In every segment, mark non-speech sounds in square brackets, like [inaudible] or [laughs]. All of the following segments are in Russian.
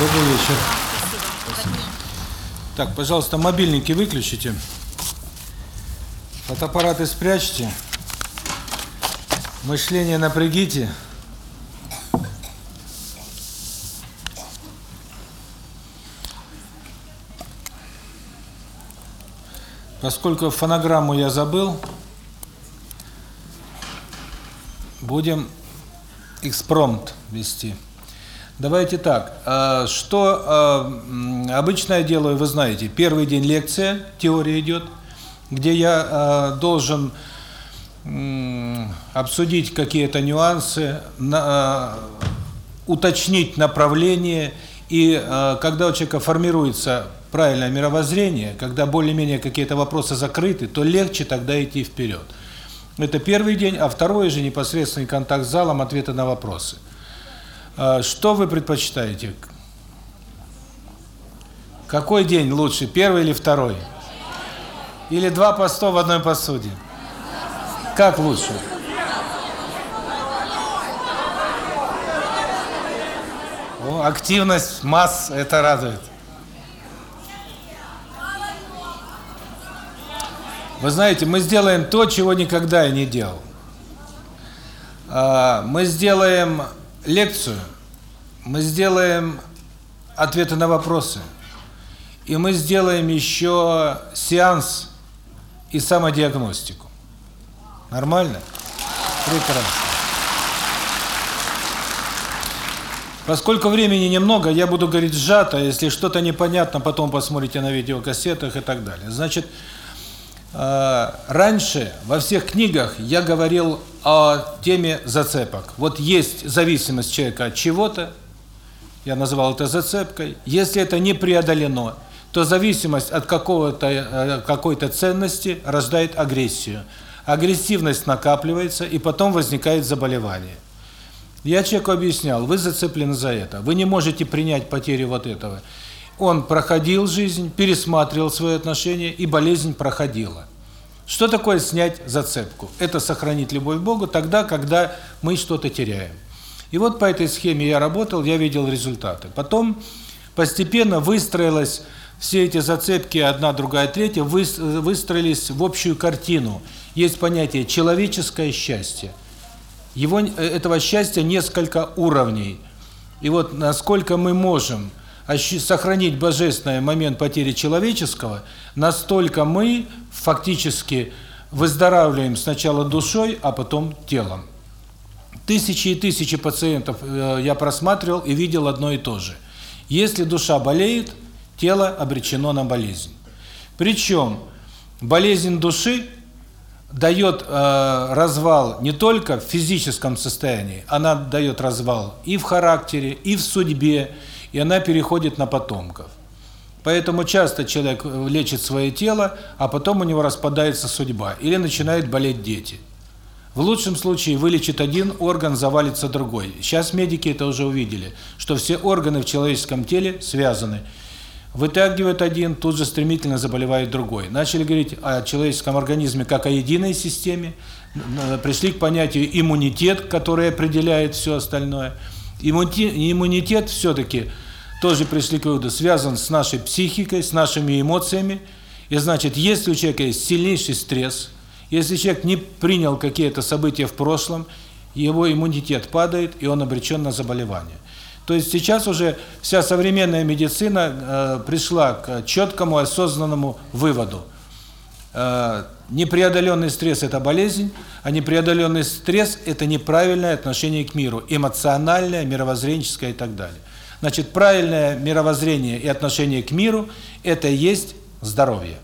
Добрый вечер. Так, пожалуйста, мобильники выключите. Фотоаппараты спрячьте. Мышление напрягите. Поскольку фонограмму я забыл, будем экспромт вести. Давайте так, э, что э, обычно я делаю, вы знаете, первый день лекция, теория идет, где я э, должен обсудить какие-то нюансы, уточнить направление, и когда у человека формируется правильное мировоззрение, когда более-менее какие-то вопросы закрыты, то легче тогда идти вперед. Это первый день, а второй же непосредственный контакт с залом, ответы на вопросы. А, что вы предпочитаете? Какой день лучше, первый или второй? Или два поста в одной посуде? Как лучше? О, активность масс, это радует. Вы знаете, мы сделаем то, чего никогда я не делал. А, мы сделаем лекцию, мы сделаем ответы на вопросы, и мы сделаем еще сеанс и самодиагностику. Нормально? Прекрасно. Поскольку времени немного, я буду говорить сжато, если что-то непонятно, потом посмотрите на видеокассетах и так далее. Значит, раньше во всех книгах я говорил о теме зацепок. Вот есть зависимость человека от чего-то, я называл это зацепкой. Если это не преодолено, то зависимость от какого-то э, какой-то ценности рождает агрессию. Агрессивность накапливается, и потом возникает заболевание. Я человеку объяснял, вы зацеплены за это, вы не можете принять потерю вот этого. Он проходил жизнь, пересматривал свои отношения, и болезнь проходила. Что такое снять зацепку? Это сохранить любовь к Богу тогда, когда мы что-то теряем. И вот по этой схеме я работал, я видел результаты. Потом постепенно выстроилась все эти зацепки, одна, другая, третья, выстроились в общую картину. Есть понятие «человеческое счастье». Его, этого счастья несколько уровней. И вот насколько мы можем сохранить божественный момент потери человеческого, настолько мы фактически выздоравливаем сначала душой, а потом телом. Тысячи и тысячи пациентов э, я просматривал и видел одно и то же. Если душа болеет, тело обречено на болезнь. Причем болезнь души дает э, развал не только в физическом состоянии, она дает развал и в характере, и в судьбе, и она переходит на потомков. Поэтому часто человек лечит свое тело, а потом у него распадается судьба, или начинают болеть дети. В лучшем случае вылечит один орган, завалится другой. Сейчас медики это уже увидели, что все органы в человеческом теле связаны. Вытягивает один, тут же стремительно заболевает другой. Начали говорить о человеческом организме как о единой системе, пришли к понятию иммунитет, который определяет все остальное – Иммунитет все-таки тоже пришли к выводу, связан с нашей психикой, с нашими эмоциями. И значит, если у человека есть сильнейший стресс, если человек не принял какие-то события в прошлом, его иммунитет падает, и он обречен на заболевание. То есть сейчас уже вся современная медицина э, пришла к четкому осознанному выводу. Э, Непреодоленный стресс – это болезнь, а непреодоленный стресс – это неправильное отношение к миру, эмоциональное, мировоззренческое и так далее. Значит, правильное мировоззрение и отношение к миру – это есть здоровье.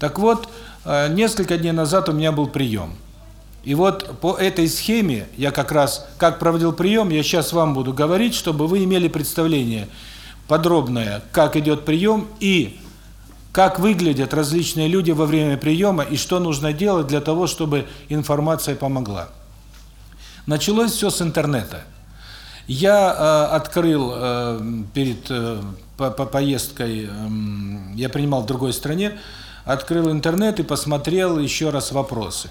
Так вот, э, несколько дней назад у меня был прием. И вот по этой схеме я как раз, как проводил прием, я сейчас вам буду говорить, чтобы вы имели представление подробное, как идет прием и как выглядят различные люди во время приема и что нужно делать для того, чтобы информация помогла. Началось все с интернета. Я э, открыл э, перед э, по, по поездкой, э, я принимал в другой стране, открыл интернет и посмотрел еще раз вопросы.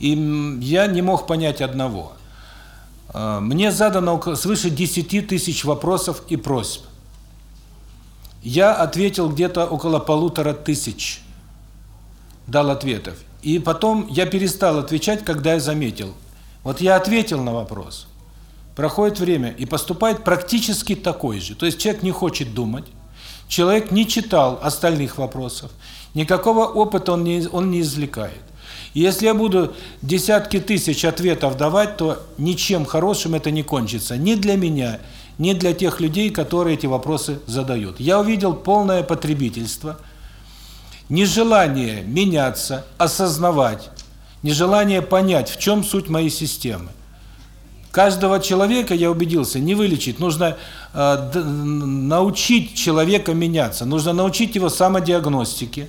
И я не мог понять одного. А, мне задано свыше 10 тысяч вопросов и просьб. Я ответил где-то около полутора тысяч. Дал ответов. И потом я перестал отвечать, когда я заметил. Вот я ответил на вопрос. Проходит время, и поступает практически такой же. То есть человек не хочет думать, человек не читал остальных вопросов, никакого опыта он не, он не извлекает. Если я буду десятки тысяч ответов давать, то ничем хорошим это не кончится. Ни для меня, тех людей, которые эти вопросы задают. Я увидел полное потребительство, нежелание меняться, осознавать, нежелание понять, в чем суть моей системы. Каждого человека, я убедился, не вылечить. Нужно э, научить человека меняться. Нужно научить его самодиагностике.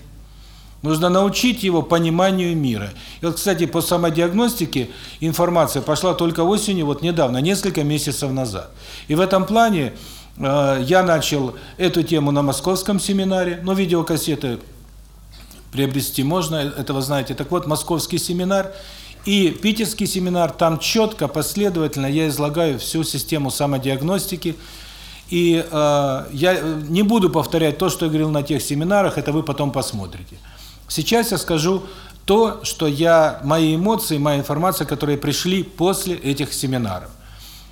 Нужно научить его пониманию мира. И вот, кстати, по самодиагностике информация пошла только осенью, вот недавно, несколько месяцев назад. И в этом плане э, я начал эту тему на московском семинаре, но видеокассеты приобрести можно, это вы знаете. Так вот, московский семинар – и питерский семинар, там четко, последовательно я излагаю всю систему самодиагностики. И э, я не буду повторять то, что я говорил на тех семинарах, это вы потом посмотрите. Сейчас я скажу то, что я, мои эмоции, моя информация, которые пришли после этих семинаров.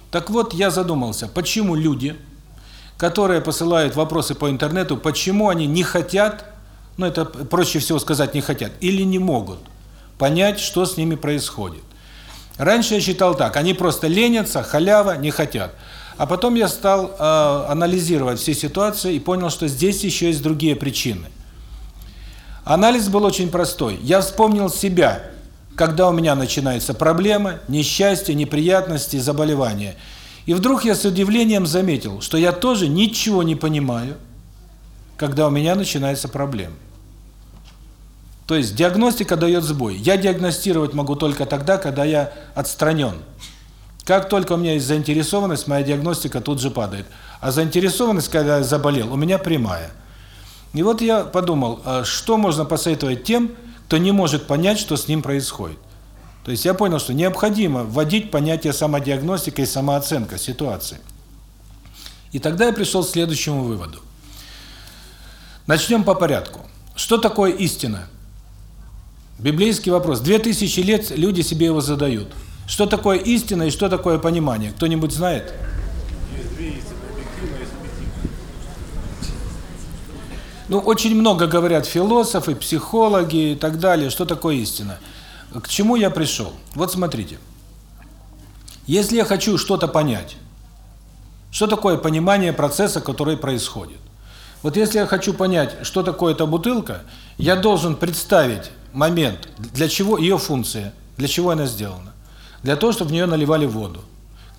Так вот, я задумался, почему люди, которые посылают вопросы по интернету, почему они не хотят, ну это проще всего сказать не хотят, или не могут – понять, что с ними происходит. Раньше я считал так, они просто ленятся, халява, не хотят. А потом я стал э, анализировать все ситуации и понял, что здесь еще есть другие причины. Анализ был очень простой. Я вспомнил себя, когда у меня начинаются проблемы, несчастья, неприятности, заболевания. И вдруг я с удивлением заметил, что я тоже ничего не понимаю, когда у меня начинаются проблемы. То есть диагностика дает сбой. Я диагностировать могу только тогда, когда я отстранен. Как только у меня есть заинтересованность, моя диагностика тут же падает. А заинтересованность, когда я заболел, у меня прямая. И вот я подумал, а что можно посоветовать тем, кто не может понять, что с ним происходит. То есть я понял, что необходимо вводить понятие самодиагностика и самооценка ситуации. И тогда я пришел к следующему выводу. Начнем по порядку. Что такое истина? Библейский вопрос. Две тысячи лет люди себе его задают. Что такое истина и что такое понимание? Кто-нибудь знает? Есть две истины, объективная и субъективная. Ну, очень много говорят философы, психологи и так далее, что такое истина. К чему я пришел? Вот смотрите. Если я хочу что-то понять, что такое понимание процесса, который происходит? Вот если я хочу понять, что такое эта бутылка, я должен представить момент, для чего ее функция, для чего она сделана. Для того, чтобы в нее наливали воду.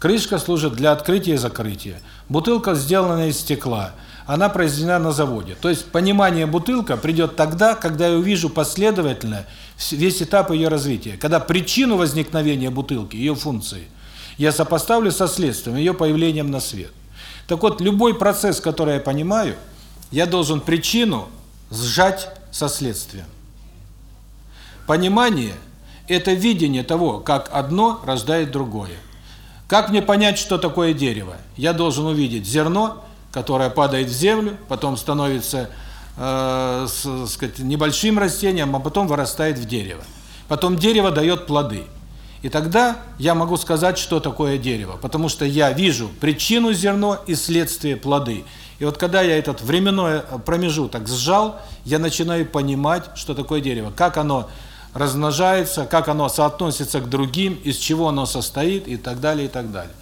Крышка служит для открытия и закрытия. Бутылка сделана из стекла. Она произведена на заводе. То есть понимание бутылка придет тогда, когда я увижу последовательно весь этап ее развития. Когда причину возникновения бутылки, ее функции, я сопоставлю со следствием, ее появлением на свет. Так вот, любой процесс, который я понимаю, я должен причину сжать со следствием. Понимание – это видение того, как одно рождает другое. Как мне понять, что такое дерево? Я должен увидеть зерно, которое падает в землю, потом становится э, с, сказать, небольшим растением, а потом вырастает в дерево. Потом дерево дает плоды. И тогда я могу сказать, что такое дерево, потому что я вижу причину зерно и следствие плоды. И вот когда я этот временной промежуток сжал, я начинаю понимать, что такое дерево, как оно размножается, как оно соотносится к другим, из чего оно состоит и так далее, и так далее.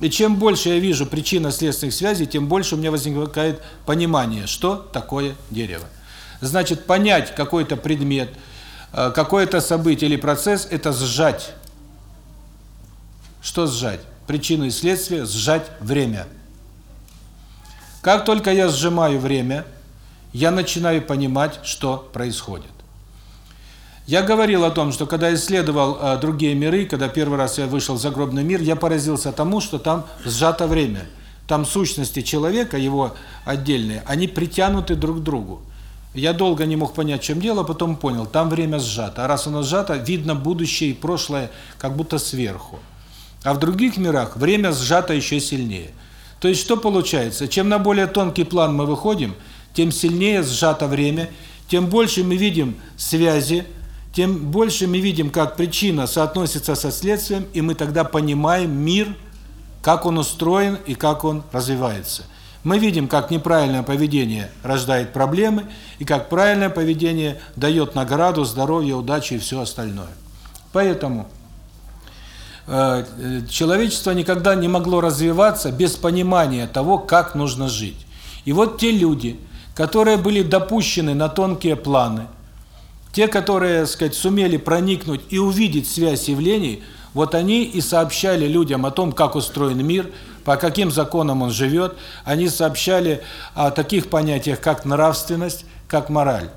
И чем больше я вижу причинно-следственных связей, тем больше у меня возникает понимание, что такое дерево. Значит, понять какой-то предмет, э, какое-то событие или процесс – это сжать. Что сжать? Причину и следствие – сжать время. Как только я сжимаю время, я начинаю понимать, что происходит. Я говорил о том, что когда исследовал э, другие миры, когда первый раз я вышел в загробный мир, я поразился тому, что там сжато время. Там сущности человека, его отдельные, они притянуты друг к другу. Я долго не мог понять, в чем дело, потом понял, там время сжато. А раз оно сжато, видно будущее и прошлое как будто сверху. А в других мирах время сжато еще сильнее. То есть что получается? Чем на более тонкий план мы выходим, тем сильнее сжато время, тем больше мы видим связи, тем больше мы видим, как причина соотносится со следствием, и мы тогда понимаем мир, как он устроен и как он развивается. Мы видим, как неправильное поведение рождает проблемы, и как правильное поведение дает награду, здоровье, удачу и все остальное. Поэтому э, человечество никогда не могло развиваться без понимания того, как нужно жить. И вот те люди, которые были допущены на тонкие планы, те, которые, так сказать, сумели проникнуть и увидеть связь явлений, вот они и сообщали людям о том, как устроен мир, по каким законам он живет. Они сообщали о таких понятиях, как нравственность, как мораль.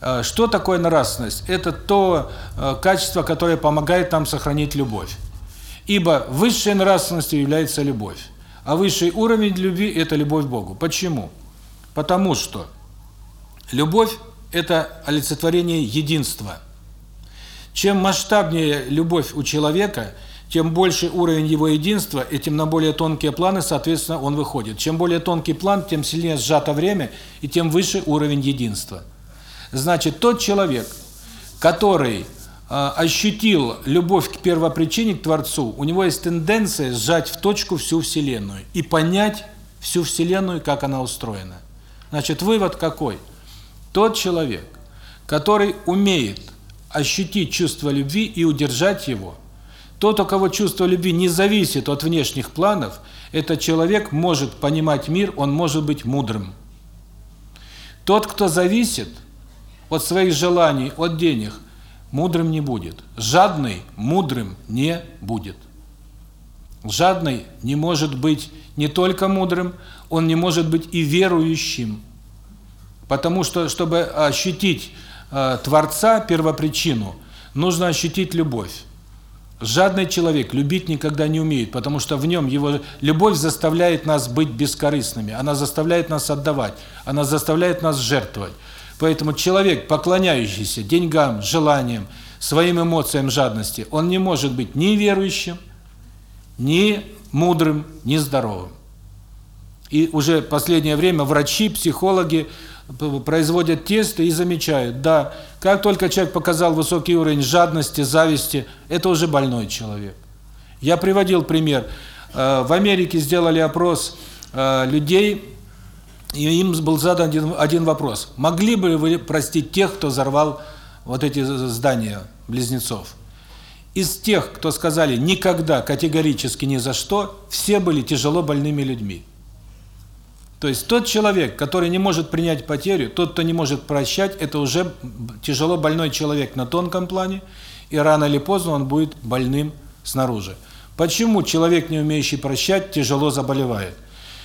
Э, что такое нравственность? Это то э, качество, которое помогает нам сохранить любовь. Ибо высшей нравственностью является любовь. А высший уровень любви – это любовь к Богу. Почему? Потому что любовь – это олицетворение единства. Чем масштабнее любовь у человека – тем больше уровень его единства, и тем на более тонкие планы, соответственно, он выходит. Чем более тонкий план, тем сильнее сжато время, и тем выше уровень единства. Значит, тот человек, который э, ощутил любовь к первопричине, к Творцу, у него есть тенденция сжать в точку всю Вселенную и понять всю Вселенную, как она устроена. Значит, вывод какой? Тот человек, который умеет ощутить чувство любви и удержать его – тот, у кого чувство любви не зависит от внешних планов, этот человек может понимать мир, он может быть мудрым. Тот, кто зависит от своих желаний, от денег, мудрым не будет. Жадный мудрым не будет. Жадный не может быть не только мудрым, он не может быть и верующим. Потому что, чтобы ощутить э, Творца, первопричину, нужно ощутить любовь. Жадный человек любить никогда не умеет, потому что в нем его любовь заставляет нас быть бескорыстными, она заставляет нас отдавать, она заставляет нас жертвовать. Поэтому человек, поклоняющийся деньгам, желаниям, своим эмоциям жадности, он не может быть ни верующим, ни мудрым, ни здоровым. И уже последнее время врачи, психологи производят тесты и замечают, да, как только человек показал высокий уровень жадности, зависти, это уже больной человек. Я приводил пример. Э, в Америке сделали опрос э, людей, и им был задан один, вопрос. Могли бы вы простить тех, кто взорвал вот эти здания близнецов? Из тех, кто сказали «никогда», категорически ни за что, все были тяжело больными людьми. То есть тот человек, который не может принять потерю, тот, кто не может прощать, это уже тяжело больной человек на тонком плане, и рано или поздно он будет больным снаружи. Почему человек, не умеющий прощать, тяжело заболевает?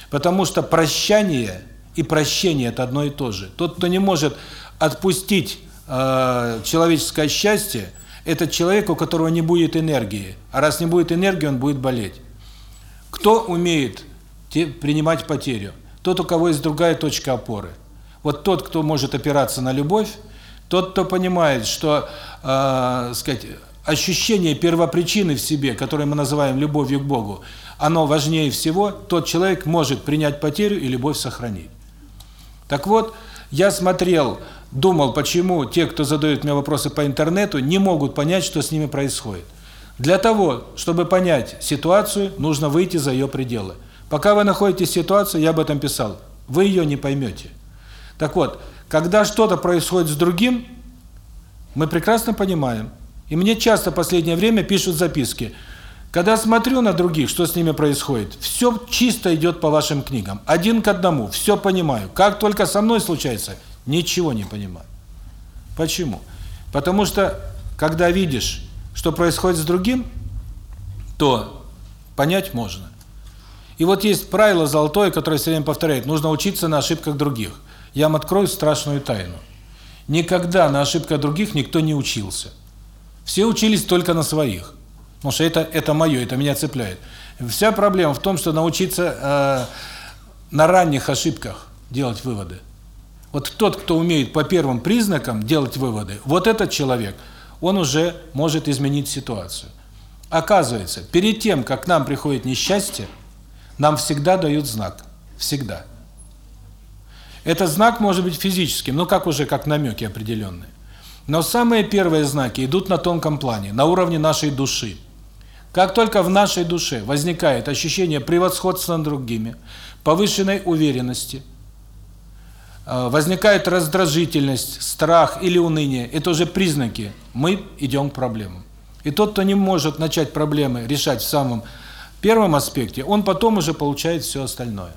Потому что прощание и прощение – это одно и то же. Тот, кто не может отпустить э, человеческое счастье, это человек, у которого не будет энергии. А раз не будет энергии, он будет болеть. Кто умеет принимать потерю? Тот, у кого есть другая точка опоры. Вот тот, кто может опираться на любовь, тот, кто понимает, что, э, сказать, ощущение первопричины в себе, которое мы называем любовью к Богу, оно важнее всего, тот человек может принять потерю и любовь сохранить. Так вот, я смотрел, думал, почему те, кто задают мне вопросы по интернету, не могут понять, что с ними происходит. Для того, чтобы понять ситуацию, нужно выйти за ее пределы. Пока вы находитесь в ситуации, я об этом писал, вы ее не поймете. Так вот, когда что-то происходит с другим, мы прекрасно понимаем. И мне часто в последнее время пишут записки. Когда смотрю на других, что с ними происходит, все чисто идет по вашим книгам. Один к одному, все понимаю. Как только со мной случается, ничего не понимаю. Почему? Потому что, когда видишь, что происходит с другим, то понять можно. И вот есть правило золотое, которое все время повторяет, нужно учиться на ошибках других. Я вам открою страшную тайну. Никогда на ошибках других никто не учился. Все учились только на своих. Потому что это это мое, это меня цепляет. Вся проблема в том, что научиться э, на ранних ошибках делать выводы. Вот тот, кто умеет по первым признакам делать выводы, вот этот человек, он уже может изменить ситуацию. Оказывается, перед тем, как к нам приходит несчастье, нам всегда дают знак. Всегда. Этот знак может быть физическим, ну как уже как намеки определенные. Но самые первые знаки идут на тонком плане, на уровне нашей души. Как только в нашей душе возникает ощущение превосходства над другими, повышенной уверенности, э, возникает раздражительность, страх или уныние, это уже признаки, мы идем к проблемам. И тот, кто не может начать проблемы решать в самом первом аспекте, он потом уже получает все остальное.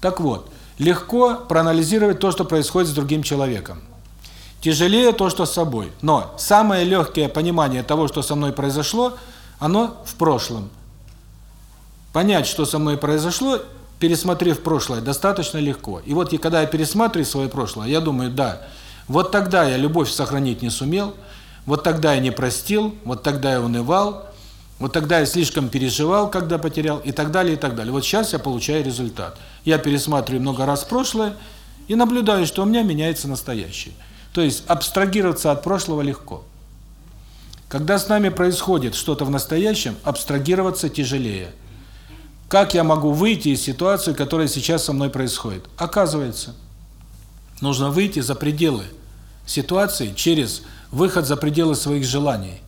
Так вот, легко проанализировать то, что происходит с другим человеком. Тяжелее то, что с собой. Но самое легкое понимание того, что со мной произошло, оно в прошлом. Понять, что со мной произошло, пересмотрев прошлое, достаточно легко. И вот и когда я пересматриваю свое прошлое, я думаю, да, вот тогда я любовь сохранить не сумел, вот тогда я не простил, вот тогда я унывал, вот тогда я слишком переживал, когда потерял, и так далее, и так далее. Вот сейчас я получаю результат. Я пересматриваю много раз прошлое и наблюдаю, что у меня меняется настоящее. То есть абстрагироваться от прошлого легко. Когда с нами происходит что-то в настоящем, абстрагироваться тяжелее. Как я могу выйти из ситуации, которая сейчас со мной происходит? Оказывается, нужно выйти за пределы ситуации через выход за пределы своих желаний.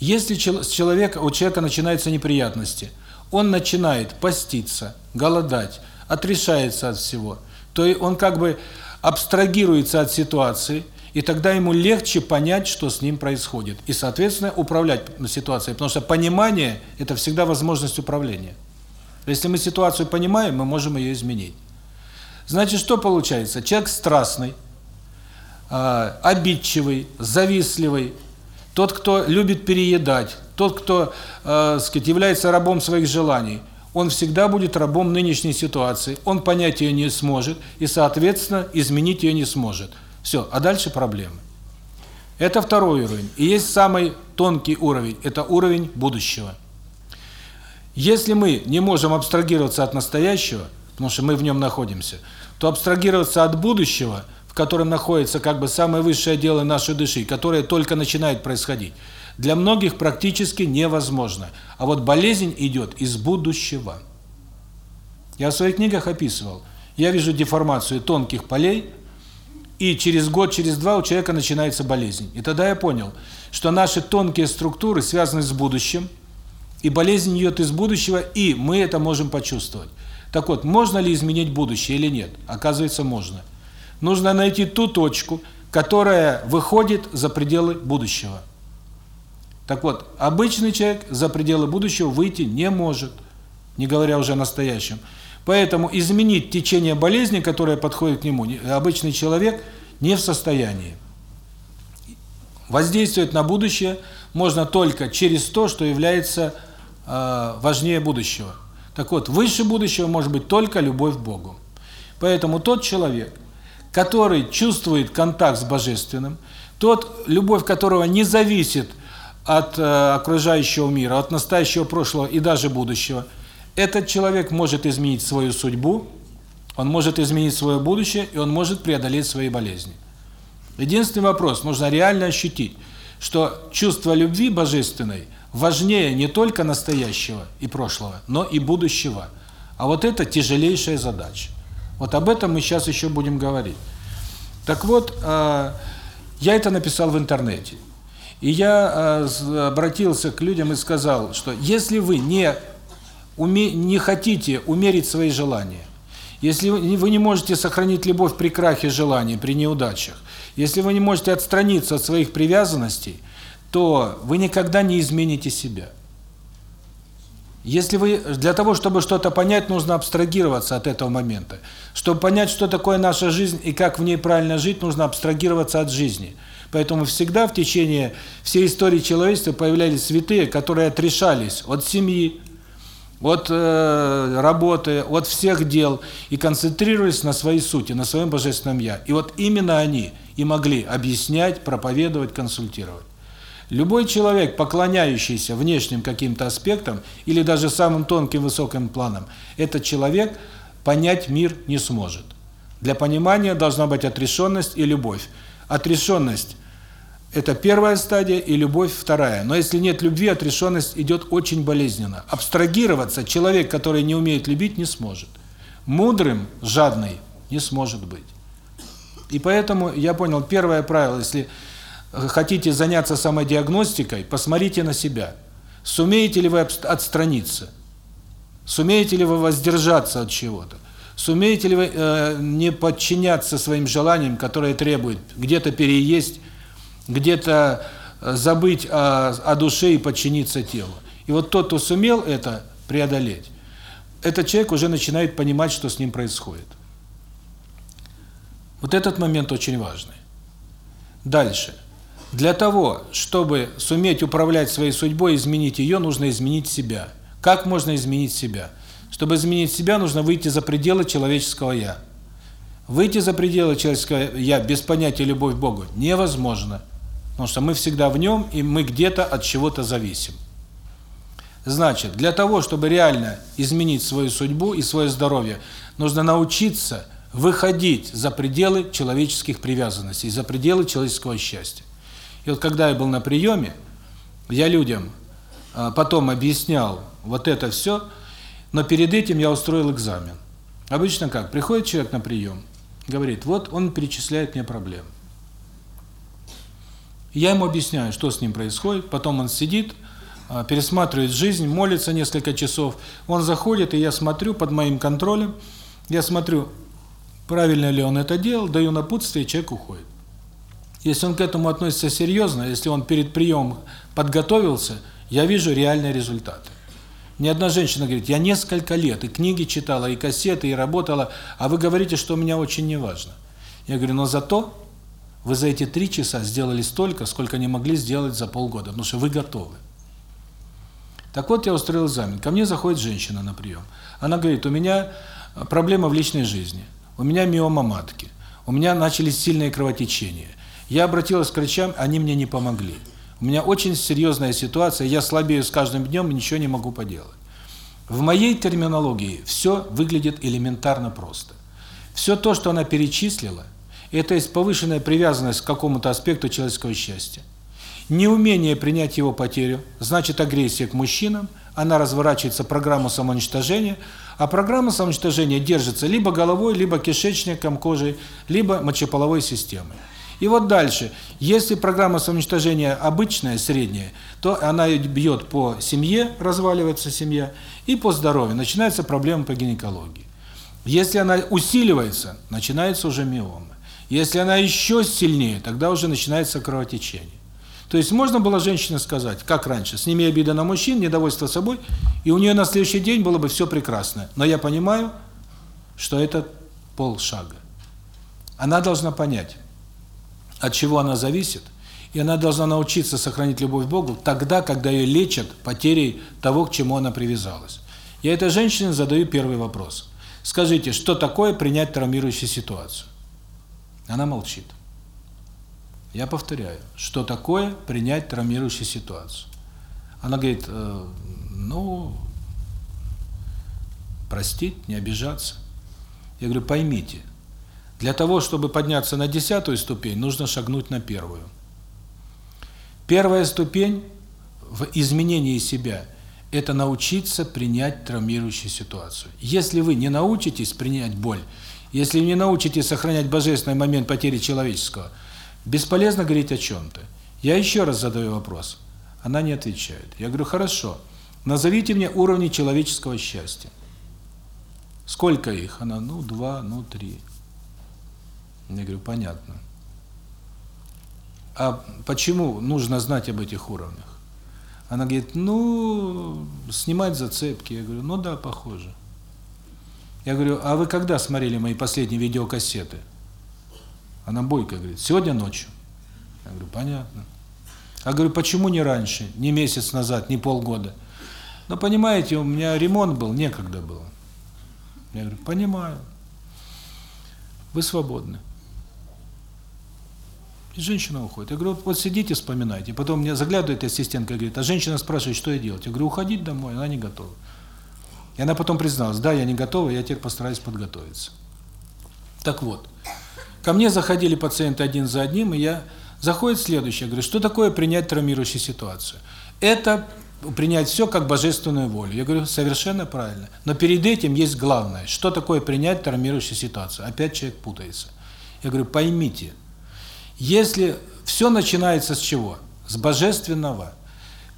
Если человек, у человека начинаются неприятности, он начинает поститься, голодать, отрешается от всего, то он как бы абстрагируется от ситуации, и тогда ему легче понять, что с ним происходит, и, соответственно, управлять ситуацией, потому что понимание – это всегда возможность управления. Если мы ситуацию понимаем, мы можем ее изменить. Значит, что получается? Человек страстный, э, обидчивый, завистливый, тот, кто любит переедать, тот, кто, э, сказать, является рабом своих желаний, он всегда будет рабом нынешней ситуации, он понять ее не сможет и, соответственно, изменить ее не сможет. Все, а дальше проблемы. Это второй уровень. И есть самый тонкий уровень, это уровень будущего. Если мы не можем абстрагироваться от настоящего, потому что мы в нем находимся, то абстрагироваться от будущего – котором находится как бы самое высшее дело нашей души, которое только начинает происходить, для многих практически невозможно. А вот болезнь идет из будущего. Я в своих книгах описывал. Я вижу деформацию тонких полей, и через год, через два у человека начинается болезнь. И тогда я понял, что наши тонкие структуры связаны с будущим, и болезнь идет из будущего, и мы это можем почувствовать. Так вот, можно ли изменить будущее или нет? Оказывается, можно. Нужно найти ту точку, которая выходит за пределы будущего. Так вот, обычный человек за пределы будущего выйти не может, не говоря уже о настоящем. Поэтому изменить течение болезни, которая подходит к нему, обычный человек не в состоянии. Воздействовать на будущее можно только через то, что является э, важнее будущего. Так вот, выше будущего может быть только любовь к Богу. Поэтому тот человек, который чувствует контакт с Божественным, тот, любовь которого не зависит от э, окружающего мира, от настоящего прошлого и даже будущего, этот человек может изменить свою судьбу, он может изменить свое будущее, и он может преодолеть свои болезни. Единственный вопрос, нужно реально ощутить, что чувство любви божественной важнее не только настоящего и прошлого, но и будущего. А вот это тяжелейшая задача. Вот об этом мы сейчас еще будем говорить. Так вот, э, я это написал в интернете. И я э, обратился к людям и сказал, что если вы не уме не хотите умерить свои желания, если вы не можете сохранить любовь при крахе желаний, при неудачах, если вы не можете отстраниться от своих привязанностей, то вы никогда не измените себя. Если вы для того, чтобы что-то понять, нужно абстрагироваться от этого момента. Чтобы понять, что такое наша жизнь и как в ней правильно жить, нужно абстрагироваться от жизни. Поэтому всегда в течение всей истории человечества появлялись святые, которые отрешались от семьи, от э, работы, от всех дел и концентрировались на своей сути, на своем божественном я. И вот именно они и могли объяснять, проповедовать, консультировать. Любой человек, поклоняющийся внешним каким-то аспектам или даже самым тонким высоким планам, этот человек понять мир не сможет. Для понимания должна быть отрешенность и любовь. Отрешенность Это первая стадия и любовь вторая. Но если нет любви, отрешенность идет очень болезненно. Абстрагироваться человек, который не умеет любить, не сможет. Мудрым, жадный не сможет быть. И поэтому я понял, первое правило, если хотите заняться самодиагностикой, посмотрите на себя. Сумеете ли вы отстраниться? Сумеете ли вы воздержаться от чего-то? Сумеете ли вы э, не подчиняться своим желаниям, которые требуют где-то переесть, где-то э, забыть о, о душе и подчиниться телу? И вот тот, кто сумел это преодолеть, этот человек уже начинает понимать, что с ним происходит. Вот этот момент очень важный. Дальше. Для того, чтобы суметь управлять своей судьбой, изменить ее, нужно изменить себя. Как можно изменить себя? Чтобы изменить себя, нужно выйти за пределы человеческого «я». Выйти за пределы человеческого «я» без понятия «любовь к Богу» невозможно. Потому что мы всегда в нем, и мы где-то от чего-то зависим. Значит, для того, чтобы реально изменить свою судьбу и свое здоровье, нужно научиться выходить за пределы человеческих привязанностей, за пределы человеческого счастья. И вот когда я был на приеме, я людям а, потом объяснял вот это все, но перед этим я устроил экзамен. Обычно как? Приходит человек на прием, говорит, вот он перечисляет мне проблемы. Я ему объясняю, что с ним происходит, потом он сидит, а, пересматривает жизнь, молится несколько часов, он заходит, и я смотрю под моим контролем, я смотрю, правильно ли он это делал, даю напутствие, человек уходит. Если он к этому относится серьезно, если он перед приемом подготовился, я вижу реальные результаты. Мне одна женщина говорит, я несколько лет и книги читала, и кассеты, и работала, а вы говорите, что у меня очень неважно. Я говорю, но зато вы за эти три часа сделали столько, сколько не могли сделать за полгода, потому что вы готовы. Так вот, я устроил экзамен. Ко мне заходит женщина на прием. Она говорит, у меня проблема в личной жизни, у меня миома матки, у меня начались сильные кровотечения, я обратилась к врачам, они мне не помогли. У меня очень серьезная ситуация, я слабею с каждым днем ничего не могу поделать. В моей терминологии все выглядит элементарно просто. Все то, что она перечислила, это есть повышенная привязанность к какому-то аспекту человеческого счастья. Неумение принять его потерю, значит агрессия к мужчинам, она разворачивается программу самоуничтожения, а программа самоуничтожения держится либо головой, либо кишечником, кожей, либо мочеполовой системой. И вот дальше, если программа самоуничтожения обычная, средняя, то она бьет по семье, разваливается семья, и по здоровью, начинаются проблемы по гинекологии. Если она усиливается, начинается уже миома. Если она еще сильнее, тогда уже начинается кровотечение. То есть можно было женщине сказать, как раньше, сними обида на мужчин, недовольство собой, и у нее на следующий день было бы все прекрасно. Но я понимаю, что это полшага. Она должна понять, от чего она зависит, и она должна научиться сохранить любовь к Богу тогда, когда ее лечат потерей того, к чему она привязалась. Я этой женщине задаю первый вопрос. Скажите, что такое принять травмирующую ситуацию? Она молчит. Я повторяю, что такое принять травмирующую ситуацию? Она говорит, э, ну, простить, не обижаться. Я говорю, поймите, для того, чтобы подняться на десятую ступень, нужно шагнуть на первую. Первая ступень в изменении себя – это научиться принять травмирующую ситуацию. Если вы не научитесь принять боль, если не научитесь сохранять божественный момент потери человеческого, бесполезно говорить о чем-то. Я еще раз задаю вопрос. Она не отвечает. Я говорю, хорошо, назовите мне уровни человеческого счастья. Сколько их? Она, ну, два, ну, три. Я говорю, понятно. А почему нужно знать об этих уровнях? Она говорит, ну, снимать зацепки. Я говорю, ну да, похоже. Я говорю, а вы когда смотрели мои последние видеокассеты? Она бойко говорит, сегодня ночью. Я говорю, понятно. Я говорю, почему не раньше, не месяц назад, не полгода? Ну, понимаете, у меня ремонт был, некогда было. Я говорю, понимаю. Вы свободны. Женщина уходит. Я говорю, вот сидите, вспоминайте. Потом мне заглядывает ассистентка и говорит, а женщина спрашивает, что я делать. Я говорю, уходить домой, она не готова. И она потом призналась, да, я не готова, я теперь постараюсь подготовиться. Так вот, ко мне заходили пациенты один за одним, и я Заходит следующее, говорю, что такое принять травмирующую ситуацию? Это принять все как божественную волю. Я говорю, совершенно правильно. Но перед этим есть главное. Что такое принять травмирующую ситуацию? Опять человек путается. Я говорю, поймите, если все начинается с чего? С божественного.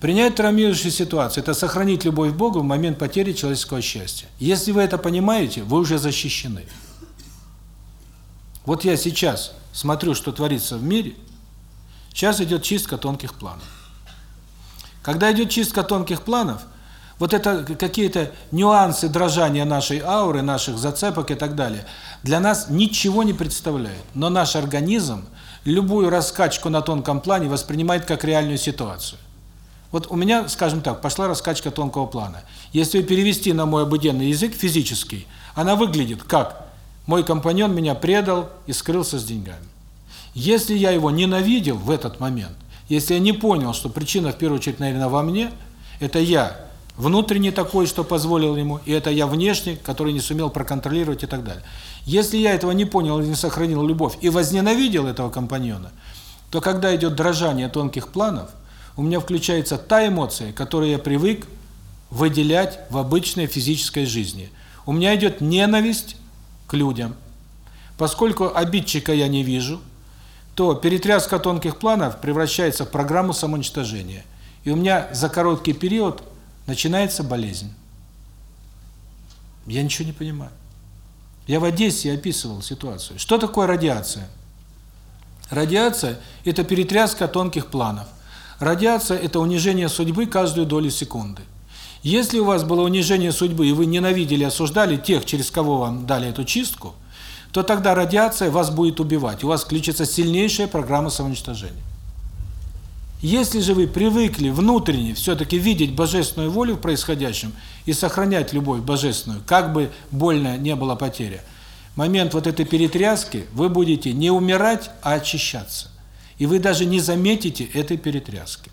Принять травмирующую ситуацию – это сохранить любовь к Богу в момент потери человеческого счастья. Если вы это понимаете, вы уже защищены. Вот я сейчас смотрю, что творится в мире, сейчас идет чистка тонких планов. Когда идет чистка тонких планов, вот это какие-то нюансы дрожания нашей ауры, наших зацепок и так далее, для нас ничего не представляет. Но наш организм любую раскачку на тонком плане воспринимает как реальную ситуацию. Вот у меня, скажем так, пошла раскачка тонкого плана. Если перевести на мой обыденный язык, физический, она выглядит как «мой компаньон меня предал и скрылся с деньгами». Если я его ненавидел в этот момент, если я не понял, что причина в первую очередь, наверное, во мне, это я внутренний такой, что позволил ему, и это я внешний, который не сумел проконтролировать и так далее. Если я этого не понял и не сохранил любовь и возненавидел этого компаньона, то когда идет дрожание тонких планов, у меня включается та эмоция, которую я привык выделять в обычной физической жизни. У меня идет ненависть к людям. Поскольку обидчика я не вижу, то перетряска тонких планов превращается в программу самоуничтожения. И у меня за короткий период начинается болезнь. Я ничего не понимаю. Я в Одессе описывал ситуацию. Что такое радиация? Радиация – это перетряска тонких планов. Радиация – это унижение судьбы каждую долю секунды. Если у вас было унижение судьбы, и вы ненавидели, осуждали тех, через кого вам дали эту чистку, то тогда радиация вас будет убивать. У вас включится сильнейшая программа самоуничтожения. Если же вы привыкли внутренне все-таки видеть божественную волю в происходящем и сохранять любовь божественную, как бы больно не была потеря, момент вот этой перетряски вы будете не умирать, а очищаться. И вы даже не заметите этой перетряски.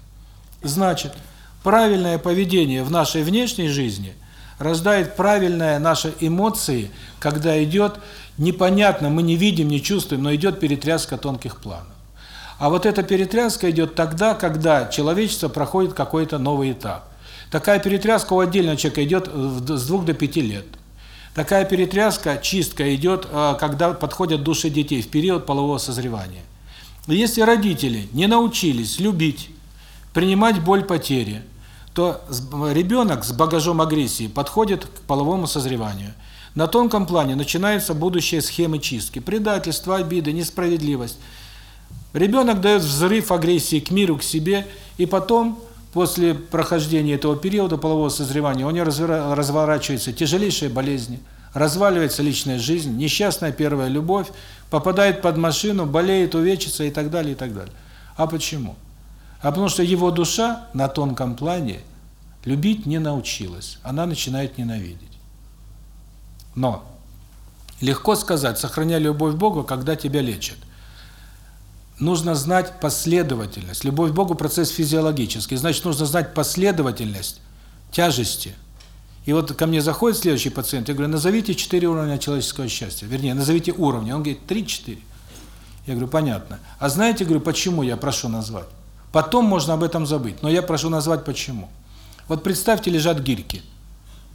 Значит, правильное поведение в нашей внешней жизни рождает правильные наши эмоции, когда идет непонятно, мы не видим, не чувствуем, но идет перетряска тонких планов. А вот эта перетряска идет тогда, когда человечество проходит какой-то новый этап. Такая перетряска у отдельного человека идет с двух до пяти лет. Такая перетряска, чистка идет, а, когда подходят души детей в период полового созревания. Если родители не научились любить, принимать боль потери, то ребенок с багажом агрессии подходит к половому созреванию. На тонком плане начинаются будущие схемы чистки. Предательство, обиды, несправедливость – Ребенок дает взрыв агрессии к миру, к себе, и потом, после прохождения этого периода полового созревания, у него разворачиваются тяжелейшие болезни, разваливается личная жизнь, несчастная первая любовь, попадает под машину, болеет, увечится и так далее, и так далее. А почему? А потому что его душа на тонком плане любить не научилась, она начинает ненавидеть. Но легко сказать, сохраняй любовь к Богу, когда тебя лечат нужно знать последовательность. Любовь к Богу – процесс физиологический, значит, нужно знать последовательность тяжести. И вот ко мне заходит следующий пациент, я говорю, назовите четыре уровня человеческого счастья. Вернее, назовите уровни. Он говорит, три-четыре. Я говорю, понятно. А знаете, говорю, почему я прошу назвать? Потом можно об этом забыть, но я прошу назвать почему. Вот представьте, лежат гирьки.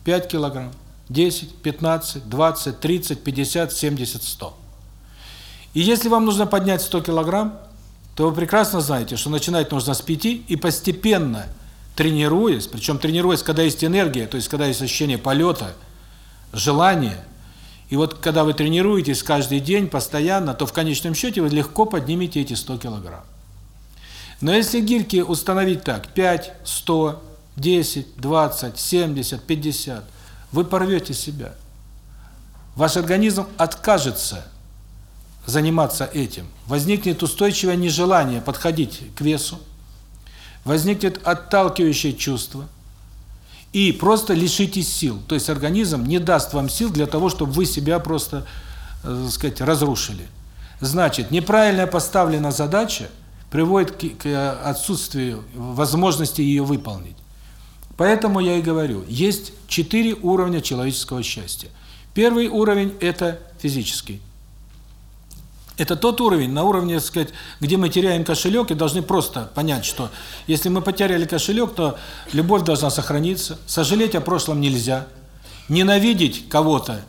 5 килограмм, 10, 15, 20, 30, 50, 70, 100. И если вам нужно поднять 100 килограмм, то вы прекрасно знаете, что начинать нужно с 5 и постепенно, тренируясь, причем тренируясь, когда есть энергия, то есть когда есть ощущение полета, желание, и вот когда вы тренируетесь каждый день, постоянно, то в конечном счете вы легко поднимете эти 100 килограмм. Но если гирьки установить так, 5, 100, 10, 20, 70, 50, вы порвете себя. Ваш организм откажется заниматься этим, возникнет устойчивое нежелание подходить к весу, возникнет отталкивающее чувство, и просто лишитесь сил. То есть организм не даст вам сил для того, чтобы вы себя просто, э, сказать, разрушили. Значит, неправильно поставленная задача приводит к отсутствию возможности ее выполнить. Поэтому я и говорю, есть четыре уровня человеческого счастья. Первый уровень – это физический. Это тот уровень, на уровне, так сказать, где мы теряем кошелек и должны просто понять, что если мы потеряли кошелек, то любовь должна сохраниться, сожалеть о прошлом нельзя, ненавидеть кого-то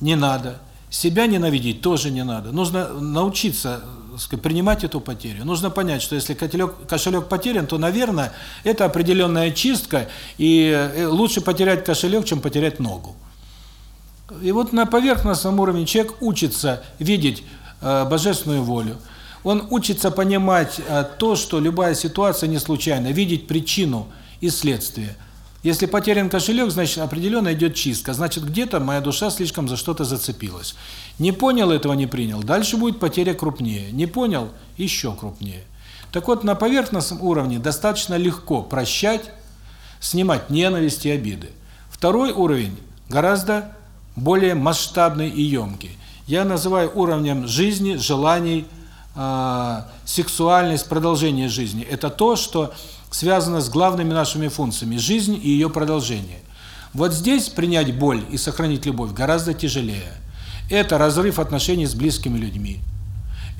не надо, себя ненавидеть тоже не надо. Нужно научиться сказать, принимать эту потерю. Нужно понять, что если кошелек, кошелек потерян, то, наверное, это определенная чистка, и э, лучше потерять кошелек, чем потерять ногу. И вот на поверхностном уровне человек учится видеть божественную волю. Он учится понимать э, то, что любая ситуация не случайна, видеть причину и следствие. Если потерян кошелек, значит, определенно идет чистка. Значит, где-то моя душа слишком за что-то зацепилась. Не понял этого, не принял. Дальше будет потеря крупнее. Не понял – еще крупнее. Так вот, на поверхностном уровне достаточно легко прощать, снимать ненависть и обиды. Второй уровень гораздо более масштабный и емкий я называю уровнем жизни, желаний, э, сексуальность, продолжение жизни. Это то, что связано с главными нашими функциями – жизнь и ее продолжение. Вот здесь принять боль и сохранить любовь гораздо тяжелее. Это разрыв отношений с близкими людьми.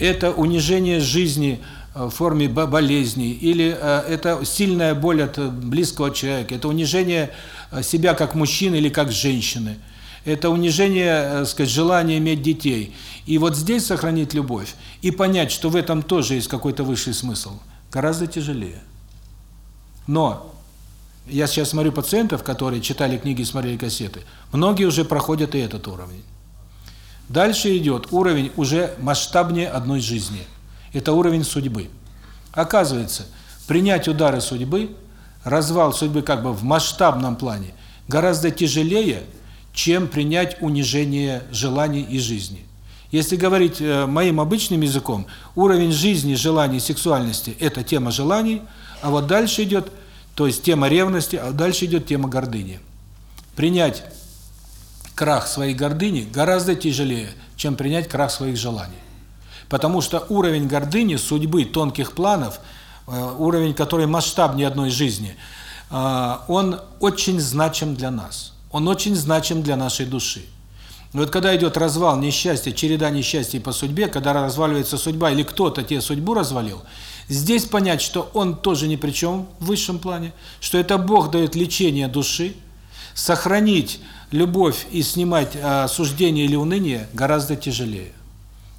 Это унижение жизни в форме болезни, или э, это сильная боль от близкого человека, это унижение себя как мужчины или как женщины – это унижение, так э, сказать, желания иметь детей. И вот здесь сохранить любовь и понять, что в этом тоже есть какой-то высший смысл, гораздо тяжелее. Но я сейчас смотрю пациентов, которые читали книги смотрели кассеты, многие уже проходят и этот уровень. Дальше идет уровень уже масштабнее одной жизни. Это уровень судьбы. Оказывается, принять удары судьбы, развал судьбы как бы в масштабном плане гораздо тяжелее, чем принять унижение желаний и жизни. Если говорить э, моим обычным языком, уровень жизни, желаний, сексуальности – это тема желаний, а вот дальше идет, то есть тема ревности, а дальше идет тема гордыни. Принять крах своей гордыни гораздо тяжелее, чем принять крах своих желаний. Потому что уровень гордыни, судьбы, тонких планов, э, уровень, который масштабнее одной жизни, э, он очень значим для нас он очень значим для нашей души. Но вот когда идет развал, несчастье, череда несчастий по судьбе, когда разваливается судьба или кто-то тебе судьбу развалил, здесь понять, что он тоже ни при чем в высшем плане, что это Бог дает лечение души, сохранить любовь и снимать а, осуждение или уныние гораздо тяжелее.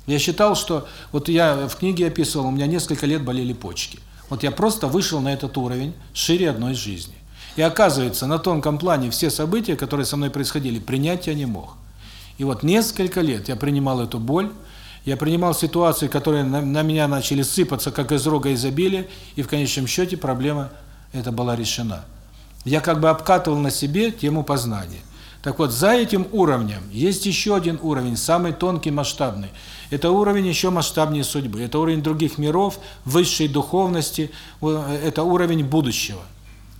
Я считал, что вот я в книге описывал, у меня несколько лет болели почки. Вот я просто вышел на этот уровень шире одной жизни. И оказывается, на тонком плане все события, которые со мной происходили, принять я не мог. И вот несколько лет я принимал эту боль, я принимал ситуации, которые на, на меня начали сыпаться, как из рога изобилия, и в конечном счете проблема эта была решена. Я как бы обкатывал на себе тему познания. Так вот, за этим уровнем есть еще один уровень, самый тонкий, масштабный. Это уровень еще масштабнее судьбы. Это уровень других миров, высшей духовности, это уровень будущего.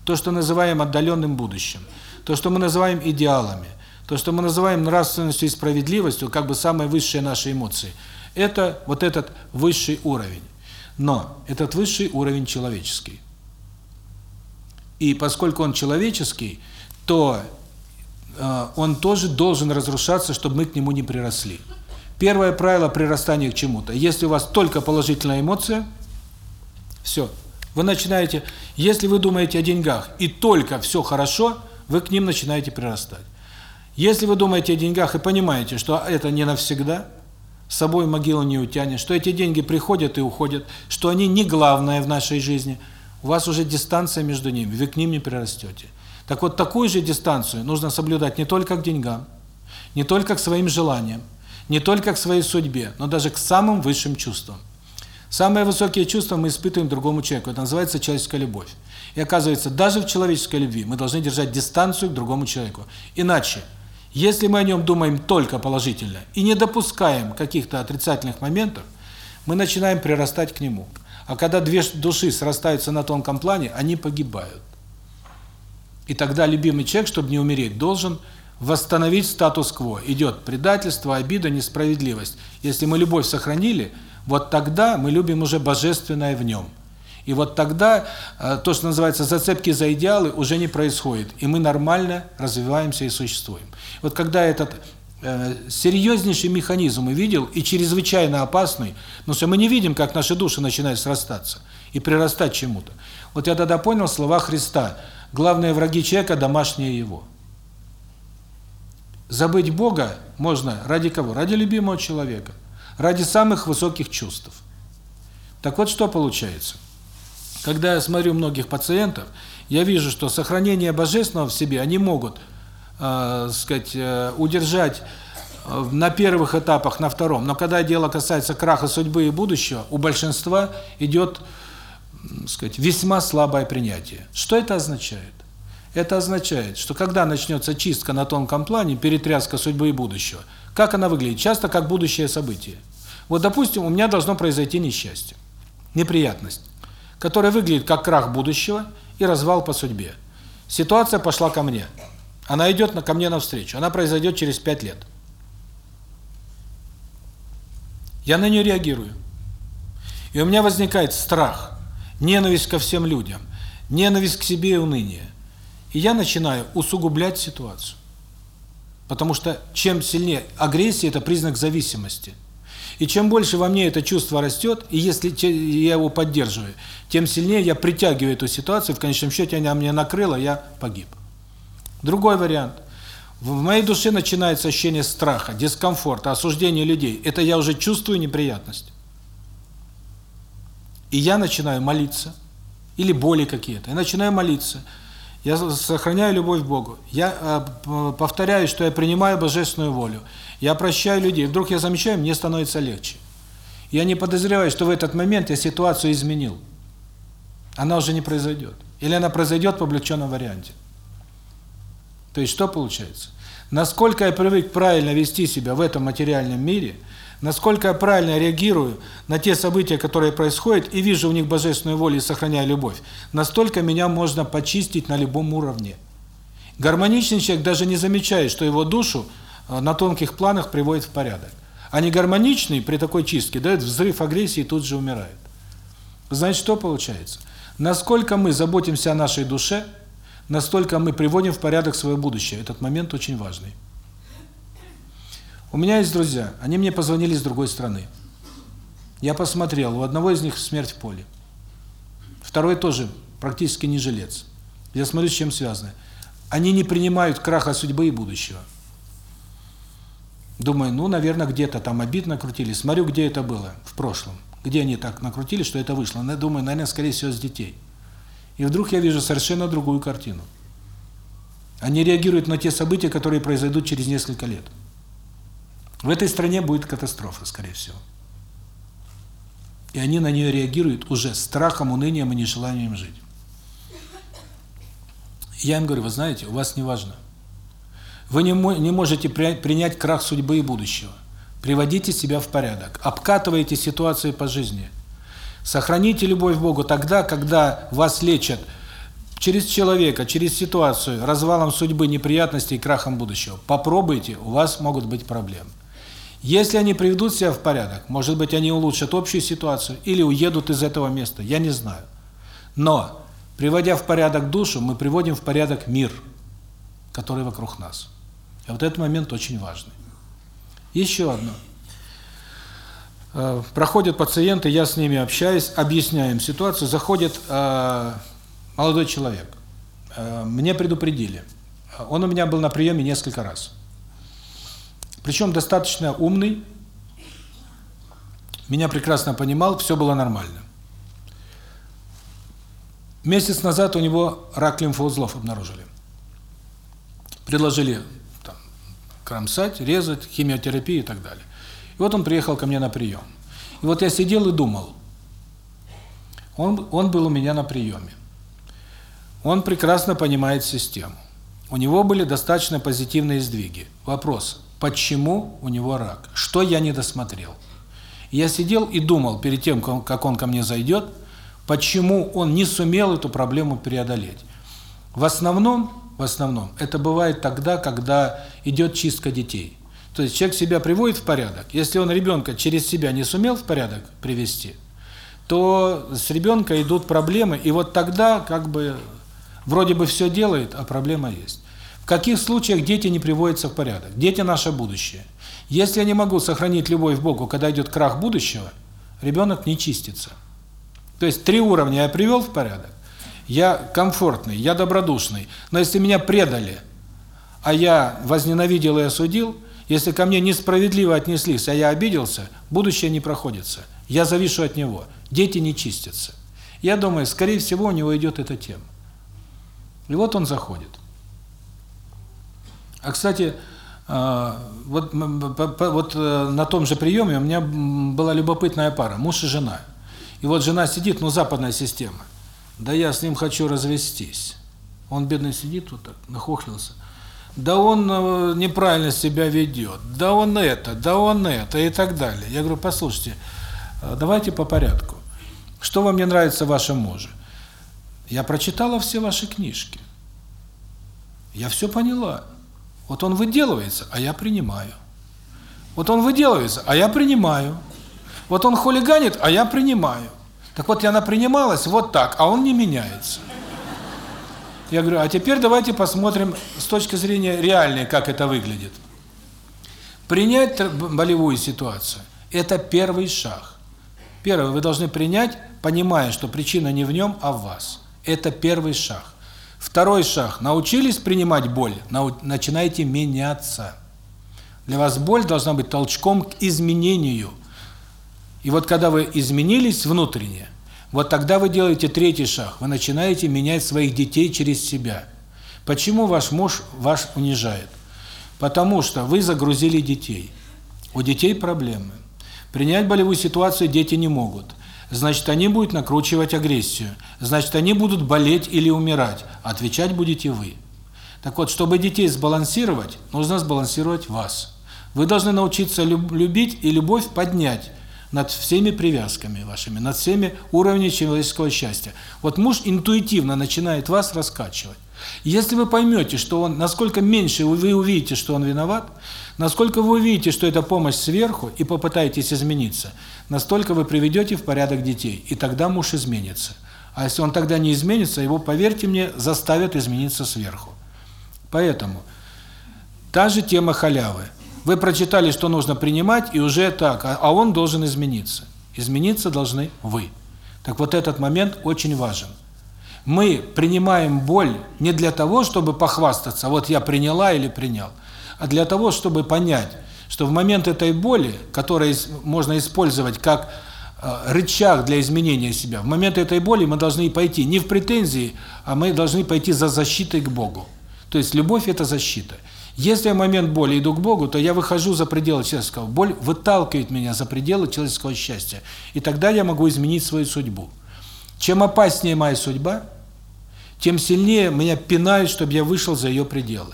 То, что называем отдаленным будущим, то, что мы называем идеалами, то, что мы называем нравственностью и справедливостью, как бы самые высшие наши эмоции, это вот этот высший уровень. Но этот высший уровень человеческий. И поскольку он человеческий, то э, он тоже должен разрушаться, чтобы мы к нему не приросли. Первое правило прирастания к чему-то. Если у вас только положительная эмоция, все, вы начинаете, если вы думаете о деньгах и только все хорошо, вы к ним начинаете прирастать. Если вы думаете о деньгах и понимаете, что это не навсегда, с собой могилу не утянешь, что эти деньги приходят и уходят, что они не главное в нашей жизни, у вас уже дистанция между ними, вы к ним не прирастете. Так вот, такую же дистанцию нужно соблюдать не только к деньгам, не только к своим желаниям, не только к своей судьбе, но даже к самым высшим чувствам. Самые высокие чувства мы испытываем другому человеку. Это называется человеческая любовь. И оказывается, даже в человеческой любви мы должны держать дистанцию к другому человеку. Иначе, если мы о нем думаем только положительно и не допускаем каких-то отрицательных моментов, мы начинаем прирастать к нему. А когда две души срастаются на тонком плане, они погибают. И тогда любимый человек, чтобы не умереть, должен восстановить статус-кво. Идет предательство, обида, несправедливость. Если мы любовь сохранили – вот тогда мы любим уже божественное в нем. И вот тогда э, то, что называется зацепки за идеалы, уже не происходит, и мы нормально развиваемся и существуем. Вот когда этот э, серьезнейший механизм увидел и чрезвычайно опасный, но что мы не видим, как наши души начинают срастаться и прирастать чему-то. Вот я тогда понял слова Христа: главные враги человека домашние его. Забыть Бога можно ради кого? Ради любимого человека, ради самых высоких чувств. Так вот что получается? Когда я смотрю многих пациентов, я вижу, что сохранение божественного в себе они могут, э, сказать, э, удержать э, на первых этапах, на втором. Но когда дело касается краха судьбы и будущего, у большинства идет, сказать, весьма слабое принятие. Что это означает? Это означает, что когда начнется чистка на тонком плане, перетряска судьбы и будущего, как она выглядит? Часто как будущее событие. Вот, допустим, у меня должно произойти несчастье, неприятность которая выглядит как крах будущего и развал по судьбе. Ситуация пошла ко мне. Она идет на ко мне навстречу. Она произойдет через пять лет. Я на нее реагирую. И у меня возникает страх, ненависть ко всем людям, ненависть к себе и уныние. И я начинаю усугублять ситуацию. Потому что чем сильнее агрессия это признак зависимости. И чем больше во мне это чувство растет, и если я его поддерживаю, тем сильнее я притягиваю эту ситуацию, в конечном счете она меня накрыла, я погиб. Другой вариант. В моей душе начинается ощущение страха, дискомфорта, осуждения людей. Это я уже чувствую неприятность. И я начинаю молиться. Или боли какие-то. Я начинаю молиться. Я сохраняю любовь к Богу. Я э, повторяю, что я принимаю божественную волю. Я прощаю людей. Вдруг я замечаю, мне становится легче. Я не подозреваю, что в этот момент я ситуацию изменил. Она уже не произойдет. Или она произойдет в облегченном варианте. То есть что получается? Насколько я привык правильно вести себя в этом материальном мире, насколько я правильно реагирую на те события, которые происходят, и вижу в них божественную волю и сохраняю любовь, настолько меня можно почистить на любом уровне. Гармоничный человек даже не замечает, что его душу э, на тонких планах приводит в порядок. А негармоничный при такой чистке дает взрыв агрессии и тут же умирает. Знаете, что получается? Насколько мы заботимся о нашей душе, настолько мы приводим в порядок свое будущее. Этот момент очень важный. У меня есть друзья, они мне позвонили с другой страны. Я посмотрел, у одного из них смерть в поле. Второй тоже практически не жилец. Я смотрю, с чем связано. Они не принимают краха судьбы и будущего. Думаю, ну, наверное, где-то там обид накрутили. Смотрю, где это было в прошлом. Где они так накрутили, что это вышло? Я думаю, наверное, скорее всего, с детей. И вдруг я вижу совершенно другую картину. Они реагируют на те события, которые произойдут через несколько лет. В этой стране будет катастрофа, скорее всего. И они на нее реагируют уже страхом, унынием и нежеланием жить. Я им говорю, вы знаете, у вас не важно. Вы не, можете принять крах судьбы и будущего. Приводите себя в порядок. Обкатывайте ситуацию по жизни. Сохраните любовь к Богу тогда, когда вас лечат через человека, через ситуацию, развалом судьбы, неприятностей и крахом будущего. Попробуйте, у вас могут быть проблемы. Если они приведут себя в порядок, может быть, они улучшат общую ситуацию или уедут из этого места, я не знаю. Но, приводя в порядок душу, мы приводим в порядок мир, который вокруг нас. И вот этот момент очень важный. Еще одно. Э, проходят пациенты, я с ними общаюсь, объясняем ситуацию, заходит э, молодой человек. Э, мне предупредили. Он у меня был на приеме несколько раз. Причем достаточно умный, меня прекрасно понимал, все было нормально. Месяц назад у него рак лимфоузлов обнаружили. Предложили там, кромсать, резать, химиотерапию и так далее. И вот он приехал ко мне на прием. И вот я сидел и думал. Он, он был у меня на приеме. Он прекрасно понимает систему. У него были достаточно позитивные сдвиги. Вопрос, почему у него рак, что я не досмотрел. Я сидел и думал перед тем, как он ко мне зайдет, почему он не сумел эту проблему преодолеть. В основном, в основном, это бывает тогда, когда идет чистка детей. То есть человек себя приводит в порядок. Если он ребенка через себя не сумел в порядок привести, то с ребенка идут проблемы, и вот тогда как бы вроде бы все делает, а проблема есть. В каких случаях дети не приводятся в порядок? Дети – наше будущее. Если я не могу сохранить любовь к Богу, когда идет крах будущего, ребенок не чистится. То есть три уровня я привел в порядок. Я комфортный, я добродушный. Но если меня предали, а я возненавидел и осудил, если ко мне несправедливо отнеслись, а я обиделся, будущее не проходится. Я завишу от него. Дети не чистятся. Я думаю, скорее всего, у него идет эта тема. И вот он заходит. А, кстати, а, вот, вот э, на том же приеме у меня была любопытная пара, муж и жена. И вот жена сидит, ну, западная система. Да я с ним хочу развестись. Он, бедный, сидит вот так, нахохлился. Да он э, неправильно себя ведет, да он это, да он это и так далее. Я говорю, послушайте, э, давайте по порядку. Что вам не нравится в вашем муже? Я прочитала все ваши книжки. Я все поняла. Вот он выделывается, а я принимаю. Вот он выделывается, а я принимаю. Вот он хулиганит, а я принимаю. Так вот, она принималась вот так, а он не меняется. Я говорю, а теперь давайте посмотрим с точки зрения реальной, как это выглядит. Принять болевую ситуацию – это первый шаг. Первое, вы должны принять, понимая, что причина не в нем, а в вас. Это первый шаг. Второй шаг. Научились принимать боль, начинаете меняться. Для вас боль должна быть толчком к изменению. И вот когда вы изменились внутренне, вот тогда вы делаете третий шаг. Вы начинаете менять своих детей через себя. Почему ваш муж вас унижает? Потому что вы загрузили детей. У детей проблемы. Принять болевую ситуацию дети не могут значит, они будут накручивать агрессию. Значит, они будут болеть или умирать. Отвечать будете вы. Так вот, чтобы детей сбалансировать, нужно сбалансировать вас. Вы должны научиться любить и любовь поднять над всеми привязками вашими, над всеми уровнями человеческого счастья. Вот муж интуитивно начинает вас раскачивать. Если вы поймете, что он, насколько меньше вы увидите, что он виноват, насколько вы увидите, что это помощь сверху, и попытаетесь измениться, настолько вы приведете в порядок детей, и тогда муж изменится. А если он тогда не изменится, его, поверьте мне, заставят измениться сверху. Поэтому та же тема халявы. Вы прочитали, что нужно принимать, и уже так, а, а он должен измениться. Измениться должны вы. Так вот этот момент очень важен. Мы принимаем боль не для того, чтобы похвастаться, вот я приняла или принял, а для того, чтобы понять, что в момент этой боли, которую можно использовать как э, рычаг для изменения себя, в момент этой боли мы должны пойти не в претензии, а мы должны пойти за защитой к Богу. То есть любовь – это защита. Если я в момент боли иду к Богу, то я выхожу за пределы человеческого. Боль выталкивает меня за пределы человеческого счастья. И тогда я могу изменить свою судьбу. Чем опаснее моя судьба, тем сильнее меня пинают, чтобы я вышел за ее пределы.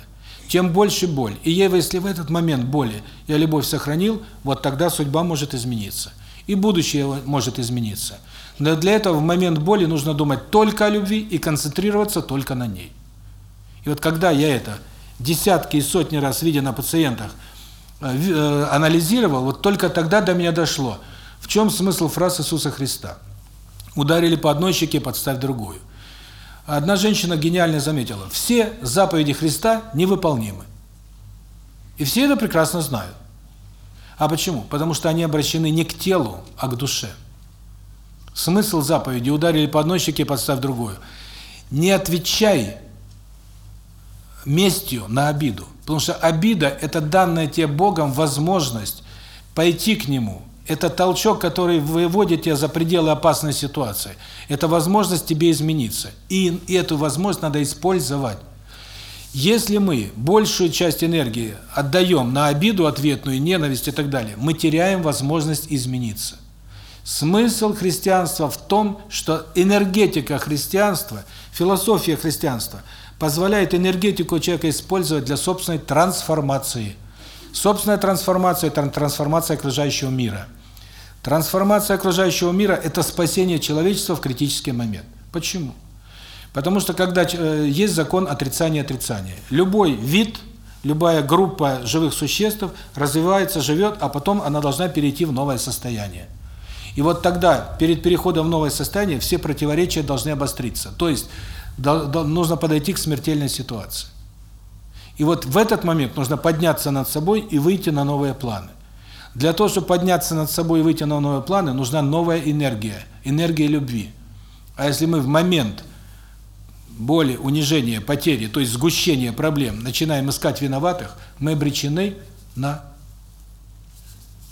Тем больше боль. И если в этот момент боли я любовь сохранил, вот тогда судьба может измениться. И будущее может измениться. Но для этого в момент боли нужно думать только о любви и концентрироваться только на ней. И вот когда я это десятки и сотни раз видя на пациентах, э, э, анализировал, вот только тогда до меня дошло, в чем смысл фраз Иисуса Христа. Ударили по одной щеке, подставь другую. Одна женщина гениально заметила, все заповеди Христа невыполнимы. И все это прекрасно знают. А почему? Потому что они обращены не к телу, а к душе. Смысл заповеди ударили по одной щеке, подставь другую. Не отвечай местью на обиду. Потому что обида – это данная тебе Богом возможность пойти к Нему, это толчок, который выводит тебя за пределы опасной ситуации. Это возможность тебе измениться. И эту возможность надо использовать. Если мы большую часть энергии отдаем на обиду ответную, ненависть и так далее, мы теряем возможность измениться. Смысл христианства в том, что энергетика христианства, философия христианства позволяет энергетику человека использовать для собственной трансформации. Собственная трансформация – это трансформация окружающего мира – Трансформация окружающего мира – это спасение человечества в критический момент. Почему? Потому что когда э, есть закон отрицания-отрицания. Любой вид, любая группа живых существ развивается, живет, а потом она должна перейти в новое состояние. И вот тогда, перед переходом в новое состояние, все противоречия должны обостриться. То есть, нужно подойти к смертельной ситуации. И вот в этот момент нужно подняться над собой и выйти на новые планы. Для того, чтобы подняться над собой и выйти на новые планы, нужна новая энергия, энергия любви. А если мы в момент боли, унижения, потери, то есть сгущения проблем, начинаем искать виноватых, мы обречены на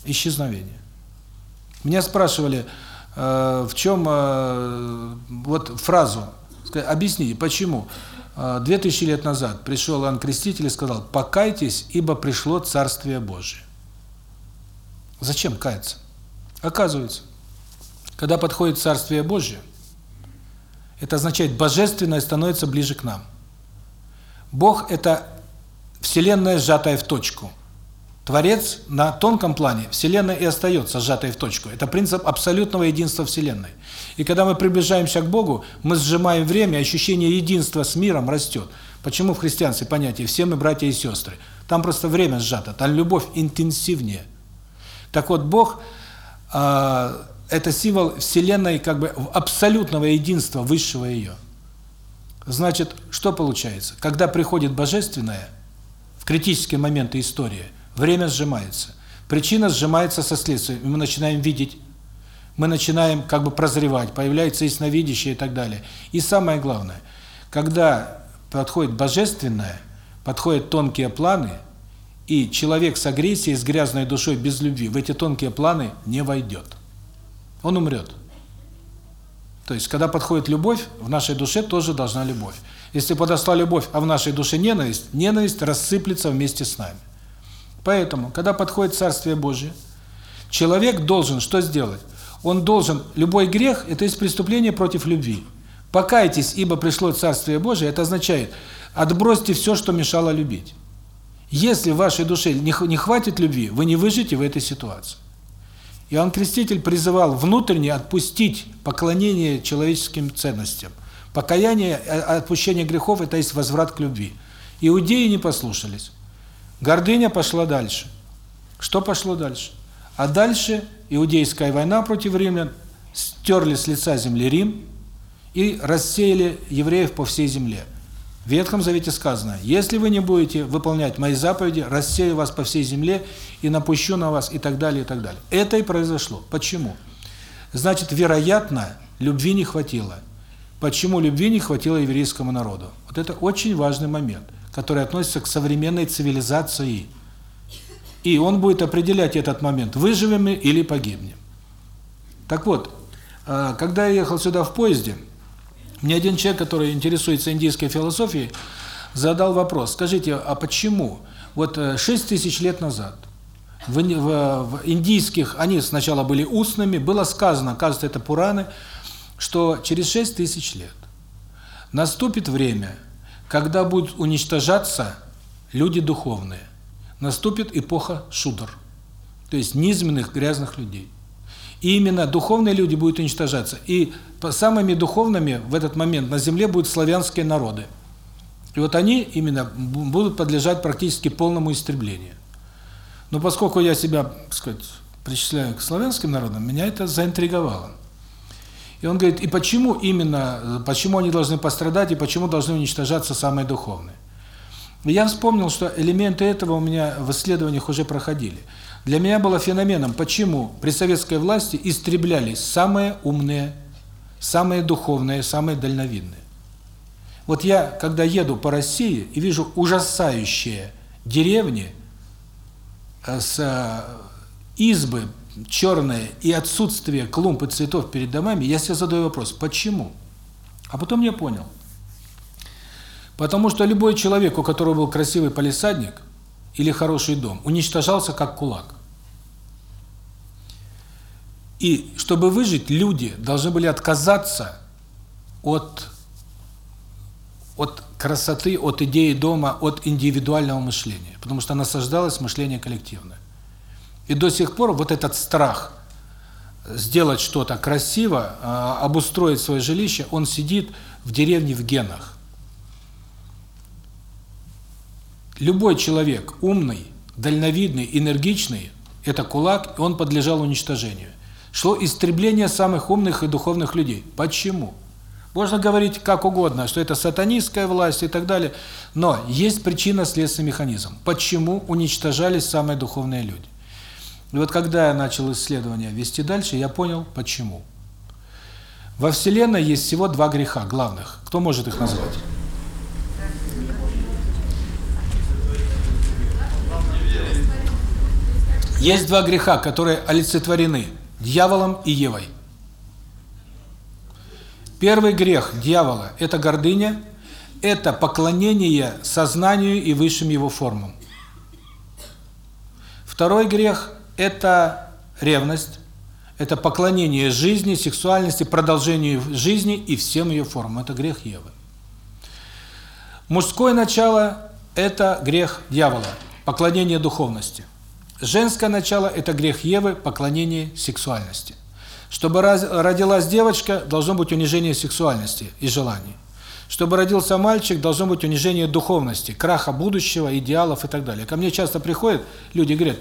исчезновение. Меня спрашивали, э, в чем э, вот фразу, объясните, почему? Почему? А, 2000 лет назад пришел Иоанн Креститель и сказал, покайтесь, ибо пришло Царствие Божие. Зачем каяться? Оказывается, когда подходит Царствие Божие, это означает, Божественное становится ближе к нам. Бог – это Вселенная, сжатая в точку. Творец на тонком плане Вселенная и остается сжатой в точку. Это принцип абсолютного единства Вселенной. И когда мы приближаемся к Богу, мы сжимаем время, ощущение единства с миром растет. Почему в христианстве понятие «все мы братья и сестры»? Там просто время сжато, там любовь интенсивнее. Так вот, Бог э, это символ Вселенной как бы абсолютного единства, высшего ее. Значит, что получается? Когда приходит Божественное, в критические моменты истории, время сжимается. Причина сжимается со следствием, и мы начинаем видеть, мы начинаем как бы прозревать, появляется ясновидящее и так далее. И самое главное, когда подходит Божественное, подходят тонкие планы, и человек с агрессией, с грязной душой, без любви, в эти тонкие планы не войдет он умрет. То есть, когда подходит любовь, в нашей душе тоже должна любовь. Если подошла любовь, а в нашей душе ненависть, ненависть рассыплется вместе с нами. Поэтому, когда подходит Царствие Божие, человек должен что сделать? Он должен, любой грех – это есть преступление против любви. Покайтесь, ибо пришло Царствие Божие, это означает, отбросьте все, что мешало любить. Если в вашей душе не хватит любви, вы не выживете в этой ситуации. Иоанн Креститель призывал внутренне отпустить поклонение человеческим ценностям. Покаяние, э, отпущение грехов – это есть возврат к любви. Иудеи не послушались. Гордыня пошла дальше. Что пошло дальше? А дальше иудейская война против римлян, стерли с лица земли Рим и рассеяли евреев по всей земле. В Ветхом Завете сказано, если вы не будете выполнять мои заповеди, рассею вас по всей земле и напущу на вас и так далее, и так далее. Это и произошло. Почему? Значит, вероятно, любви не хватило. Почему любви не хватило еврейскому народу? Вот это очень важный момент, который относится к современной цивилизации. И он будет определять этот момент, выживем мы или погибнем. Так вот, а, когда я ехал сюда в поезде, мне один человек, который интересуется индийской философией, задал вопрос, скажите, а почему вот 6 э, тысяч лет назад в, в, в индийских, они сначала были устными, было сказано, кажется, это Пураны, что через 6 тысяч лет наступит время, когда будут уничтожаться люди духовные. Наступит эпоха шудр, то есть низменных грязных людей. И именно духовные люди будут уничтожаться. И самыми духовными в этот момент на земле будут славянские народы. И вот они именно будут подлежать практически полному истреблению. Но поскольку я себя, так сказать, причисляю к славянским народам, меня это заинтриговало. И он говорит, и почему именно, почему они должны пострадать, и почему должны уничтожаться самые духовные? Я вспомнил, что элементы этого у меня в исследованиях уже проходили. Для меня было феноменом, почему при советской власти истреблялись самые умные, самые духовные, самые дальновидные. Вот я, когда еду по России и вижу ужасающие деревни э, с э, избы черные и отсутствие клумб и цветов перед домами, я себе задаю вопрос, почему? А потом я понял. Потому что любой человек, у которого был красивый полисадник, или хороший дом, уничтожался как кулак. И чтобы выжить, люди должны были отказаться от от красоты, от идеи дома, от индивидуального мышления, потому что насаждалось мышление коллективное. И до сих пор вот этот страх сделать что-то красиво, а, обустроить свое жилище, он сидит в деревне в генах. Любой человек умный, дальновидный, энергичный – это кулак, и он подлежал уничтожению. Шло истребление самых умных и духовных людей. Почему? Можно говорить как угодно, что это сатанистская власть и так далее, но есть причинно-следственный механизм. Почему уничтожались самые духовные люди? И вот когда я начал исследование вести дальше, я понял, почему. Во Вселенной есть всего два греха главных. Кто может их назвать? Есть два греха, которые олицетворены дьяволом и Евой. Первый грех дьявола – это гордыня, это поклонение сознанию и высшим его формам. Второй грех – это ревность, это поклонение жизни, сексуальности, продолжению жизни и всем ее формам. Это грех Евы. Мужское начало – это грех дьявола, поклонение духовности. Женское начало – это грех Евы, поклонение сексуальности. Чтобы родилась девочка, должно быть унижение сексуальности и желаний. Чтобы родился мальчик, должно быть унижение духовности, краха будущего, идеалов и так далее. Ко мне часто приходят люди и говорят,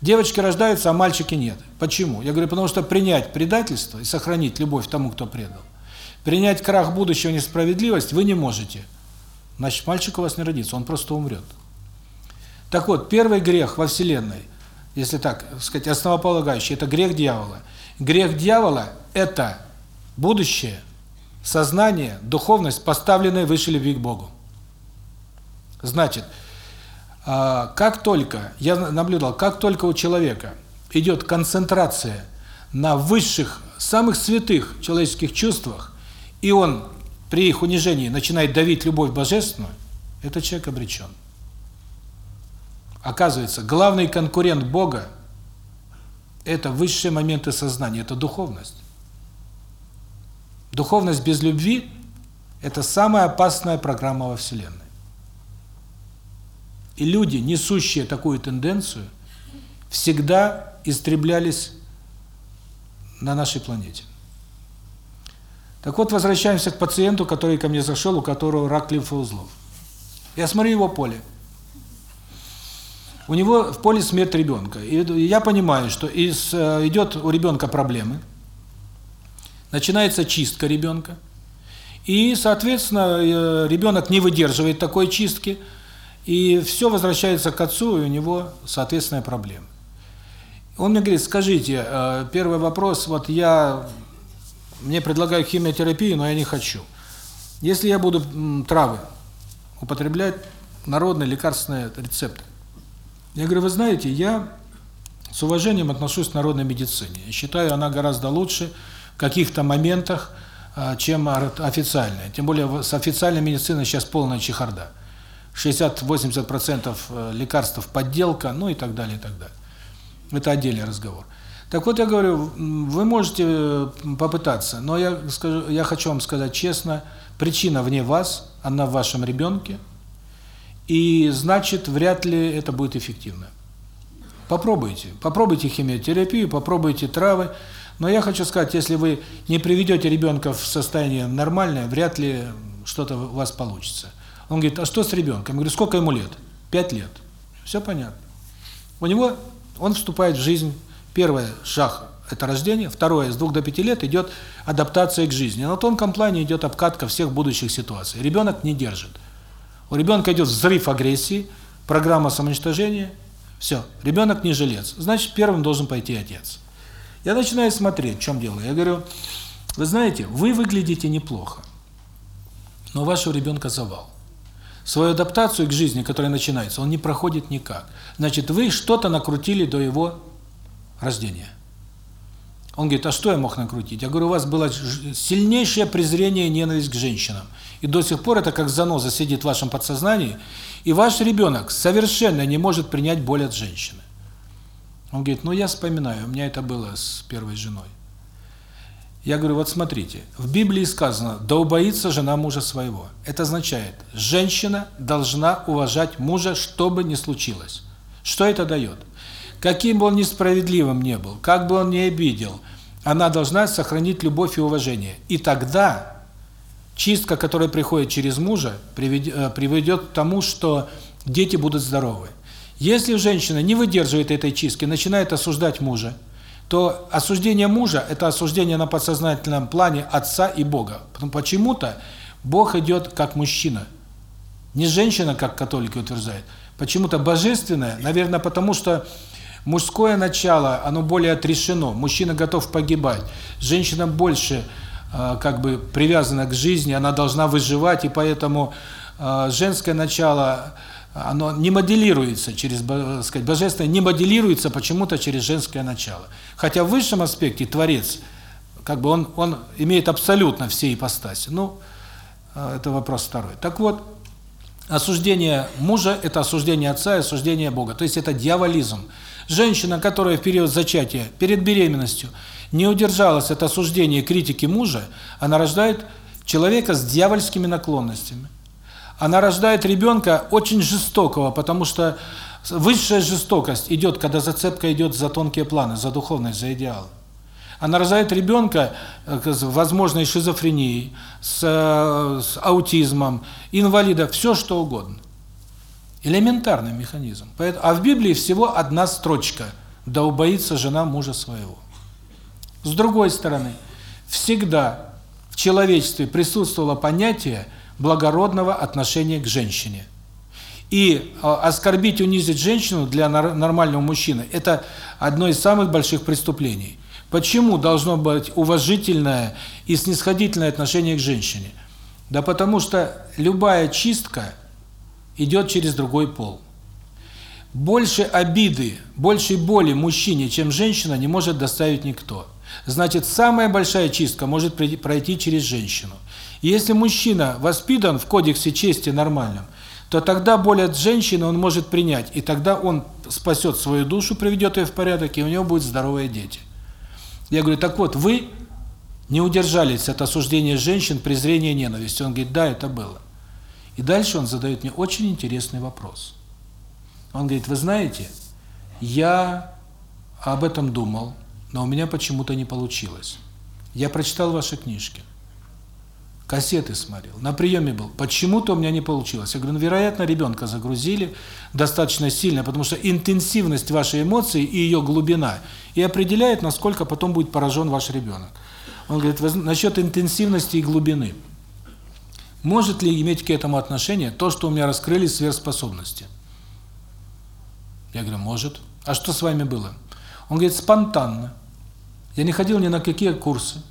девочки рождаются, а мальчики нет. Почему? Я говорю, потому что принять предательство и сохранить любовь тому, кто предал, принять крах будущего, несправедливость вы не можете. Значит, мальчик у вас не родится, он просто умрет. Так вот, первый грех во Вселенной, если так сказать, основополагающий, это грех дьявола – Грех дьявола – это будущее, сознание, духовность, поставленная выше любви к Богу. Значит, а, как только, я наблюдал, как только у человека идет концентрация на высших, самых святых человеческих чувствах, и он при их унижении начинает давить любовь божественную, этот человек обречен. Оказывается, главный конкурент Бога это высшие моменты сознания, это духовность. Духовность без любви – это самая опасная программа во Вселенной. И люди, несущие такую тенденцию, всегда истреблялись на нашей планете. Так вот, возвращаемся к пациенту, который ко мне зашел, у которого рак лимфоузлов. Я смотрю его поле – у него в поле смерть ребенка. И я понимаю, что из э, идет у ребенка проблемы, начинается чистка ребенка, и, соответственно, э, ребенок не выдерживает такой чистки, и все возвращается к отцу, и у него, соответственно, проблемы. Он мне говорит, скажите, э, первый вопрос, вот я, мне предлагают химиотерапию, но я не хочу. Если я буду травы употреблять, народные лекарственные рецепты, я говорю, вы знаете, я с уважением отношусь к народной медицине. Я считаю, она гораздо лучше в каких-то моментах, а, чем официальная. Тем более с официальной медициной сейчас полная чехарда. 60-80% э, лекарств подделка, ну и так далее, и так далее. Это отдельный разговор. Так вот, я говорю, вы можете э, попытаться, но я скажу, я хочу вам сказать честно, причина вне вас, она в вашем ребенке, и значит, вряд ли это будет эффективно. Попробуйте. Попробуйте химиотерапию, попробуйте травы. Но я хочу сказать, если вы не приведете ребенка в состояние нормальное, вряд ли что-то у вас получится. Он говорит, а что с ребенком? Я говорю, сколько ему лет? Пять лет. Все понятно. У него, он вступает в жизнь, первое, шаг – это рождение, второе, с двух до пяти лет идет адаптация к жизни. На тонком плане идет обкатка всех будущих ситуаций. Ребенок не держит. У ребенка идет взрыв агрессии, программа самоуничтожения. Все, ребенок не жилец. Значит, первым должен пойти отец. Я начинаю смотреть, в чем дело. Я говорю, вы знаете, вы выглядите неплохо, но вашего ребенка завал. Свою адаптацию к жизни, которая начинается, он не проходит никак. Значит, вы что-то накрутили до его рождения. Он говорит, а что я мог накрутить? Я говорю, у вас было сильнейшее презрение и ненависть к женщинам. И до сих пор это как заноза сидит в вашем подсознании, и ваш ребенок совершенно не может принять боль от женщины. Он говорит, ну я вспоминаю, у меня это было с первой женой. Я говорю, вот смотрите, в Библии сказано, да убоится жена мужа своего. Это означает, женщина должна уважать мужа, что бы ни случилось. Что это дает? Каким бы он несправедливым не был, как бы он ни обидел, она должна сохранить любовь и уважение. И тогда чистка, которая приходит через мужа, э, приведет к тому, что дети будут здоровы. Если женщина не выдерживает этой чистки, начинает осуждать мужа, то осуждение мужа – это осуждение на подсознательном плане отца и Бога. Почему-то Бог идет как мужчина, не женщина, как католики утверждают. Почему-то божественное, наверное, потому что мужское начало, оно более отрешено, мужчина готов погибать, женщина больше э, как бы привязана к жизни, она должна выживать, и поэтому э, женское начало оно не моделируется через, сказать, божественное не моделируется почему-то через женское начало. Хотя в высшем аспекте Творец, как бы он, он имеет абсолютно все ипостаси. Ну, это вопрос второй. Так вот, осуждение мужа – это осуждение отца и осуждение Бога. То есть это дьяволизм. Женщина, которая в период зачатия, перед беременностью, не удержалась от осуждения и критики мужа, она рождает человека с дьявольскими наклонностями она рождает ребенка очень жестокого, потому что высшая жестокость идет, когда зацепка идет за тонкие планы, за духовность, за идеал. Она рождает ребенка э, с возможной шизофренией, с, э, с аутизмом, инвалида, все что угодно. Элементарный механизм. А в Библии всего одна строчка «Да убоится жена мужа своего». С другой стороны, всегда в человечестве присутствовало понятие – благородного отношения к женщине. И а, оскорбить, унизить женщину для нормального мужчины – это одно из самых больших преступлений. Почему должно быть уважительное и снисходительное отношение к женщине? Да потому что любая чистка идет через другой пол. Больше обиды, больше боли мужчине, чем женщина, не может доставить никто. Значит, самая большая чистка может пройти через женщину. Если мужчина воспитан в кодексе чести нормальном, то тогда боль от женщины он может принять, и тогда он спасет свою душу, приведет ее в порядок, и у него будут здоровые дети. Я говорю, так вот, вы не удержались от осуждения женщин, презрения, ненависти. Он говорит, да, это было. И дальше он задает мне очень интересный вопрос. Он говорит, вы знаете, я об этом думал, но у меня почему-то не получилось. Я прочитал ваши книжки кассеты смотрел, на приеме был. Почему-то у меня не получилось. Я говорю, ну, вероятно, ребенка загрузили достаточно сильно, потому что интенсивность вашей эмоции и ее глубина и определяет, насколько потом будет поражен ваш ребенок. Он говорит, насчет интенсивности и глубины. Может ли иметь к этому отношение то, что у меня раскрылись сверхспособности? Я говорю, может. А что с вами было? Он говорит, спонтанно. Я не ходил ни на какие курсы.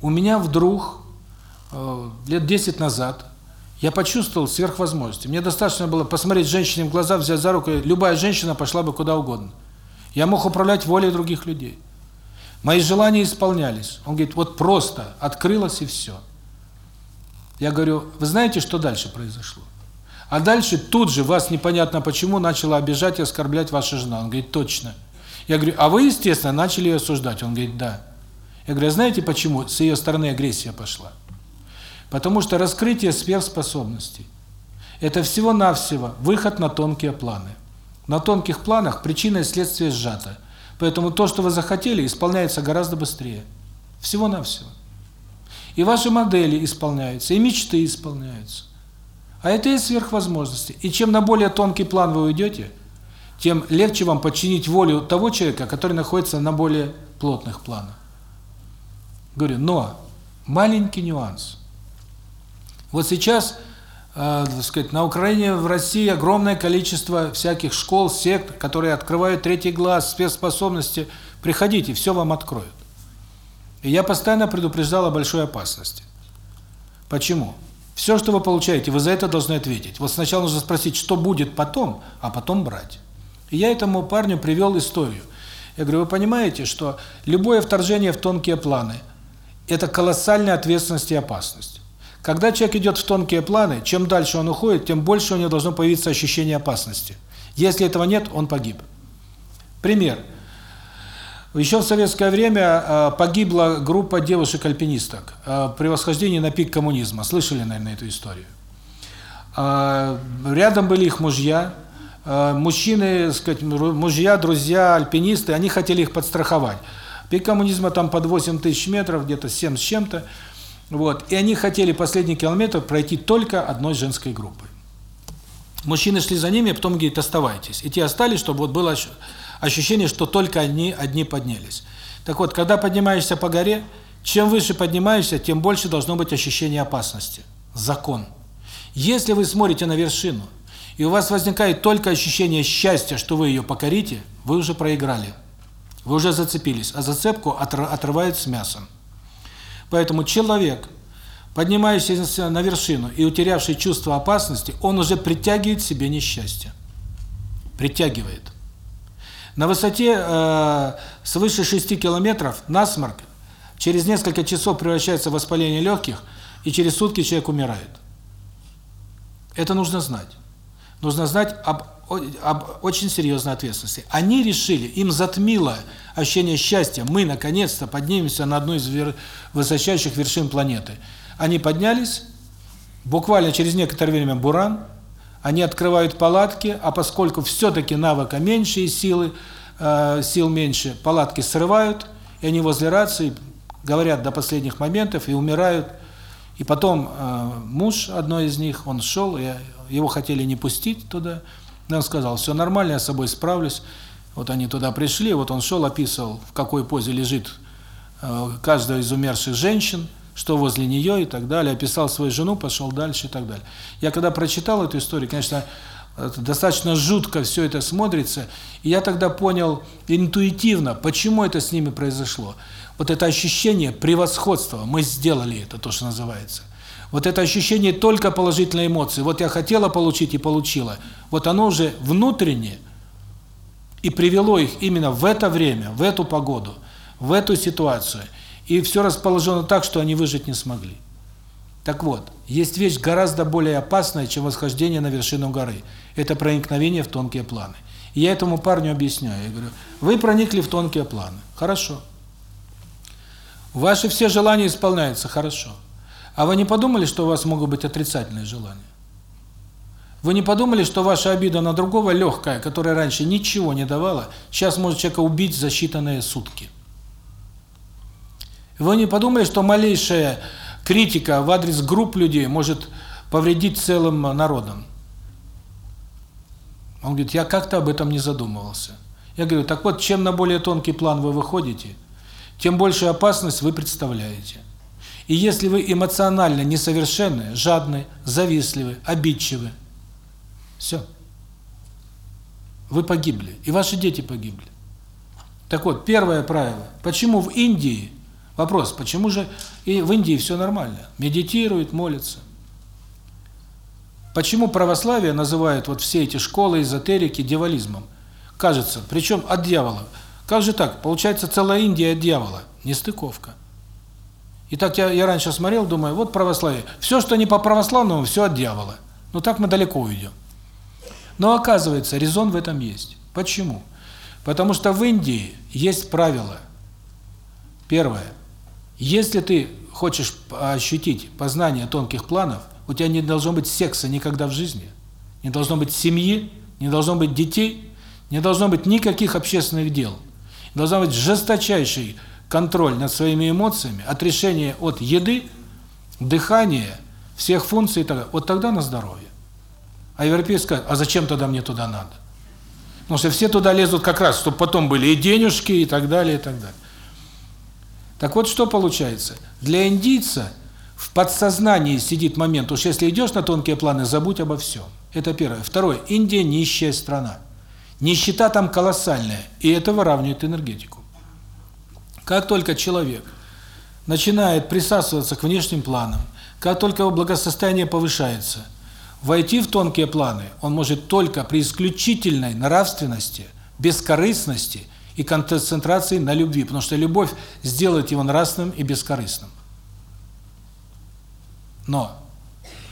У меня вдруг Э, лет 10 назад я почувствовал сверхвозможности. Мне достаточно было посмотреть женщине в глаза, взять за руку, любая женщина пошла бы куда угодно. Я мог управлять волей других людей. Мои желания исполнялись. Он говорит, вот просто открылось и все. Я говорю, вы знаете, что дальше произошло? А дальше тут же вас непонятно почему начала обижать и оскорблять ваша жена. Он говорит, точно. Я говорю, а вы, естественно, начали ее осуждать. Он говорит, да. Я говорю, а знаете почему с ее стороны агрессия пошла? Потому что раскрытие сверхспособностей – это всего-навсего выход на тонкие планы. На тонких планах причина и следствие сжато. Поэтому то, что вы захотели, исполняется гораздо быстрее. Всего-навсего. И ваши модели исполняются, и мечты исполняются. А это и сверхвозможности. И чем на более тонкий план вы уйдете, тем легче вам подчинить волю того человека, который находится на более плотных планах. Говорю, но маленький нюанс – вот сейчас, э, так сказать, на Украине, в России огромное количество всяких школ, сект, которые открывают третий глаз, спецспособности. Приходите, все вам откроют. И я постоянно предупреждал о большой опасности. Почему? Все, что вы получаете, вы за это должны ответить. Вот сначала нужно спросить, что будет потом, а потом брать. И я этому парню привел историю. Я говорю, вы понимаете, что любое вторжение в тонкие планы – это колоссальная ответственность и опасность. Когда человек идет в тонкие планы, чем дальше он уходит, тем больше у него должно появиться ощущение опасности. Если этого нет, он погиб. Пример. Еще в советское время э, погибла группа девушек-альпинисток э, при восхождении на пик коммунизма. Слышали, наверное, эту историю? Э, рядом были их мужья, мужчины, сказать, мужья, друзья, альпинисты, они хотели их подстраховать. Пик коммунизма там под 8 тысяч метров, где-то 7 с чем-то. Вот. И они хотели последний километр пройти только одной женской группой. Мужчины шли за ними, а потом говорит, оставайтесь. И те остались, чтобы вот было ощущение, что только они одни поднялись. Так вот, когда поднимаешься по горе, чем выше поднимаешься, тем больше должно быть ощущение опасности. Закон. Если вы смотрите на вершину, и у вас возникает только ощущение счастья, что вы ее покорите, вы уже проиграли. Вы уже зацепились, а зацепку отрывают с мясом. Поэтому человек, поднимающийся на вершину и утерявший чувство опасности, он уже притягивает себе несчастье. Притягивает. На высоте э, свыше 6 километров насморк через несколько часов превращается в воспаление легких, и через сутки человек умирает. Это нужно знать. Нужно знать об, об очень серьезной ответственности. Они решили, им затмило ощущение счастья. Мы, наконец-то, поднимемся на одну из вер... высочайших вершин планеты. Они поднялись, буквально через некоторое время буран, они открывают палатки, а поскольку все-таки навыка меньше и силы, э, сил меньше, палатки срывают, и они возле рации говорят до последних моментов и умирают. И потом э, муж одной из них, он шел, его хотели не пустить туда, но он сказал, все нормально, я с собой справлюсь. Вот они туда пришли, вот он шел, описывал, в какой позе лежит э, каждая из умерших женщин, что возле нее и так далее, описал свою жену, пошел дальше и так далее. Я когда прочитал эту историю, конечно, достаточно жутко все это смотрится, и я тогда понял интуитивно, почему это с ними произошло. Вот это ощущение превосходства, мы сделали это, то, что называется. Вот это ощущение только положительной эмоции. Вот я хотела получить и получила. Вот оно уже внутренне и привело их именно в это время, в эту погоду, в эту ситуацию – и все расположено так, что они выжить не смогли. Так вот, есть вещь гораздо более опасная, чем восхождение на вершину горы. Это проникновение в тонкие планы. И я этому парню объясняю. Я говорю, вы проникли в тонкие планы. Хорошо. Ваши все желания исполняются. Хорошо. А вы не подумали, что у вас могут быть отрицательные желания? Вы не подумали, что ваша обида на другого легкая, которая раньше ничего не давала, сейчас может человека убить за считанные сутки? Вы не подумали, что малейшая критика в адрес групп людей может повредить целым народам? Он говорит, я как-то об этом не задумывался. Я говорю, так вот, чем на более тонкий план вы выходите, тем большую опасность вы представляете. И если вы эмоционально несовершенны, жадны, завистливы, обидчивы, все. Вы погибли, и ваши дети погибли. Так вот, первое правило. Почему в Индии Вопрос, почему же и в Индии все нормально? Медитируют, молятся. Почему православие называют вот все эти школы эзотерики дьяволизмом? Кажется, причем от дьявола. Как же так? Получается, целая Индия от дьявола. Нестыковка. И так я, я раньше смотрел, думаю, вот православие. Все, что не по православному, все от дьявола. Ну так мы далеко уйдем. Но оказывается, резон в этом есть. Почему? Потому что в Индии есть правило. Первое. Если ты хочешь ощутить познание тонких планов, у тебя не должно быть секса никогда в жизни, не должно быть семьи, не должно быть детей, не должно быть никаких общественных дел. Должен быть жесточайший контроль над своими эмоциями, отрешение от еды, дыхания, всех функций и так далее. Вот тогда на здоровье. А европейцы скажут, а зачем тогда мне туда надо? Потому что все туда лезут как раз, чтобы потом были и денежки, и так далее, и так далее. Так вот, что получается? Для индийца в подсознании сидит момент, уж если идешь на тонкие планы, забудь обо всем. Это первое. Второе. Индия нищая страна. Нищета там колоссальная, и это выравнивает энергетику. Как только человек начинает присасываться к внешним планам, как только его благосостояние повышается, войти в тонкие планы он может только при исключительной нравственности, бескорыстности и концентрации на любви, потому что любовь сделает его нравственным и бескорыстным. Но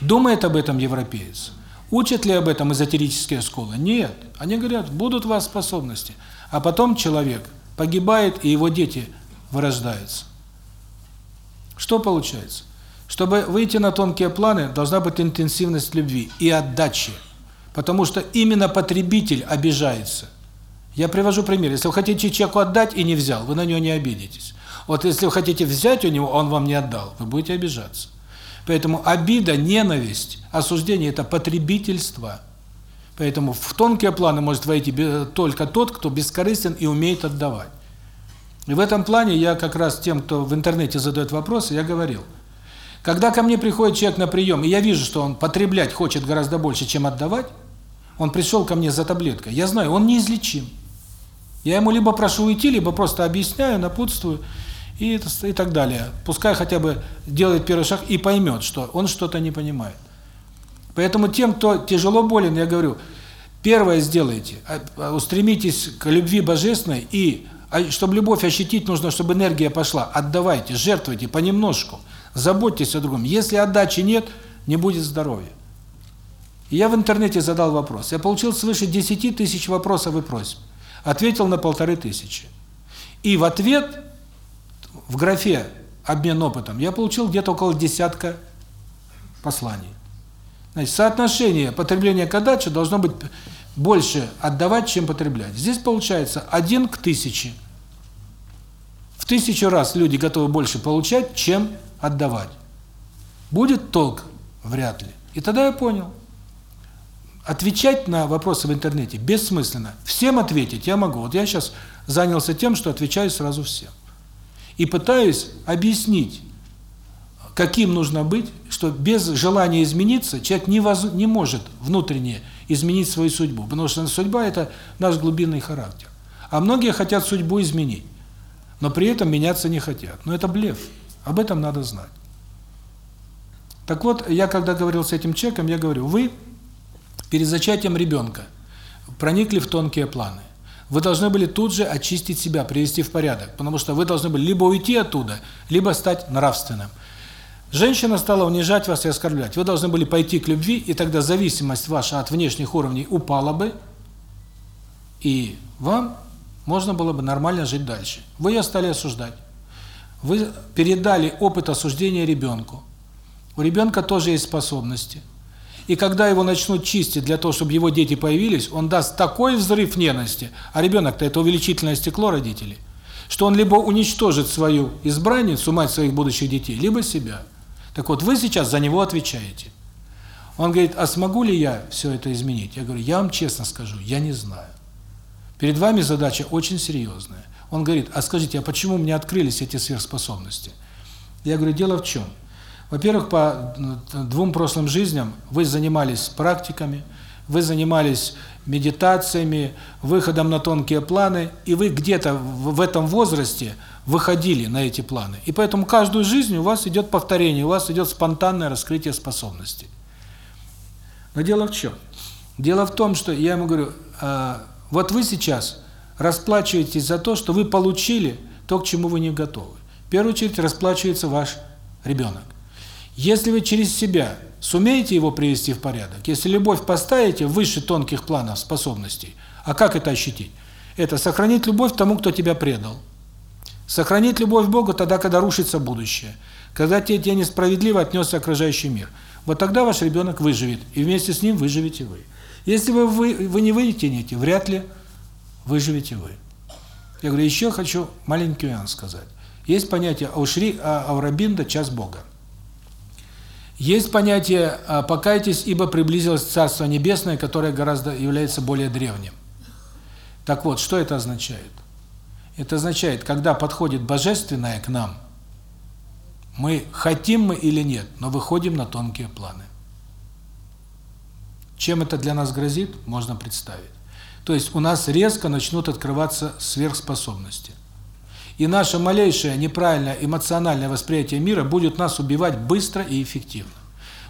думает об этом европеец. Учат ли об этом эзотерические школы? Нет. Они говорят, будут у вас способности. А потом человек погибает, и его дети вырождаются. Что получается? Чтобы выйти на тонкие планы, должна быть интенсивность любви и отдачи. Потому что именно потребитель обижается – я привожу пример. Если вы хотите человеку отдать и не взял, вы на него не обидитесь. Вот если вы хотите взять у него, он вам не отдал, вы будете обижаться. Поэтому обида, ненависть, осуждение – это потребительство. Поэтому в тонкие планы может войти только тот, кто бескорыстен и умеет отдавать. И в этом плане я как раз тем, кто в интернете задает вопросы, я говорил. Когда ко мне приходит человек на прием, и я вижу, что он потреблять хочет гораздо больше, чем отдавать, он пришел ко мне за таблеткой, я знаю, он неизлечим. Я ему либо прошу уйти, либо просто объясняю, напутствую и, и так далее. Пускай хотя бы делает первый шаг и поймет, что он что-то не понимает. Поэтому тем, кто тяжело болен, я говорю, первое сделайте, а, а, устремитесь к любви божественной, и а, чтобы любовь ощутить, нужно, чтобы энергия пошла. Отдавайте, жертвуйте понемножку, заботьтесь о другом. Если отдачи нет, не будет здоровья. я в интернете задал вопрос. Я получил свыше 10 тысяч вопросов и просьб. Ответил на полторы тысячи. И в ответ, в графе «Обмен опытом» я получил где-то около десятка посланий. Значит, соотношение потребления к отдаче должно быть больше отдавать, чем потреблять. Здесь получается один к тысяче. В тысячу раз люди готовы больше получать, чем отдавать. Будет толк? Вряд ли. И тогда я понял. Отвечать на вопросы в интернете бессмысленно. Всем ответить я могу. Вот я сейчас занялся тем, что отвечаю сразу всем. И пытаюсь объяснить каким нужно быть, что без желания измениться человек не, воз... не может внутренне изменить свою судьбу, потому что судьба – это наш глубинный характер. А многие хотят судьбу изменить, но при этом меняться не хотят. Но это блеф, об этом надо знать. Так вот, я когда говорил с этим человеком, я говорю, вы перед зачатием ребенка проникли в тонкие планы. Вы должны были тут же очистить себя, привести в порядок, потому что вы должны были либо уйти оттуда, либо стать нравственным. Женщина стала унижать вас и оскорблять. Вы должны были пойти к любви, и тогда зависимость ваша от внешних уровней упала бы, и вам можно было бы нормально жить дальше. Вы ее стали осуждать. Вы передали опыт осуждения ребенку. У ребенка тоже есть способности. И когда его начнут чистить для того, чтобы его дети появились, он даст такой взрыв ненависти, а ребенок-то это увеличительное стекло родителей, что он либо уничтожит свою избранницу, мать своих будущих детей, либо себя. Так вот, вы сейчас за него отвечаете. Он говорит, а смогу ли я все это изменить? Я говорю, я вам честно скажу, я не знаю. Перед вами задача очень серьезная. Он говорит, а скажите, а почему мне открылись эти сверхспособности? Я говорю, дело в чем? Во-первых, по двум прошлым жизням вы занимались практиками, вы занимались медитациями, выходом на тонкие планы, и вы где-то в этом возрасте выходили на эти планы. И поэтому каждую жизнь у вас идет повторение, у вас идет спонтанное раскрытие способностей. Но дело в чем? Дело в том, что я ему говорю, э, вот вы сейчас расплачиваетесь за то, что вы получили то, к чему вы не готовы. В первую очередь расплачивается ваш ребенок. Если вы через себя сумеете его привести в порядок, если любовь поставите выше тонких планов способностей, а как это ощутить? Это сохранить любовь тому, кто тебя предал. Сохранить любовь к Богу тогда, когда рушится будущее. Когда тебе, тебе несправедливо отнесся окружающий мир. Вот тогда ваш ребенок выживет, и вместе с ним выживете вы. Если вы, вы, вы не вытянете, вряд ли выживете вы. Я говорю, еще хочу маленький нюанс сказать. Есть понятие Аушри Аурабинда «час Бога». Есть понятие а, «покайтесь, ибо приблизилось Царство Небесное», которое гораздо является более древним. Так вот, что это означает? Это означает, когда подходит божественное к нам, мы хотим мы или нет, но выходим на тонкие планы. Чем это для нас грозит, можно представить. То есть у нас резко начнут открываться сверхспособности. И наше малейшее неправильное эмоциональное восприятие мира будет нас убивать быстро и эффективно.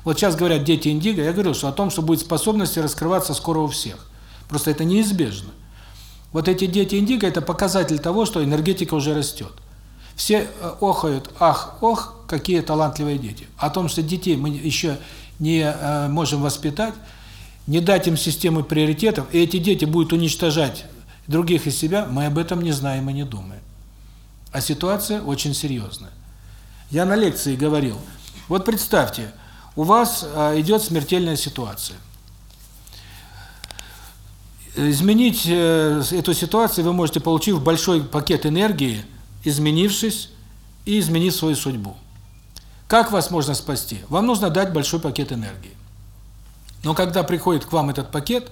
Вот сейчас говорят дети индиго, я говорил, что о том, что будет способности раскрываться скоро у всех. Просто это неизбежно. Вот эти дети индиго – это показатель того, что энергетика уже растет. Все э, охают, ах, ох, какие талантливые дети. О том, что детей мы еще не э, можем воспитать, не дать им системы приоритетов, и эти дети будут уничтожать других из себя, мы об этом не знаем и не думаем. А ситуация очень серьезная. Я на лекции говорил, вот представьте, у вас э, идет смертельная ситуация – Изменить э, эту ситуацию вы можете, получив большой пакет энергии, изменившись и изменив свою судьбу. Как вас можно спасти? Вам нужно дать большой пакет энергии. Но когда приходит к вам этот пакет,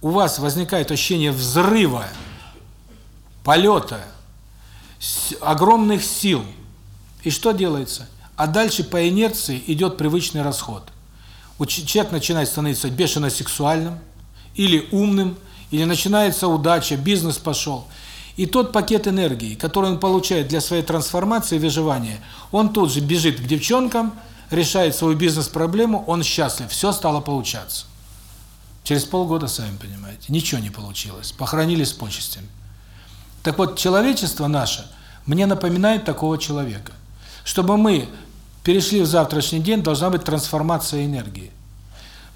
у вас возникает ощущение взрыва, полета, огромных сил. И что делается? А дальше по инерции идет привычный расход. Человек начинает становиться бешено сексуальным, или умным, или начинается удача, бизнес пошел. И тот пакет энергии, который он получает для своей трансформации и выживания, он тут же бежит к девчонкам, решает свою бизнес-проблему, он счастлив, все стало получаться. Через полгода, сами понимаете, ничего не получилось, похоронили с почестями. Так вот, человечество наше мне напоминает такого человека. Чтобы мы перешли в завтрашний день, должна быть трансформация энергии.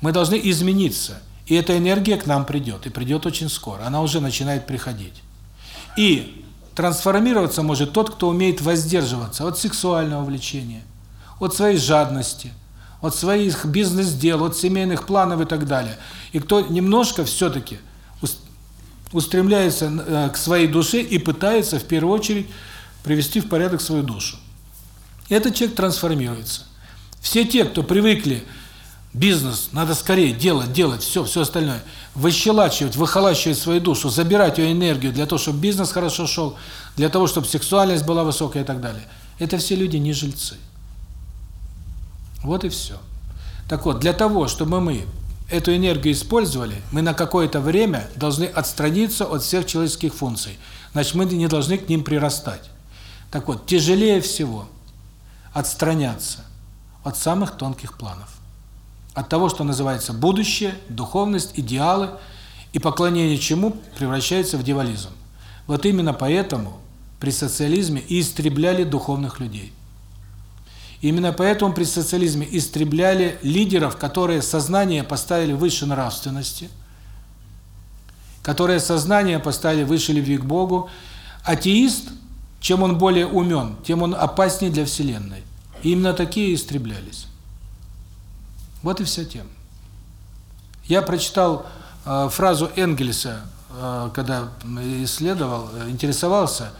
Мы должны измениться, и эта энергия к нам придет, и придет очень скоро, она уже начинает приходить. И трансформироваться может тот, кто умеет воздерживаться от сексуального влечения, от своей жадности, от своих бизнес-дел, от семейных планов и так далее. И кто немножко все-таки устремляется э, к своей душе и пытается в первую очередь привести в порядок свою душу. Этот человек трансформируется. Все те, кто привыкли бизнес, надо скорее делать, делать, все, все остальное, выщелачивать, выхолачивать свою душу, забирать ее энергию для того, чтобы бизнес хорошо шел, для того, чтобы сексуальность была высокая и так далее. Это все люди не жильцы. Вот и все. Так вот, для того, чтобы мы эту энергию использовали, мы на какое-то время должны отстраниться от всех человеческих функций. Значит, мы не должны к ним прирастать. Так вот, тяжелее всего отстраняться от самых тонких планов. От того, что называется будущее, духовность, идеалы, и поклонение чему превращается в дьяволизм. Вот именно поэтому при социализме и истребляли духовных людей. Именно поэтому при социализме истребляли лидеров, которые сознание поставили выше нравственности, которые сознание поставили выше любви к Богу. Атеист, чем он более умен, тем он опаснее для Вселенной. И именно такие истреблялись. Вот и вся тема. Я прочитал э, фразу Энгельса, э, когда исследовал, интересовался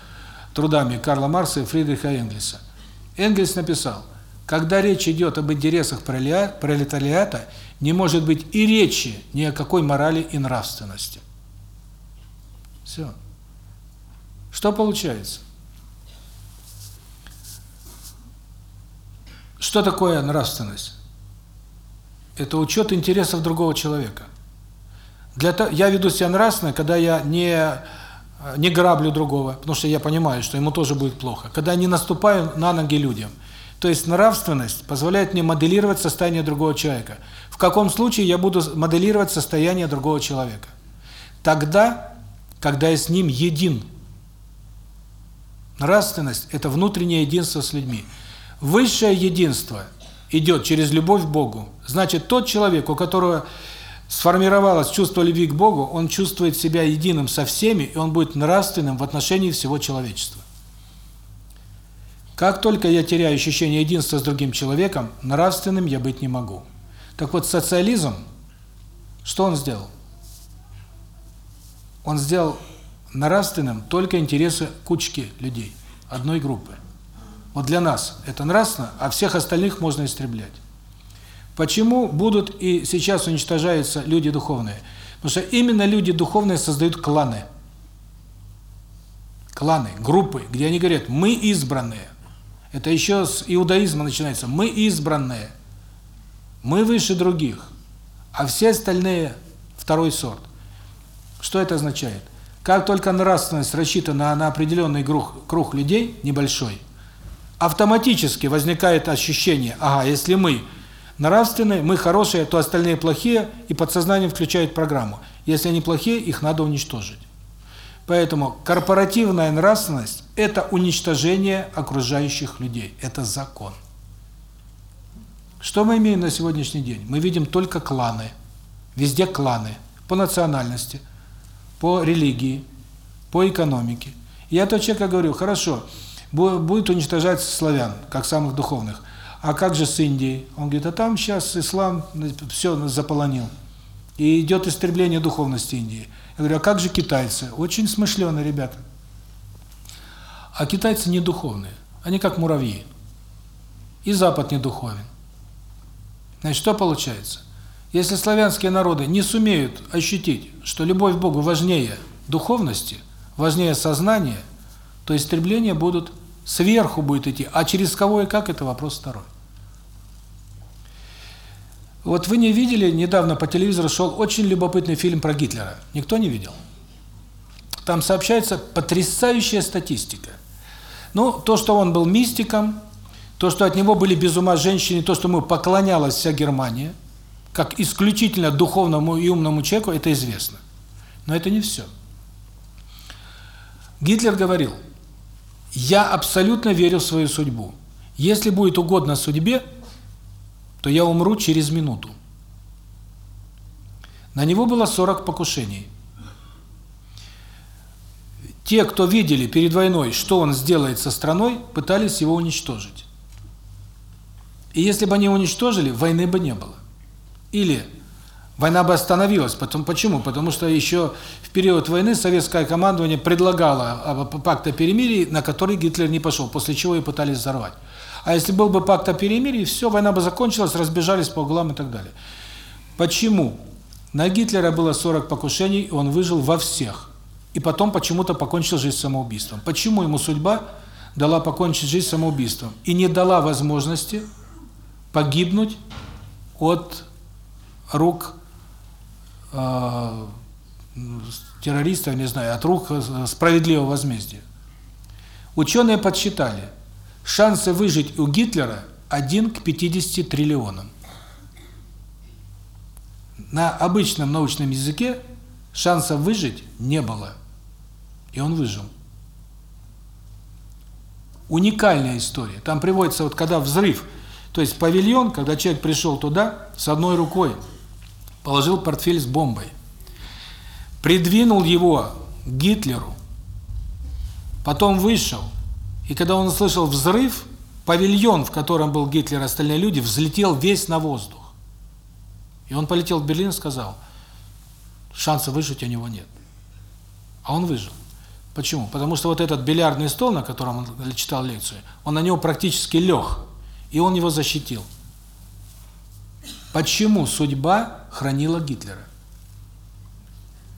трудами Карла Маркса и Фридриха Энгельса. Энгельс написал, когда речь идет об интересах пролетариата, не может быть и речи ни о какой морали и нравственности. Все. Что получается? Что такое нравственность? Это учет интересов другого человека. Для того, я веду себя нравственно, когда я не не граблю другого, потому что я понимаю, что ему тоже будет плохо. Когда не наступаю на ноги людям. То есть нравственность позволяет мне моделировать состояние другого человека. В каком случае я буду моделировать состояние другого человека? Тогда, когда я с ним един. Нравственность – это внутреннее единство с людьми. Высшее единство идет через любовь к Богу. Значит, тот человек, у которого сформировалось чувство любви к Богу, он чувствует себя единым со всеми, и он будет нравственным в отношении всего человечества. Как только я теряю ощущение единства с другим человеком, нравственным я быть не могу. Так вот, социализм, что он сделал? Он сделал нравственным только интересы кучки людей, одной группы. Вот для нас это нравственно, а всех остальных можно истреблять. Почему будут и сейчас уничтожаются люди духовные? Потому что именно люди духовные создают кланы. Кланы, группы, где они говорят, мы избранные. Это еще с иудаизма начинается. Мы избранные. Мы выше других. А все остальные второй сорт. Что это означает? Как только нравственность рассчитана на определенный круг, круг людей, небольшой, автоматически возникает ощущение, ага, если мы нравственные, мы хорошие, то остальные плохие, и подсознание включает программу. Если они плохие, их надо уничтожить. Поэтому корпоративная нравственность – это уничтожение окружающих людей. Это закон. Что мы имеем на сегодняшний день? Мы видим только кланы. Везде кланы. По национальности, по религии, по экономике. Я то человека говорю, хорошо, будет уничтожать славян, как самых духовных. А как же с Индией? Он говорит, а там сейчас ислам все заполонил. И идет истребление духовности Индии. Я говорю, а как же китайцы? Очень смышленые ребята. А китайцы не духовные. Они как муравьи. И Запад не духовен. Значит, что получается? Если славянские народы не сумеют ощутить, что любовь к Богу важнее духовности, важнее сознания, то истребления будут сверху будет идти, а через кого и как это вопрос второй. Вот вы не видели, недавно по телевизору шел очень любопытный фильм про Гитлера. Никто не видел? Там сообщается потрясающая статистика. Ну, то, что он был мистиком, то, что от него были без ума женщины, то, что ему поклонялась вся Германия, как исключительно духовному и умному человеку, это известно. Но это не все. Гитлер говорил, я абсолютно верю в свою судьбу. Если будет угодно судьбе, то я умру через минуту. На него было 40 покушений. Те, кто видели перед войной, что он сделает со страной, пытались его уничтожить. И если бы они уничтожили, войны бы не было. Или война бы остановилась. Потом, почему? Потому что еще в период войны советское командование предлагало пакт о перемирии, на который Гитлер не пошел, после чего и пытались взорвать. А если был бы пакт о перемирии, все, война бы закончилась, разбежались по углам и так далее. Почему? На Гитлера было 40 покушений, и он выжил во всех. И потом почему-то покончил жизнь самоубийством. Почему ему судьба дала покончить жизнь самоубийством? И не дала возможности погибнуть от рук э, террористов, не знаю, от рук справедливого возмездия. Ученые подсчитали – шансы выжить у Гитлера 1 к 50 триллионам. На обычном научном языке шансов выжить не было. И он выжил. Уникальная история. Там приводится, вот когда взрыв, то есть павильон, когда человек пришел туда с одной рукой, положил портфель с бомбой, придвинул его Гитлеру, потом вышел, и когда он услышал взрыв, павильон, в котором был Гитлер и остальные люди, взлетел весь на воздух. И он полетел в Берлин и сказал, шанса выжить у него нет. А он выжил. Почему? Потому что вот этот бильярдный стол, на котором он читал лекцию, он на него практически лег, и он его защитил. Почему судьба хранила Гитлера?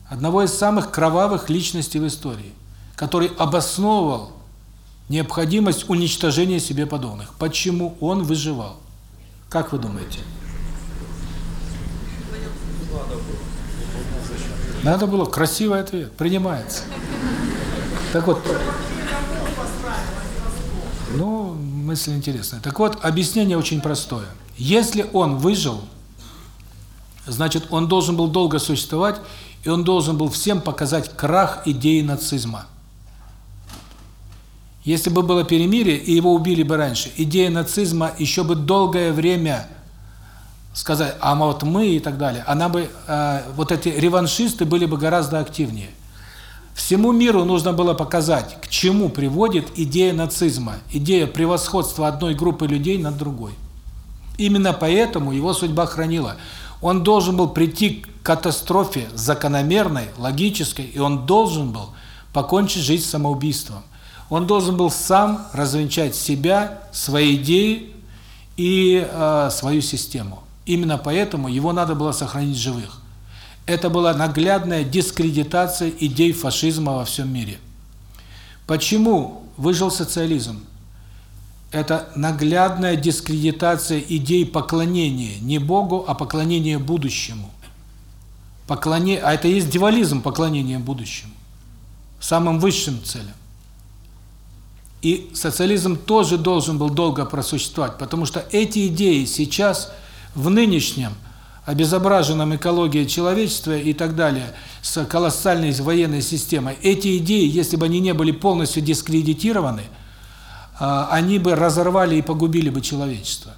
Одного из самых кровавых личностей в истории, который обосновывал необходимость уничтожения себе подобных. Почему он выживал? Как вы думаете? Надо было. Красивый ответ. Принимается. Так вот. Ну, мысль интересная. Так вот, объяснение очень простое. Если он выжил, значит, он должен был долго существовать, и он должен был всем показать крах идеи нацизма. Если бы было перемирие, и его убили бы раньше, идея нацизма еще бы долгое время сказать, а вот мы и так далее, она бы, э, вот эти реваншисты были бы гораздо активнее. Всему миру нужно было показать, к чему приводит идея нацизма, идея превосходства одной группы людей над другой. Именно поэтому его судьба хранила. Он должен был прийти к катастрофе закономерной, логической, и он должен был покончить жизнь самоубийством. Он должен был сам развенчать себя, свои идеи и э, свою систему. Именно поэтому его надо было сохранить живых. Это была наглядная дискредитация идей фашизма во всем мире. Почему выжил социализм? Это наглядная дискредитация идей поклонения не Богу, а поклонения будущему. Поклоне... А это есть дивализм поклонения будущему. Самым высшим целям. И социализм тоже должен был долго просуществовать, потому что эти идеи сейчас в нынешнем обезображенном экологии человечества и так далее, с колоссальной военной системой, эти идеи, если бы они не были полностью дискредитированы, а, они бы разорвали и погубили бы человечество.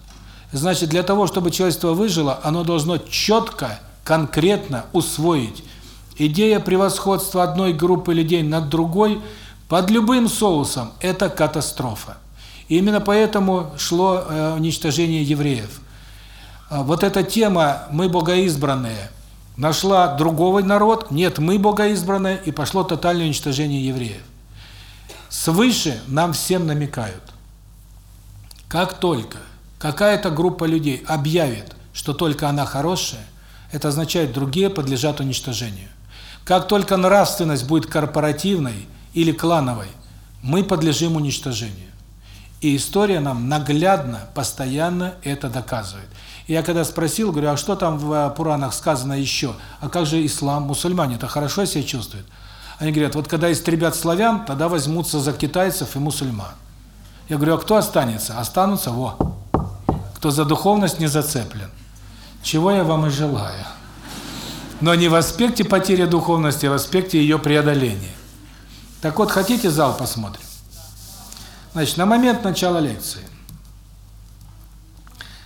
Значит, для того, чтобы человечество выжило, оно должно четко, конкретно усвоить. Идея превосходства одной группы людей над другой – под любым соусом это катастрофа. И именно поэтому шло э, уничтожение евреев. А вот эта тема «мы богоизбранные» нашла другой народ, нет, мы богоизбранные, и пошло тотальное уничтожение евреев. Свыше нам всем намекают. Как только какая-то группа людей объявит, что только она хорошая, Это означает, другие подлежат уничтожению. Как только нравственность будет корпоративной или клановой, мы подлежим уничтожению. И история нам наглядно, постоянно это доказывает. Я когда спросил, говорю, а что там в э, Пуранах сказано еще? А как же ислам, мусульмане-то хорошо себя чувствуют? Они говорят, вот когда истребят славян, тогда возьмутся за китайцев и мусульман. Я говорю, а кто останется? Останутся, во, кто за духовность не зацеплен. Чего я вам и желаю. Но не в аспекте потери духовности, а в аспекте ее преодоления. Так вот, хотите зал посмотрим? Значит, на момент начала лекции.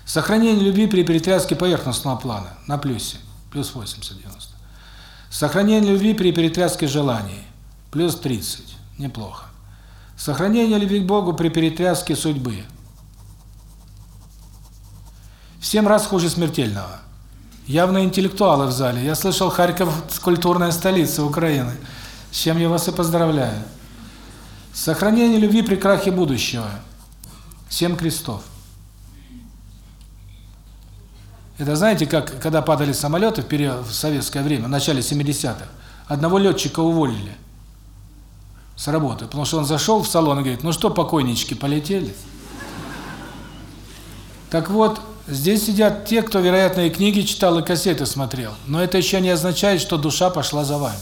Сохранение любви при перетряске поверхностного плана на плюсе, плюс 80-90. Сохранение любви при перетряске желаний, плюс 30, неплохо. Сохранение любви к Богу при перетряске судьбы. В семь раз хуже смертельного. Явно интеллектуалы в зале. Я слышал, Харьков – культурная столица Украины. С чем я вас и поздравляю. Сохранение любви при крахе будущего. Семь крестов. Это знаете, как когда падали самолеты в период в советское время, в начале 70-х, одного летчика уволили с работы, потому что он зашел в салон и говорит, ну что, покойнички, полетели? Так вот, здесь сидят те, кто, вероятно, и книги читал, и кассеты смотрел, но это еще не означает, что душа пошла за вами.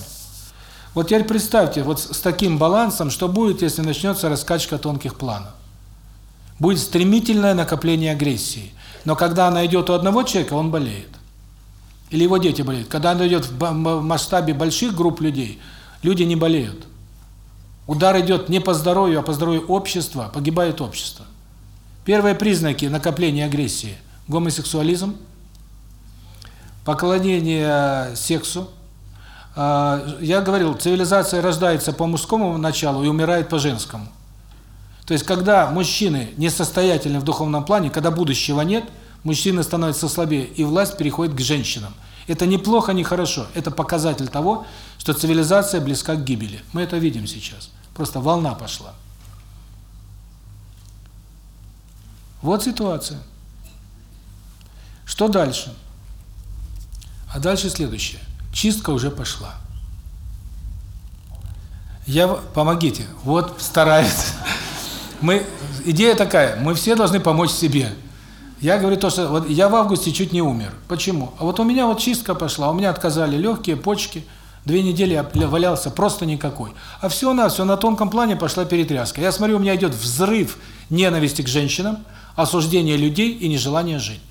Вот теперь представьте, вот с таким балансом, что будет, если начнется раскачка тонких планов. Будет стремительное накопление агрессии. Но когда она идет у одного человека, он болеет. Или его дети болеют. Когда она идет в масштабе больших групп людей, люди не болеют. Удар идет не по здоровью, а по здоровью общества, погибает общество. Первые признаки накопления агрессии – гомосексуализм, поклонение сексу. А, я говорил, цивилизация рождается по мужскому началу и умирает по женскому. То есть, когда мужчины несостоятельны в духовном плане, когда будущего нет, мужчины становятся слабее, и власть переходит к женщинам. Это не плохо, не хорошо. Это показатель того, что цивилизация близка к гибели. Мы это видим сейчас. Просто волна пошла. Вот ситуация. Что дальше? А дальше следующее. Чистка уже пошла. Я помогите. Вот старается. [laughs] Мы идея такая, мы все должны помочь себе. Я говорю то, что вот я в августе чуть не умер. Почему? А вот у меня вот чистка пошла, у меня отказали легкие, почки. Две недели я валялся просто никакой. А все на все на тонком плане пошла перетряска. Я смотрю, у меня идет взрыв ненависти к женщинам, осуждение людей и нежелание жить.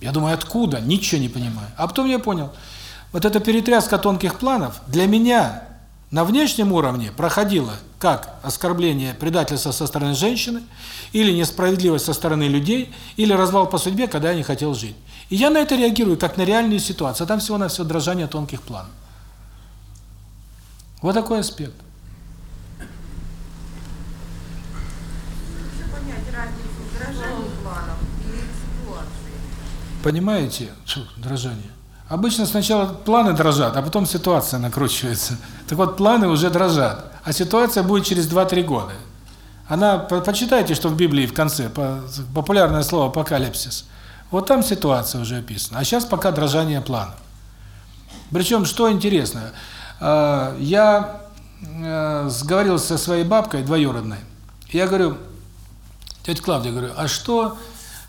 Я думаю, откуда? Ничего не понимаю. А потом я понял, вот эта перетряска тонких планов для меня на внешнем уровне проходила как оскорбление, предательство со стороны женщины, или несправедливость со стороны людей, или развал по судьбе, когда я не хотел жить. И я на это реагирую как на реальную ситуацию, а там всего на все дрожание тонких планов. Вот такой аспект. Понимаете, дрожание? Обычно сначала планы дрожат, а потом ситуация накручивается. Так вот, планы уже дрожат, а ситуация будет через 2-3 года. Она, почитайте, что в Библии в конце, популярное слово «апокалипсис». Вот там ситуация уже описана. А сейчас пока дрожание планов. Причем, что интересно, а, я э, сговорился со своей бабкой двоюродной. Я говорю, тетя Клавдия, говорю, а что,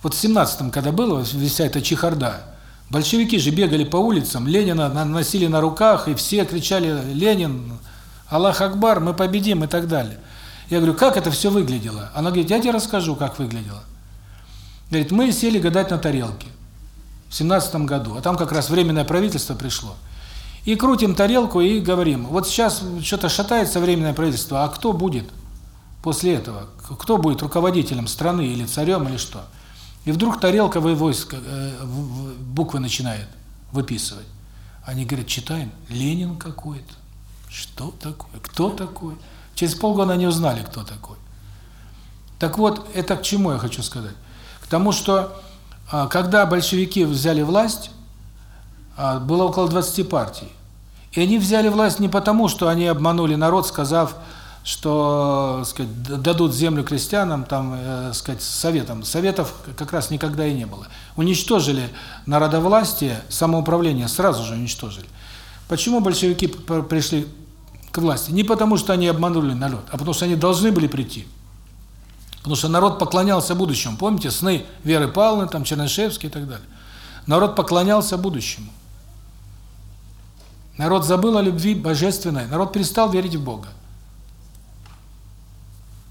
вот в 17-м, когда было, вся эта чехарда, Большевики же бегали по улицам, Ленина носили на руках, и все кричали «Ленин! Аллах Акбар! Мы победим!» и так далее. Я говорю, как это все выглядело? Она говорит, я тебе расскажу, как выглядело. Говорит, мы сели гадать на тарелке в семнадцатом году, а там как раз временное правительство пришло. И крутим тарелку и говорим, вот сейчас что-то шатается временное правительство, а кто будет после этого? Кто будет руководителем страны или царем или что? И вдруг тарелка войск, э, буквы начинает выписывать. Они говорят, читаем, Ленин какой-то. Что такое? Кто такой? Через полгода они узнали, кто такой. Так вот, это к чему я хочу сказать? К тому, что а, когда большевики взяли власть, а, было около 20 партий. И они взяли власть не потому, что они обманули народ, сказав, что, сказать, дадут землю крестьянам, там, э, сказать, советам. Советов как раз никогда и не было. Уничтожили народовластие, самоуправление сразу же уничтожили. Почему большевики пришли к власти? Не потому, что они обманули народ, а потому, что они должны были прийти. Потому что народ поклонялся будущему. Помните, сны Веры Павловны, там, Чернышевский и так далее. Народ поклонялся будущему. Народ забыл о любви божественной, народ перестал верить в Бога.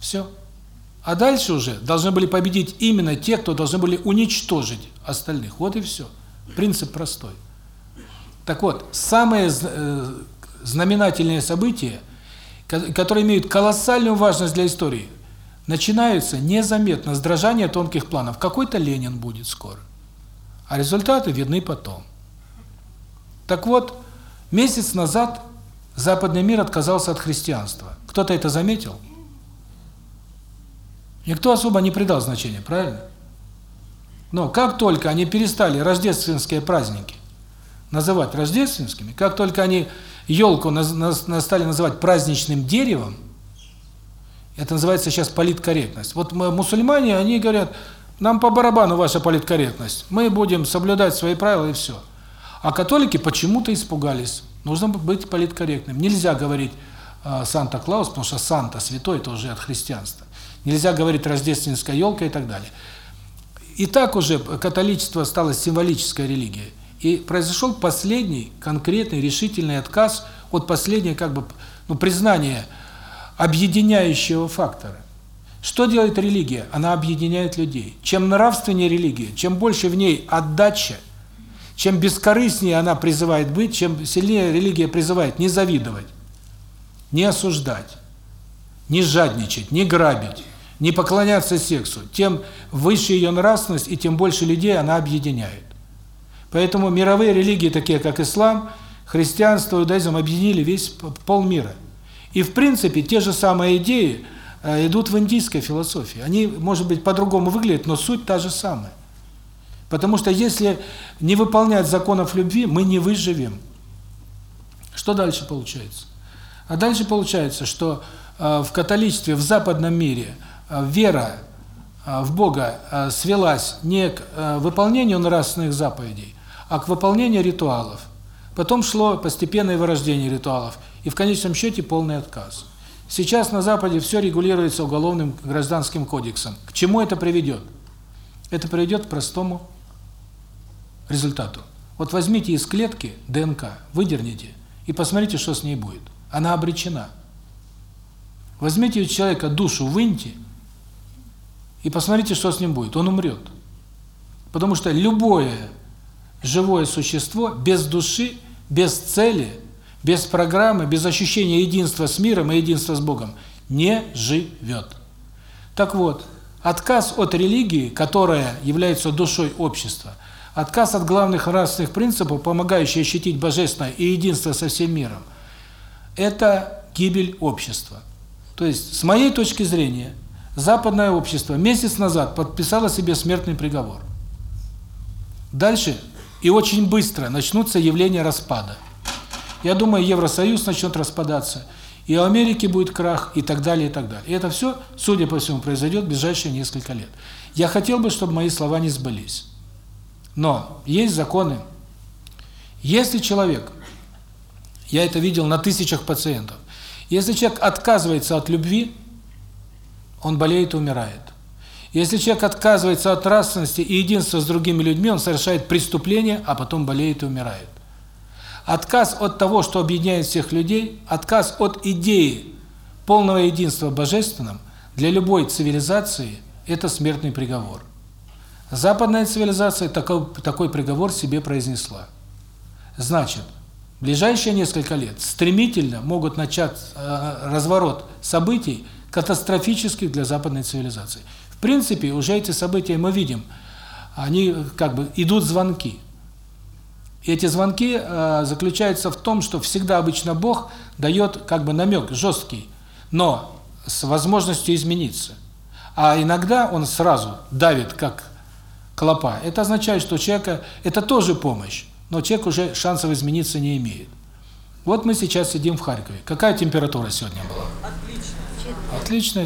Все. А дальше уже должны были победить именно те, кто должны были уничтожить остальных. Вот и все. Принцип простой. Так вот, самые э, знаменательные события, которые имеют колоссальную важность для истории, начинаются незаметно с дрожания тонких планов. Какой-то Ленин будет скоро. А результаты видны потом. Так вот, месяц назад западный мир отказался от христианства. Кто-то это заметил? Никто особо не придал значения, правильно? Но как только они перестали рождественские праздники называть рождественскими, как только они елку стали называть праздничным деревом, это называется сейчас политкорректность. Вот мы, мусульмане, они говорят, нам по барабану ваша политкорректность, мы будем соблюдать свои правила и все. А католики почему-то испугались. Нужно быть политкорректным. Нельзя говорить э, Санта-Клаус, потому что Санта, святой, это уже от христианства. Нельзя говорить рождественская елка и так далее. И так уже католичество стало символической религией. И произошел последний конкретный решительный отказ от последнего как бы ну признания объединяющего фактора. Что делает религия? Она объединяет людей. Чем нравственнее религия, чем больше в ней отдача, чем бескорыстнее она призывает быть, чем сильнее религия призывает не завидовать, не осуждать, не жадничать, не грабить, не поклоняться сексу, тем выше ее нравственность и тем больше людей она объединяет. Поэтому мировые религии, такие как ислам, христианство, иудаизм, объединили весь полмира. И в принципе те же самые идеи э, идут в индийской философии. Они, может быть, по-другому выглядят, но суть та же самая. Потому что если не выполнять законов любви, мы не выживем. Что дальше получается? А дальше получается, что э, в католичестве, в западном мире – вера э, в Бога э, свелась не к выполнению нравственных заповедей, а к выполнению ритуалов. Потом шло постепенное вырождение ритуалов, и в конечном счете полный отказ. Сейчас на Западе все регулируется уголовным гражданским кодексом. К чему это приведет? Это приведет к простому результату. Вот возьмите из клетки ДНК, выдерните и посмотрите, что с ней будет. Она обречена. Возьмите у человека душу, выньте и посмотрите, что с ним будет. Он умрет. Потому что любое живое существо без души, без цели, без программы, без ощущения единства с миром и единства с Богом не живет. Так вот, отказ от религии, которая является душой общества, отказ от главных нравственных принципов, помогающих ощутить божественное и единство со всем миром, это гибель общества. То есть, с моей точки зрения, западное общество месяц назад подписало себе смертный приговор. Дальше и очень быстро начнутся явления распада. Я думаю, Евросоюз начнет распадаться, и у Америки будет крах, и так далее, и так далее. И это все, судя по всему, произойдет в ближайшие несколько лет. Я хотел бы, чтобы мои слова не сбылись. Но есть законы. Если человек, я это видел на тысячах пациентов, если человек отказывается от любви, он болеет и умирает. Если человек отказывается от нравственности и единства с другими людьми, он совершает преступление, а потом болеет и умирает. Отказ от того, что объединяет всех людей, отказ от идеи полного единства божественном для любой цивилизации – это смертный приговор. Западная цивилизация такой, такой приговор себе произнесла. Значит, в ближайшие несколько лет стремительно могут начать э, разворот событий, катастрофических для западной цивилизации. В принципе, уже эти события мы видим, они как бы идут звонки. И эти звонки э, заключаются в том, что всегда обычно Бог дает как бы намек жесткий, но с возможностью измениться. А иногда он сразу давит как клопа. Это означает, что человека это тоже помощь, но человек уже шансов измениться не имеет. Вот мы сейчас сидим в Харькове. Какая температура сегодня была?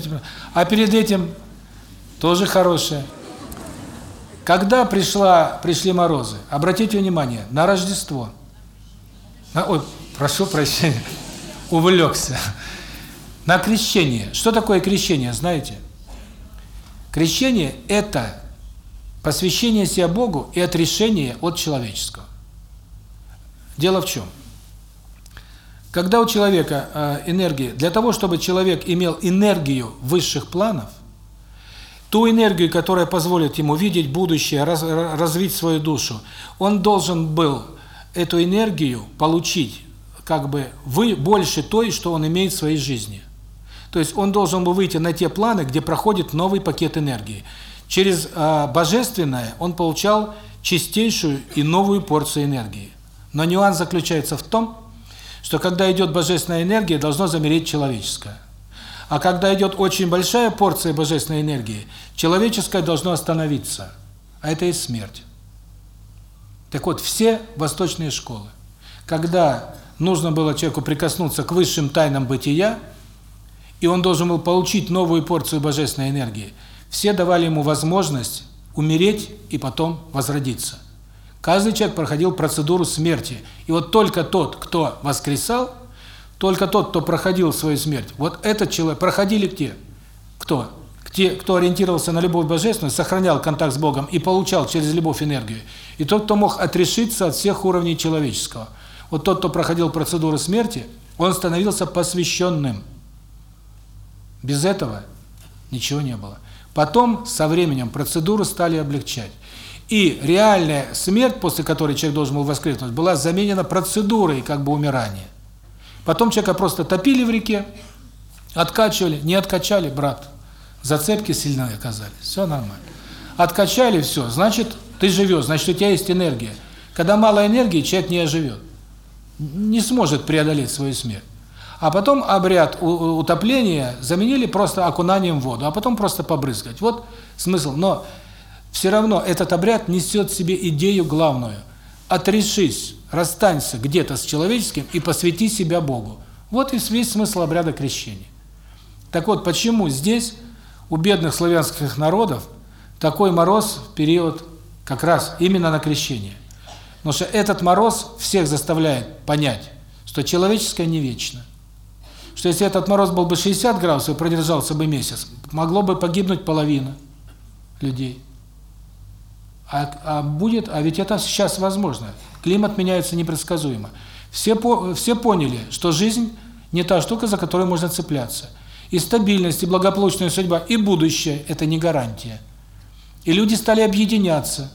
Температура. А перед этим тоже хорошая. Когда пришла, пришли морозы, обратите внимание, на Рождество. На, ой, прошу прощения, [laughs] увлекся. На крещение. Что такое крещение, знаете? Крещение – это посвящение себя Богу и отрешение от человеческого. Дело в чем? Когда у человека э, энергия, для того, чтобы человек имел энергию высших планов, ту энергию, которая позволит ему видеть будущее, раз, развить свою душу, он должен был эту энергию получить как бы вы больше той, что он имеет в своей жизни. То есть он должен был выйти на те планы, где проходит новый пакет энергии. Через э, божественное он получал чистейшую и новую порцию энергии. Но нюанс заключается в том, что когда идет божественная энергия, должно замереть человеческое. А когда идет очень большая порция божественной энергии, человеческое должно остановиться. А это и смерть. Так вот, все восточные школы, когда нужно было человеку прикоснуться к высшим тайнам бытия, и он должен был получить новую порцию божественной энергии, все давали ему возможность умереть и потом возродиться. Каждый человек проходил процедуру смерти. И вот только тот, кто воскресал, только тот, кто проходил свою смерть, вот этот человек, проходили где? Кто? Те, кто ориентировался на любовь божественную, сохранял контакт с Богом и получал через любовь энергию. И тот, кто мог отрешиться от всех уровней человеческого. Вот тот, кто проходил процедуру смерти, он становился посвященным. Без этого ничего не было. Потом, со временем, процедуру стали облегчать. И реальная смерть, после которой человек должен был воскреснуть, была заменена процедурой как бы умирания. Потом человека просто топили в реке, откачивали, не откачали, брат, зацепки сильные оказались, все нормально. Откачали, все, значит, ты живешь, значит, у тебя есть энергия. Когда мало энергии, человек не оживет, не сможет преодолеть свою смерть. А потом обряд утопления заменили просто окунанием в воду, а потом просто побрызгать. Вот смысл. Но все равно этот обряд несет в себе идею главную. Отрешись, расстанься где-то с человеческим и посвяти себя Богу. Вот и весь смысл обряда крещения. Так вот, почему здесь у бедных славянских народов такой мороз в период как раз именно на крещение? Потому что этот мороз всех заставляет понять, что человеческое не вечно. Что если этот мороз был бы 60 градусов и продержался бы месяц, могло бы погибнуть половина людей. А, а будет, а ведь это сейчас возможно. Климат меняется непредсказуемо. Все по, все поняли, что жизнь не та штука, за которую можно цепляться. И стабильность, и благополучная судьба, и будущее – это не гарантия. И люди стали объединяться.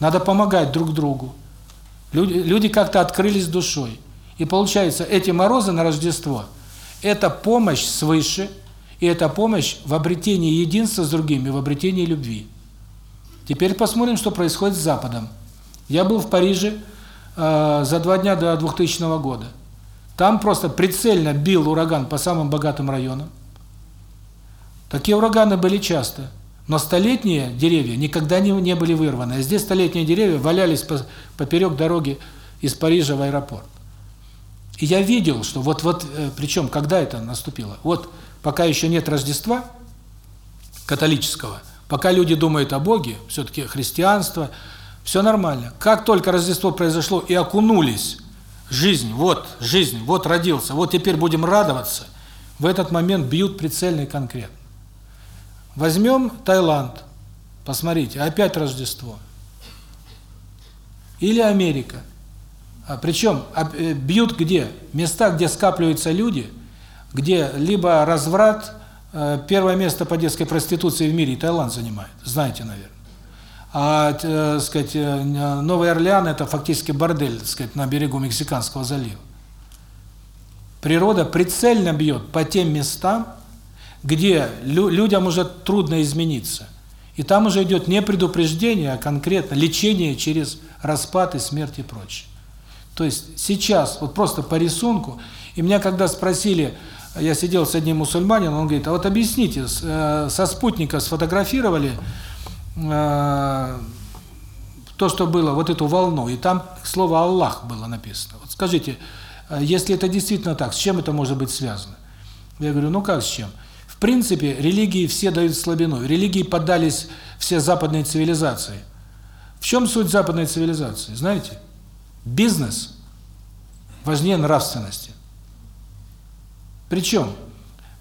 Надо помогать друг другу. Люди, люди как-то открылись душой. И получается, эти морозы на Рождество – это помощь свыше, и это помощь в обретении единства с другими, в обретении любви. Теперь посмотрим, что происходит с Западом. Я был в Париже э, за два дня до 2000 года. Там просто прицельно бил ураган по самым богатым районам. Такие ураганы были часто. Но столетние деревья никогда не, не были вырваны. А здесь столетние деревья валялись по, поперек дороги из Парижа в аэропорт. И я видел, что вот, вот э, причем, когда это наступило? Вот пока еще нет Рождества католического – Пока люди думают о Боге, все-таки христианство, все нормально. Как только Рождество произошло и окунулись, жизнь, вот жизнь, вот родился, вот теперь будем радоваться, в этот момент бьют прицельно и конкретно. Возьмем Таиланд, посмотрите, опять Рождество. Или Америка. А причем а, э, бьют где? Места, где скапливаются люди, где либо разврат, первое место по детской проституции в мире Таиланд занимает, знаете, наверное. А, так сказать, э, Новый Орлеан – это фактически бордель, так сказать, на берегу Мексиканского залива. Природа прицельно бьет по тем местам, где людям уже трудно измениться. И там уже идет не предупреждение, а конкретно лечение через распад и смерть и прочее. То есть сейчас, вот просто по рисунку, и меня когда спросили, я сидел с одним мусульманином, он говорит, а вот объясните, э, со спутника сфотографировали э, то, что было, вот эту волну, и там слово «Аллах» было написано. Вот скажите, если это действительно так, с чем это может быть связано? Я говорю, ну как с чем? В принципе, религии все дают слабину. Религии поддались все западные цивилизации. В чем суть западной цивилизации? Знаете? Бизнес важнее нравственности. Причем,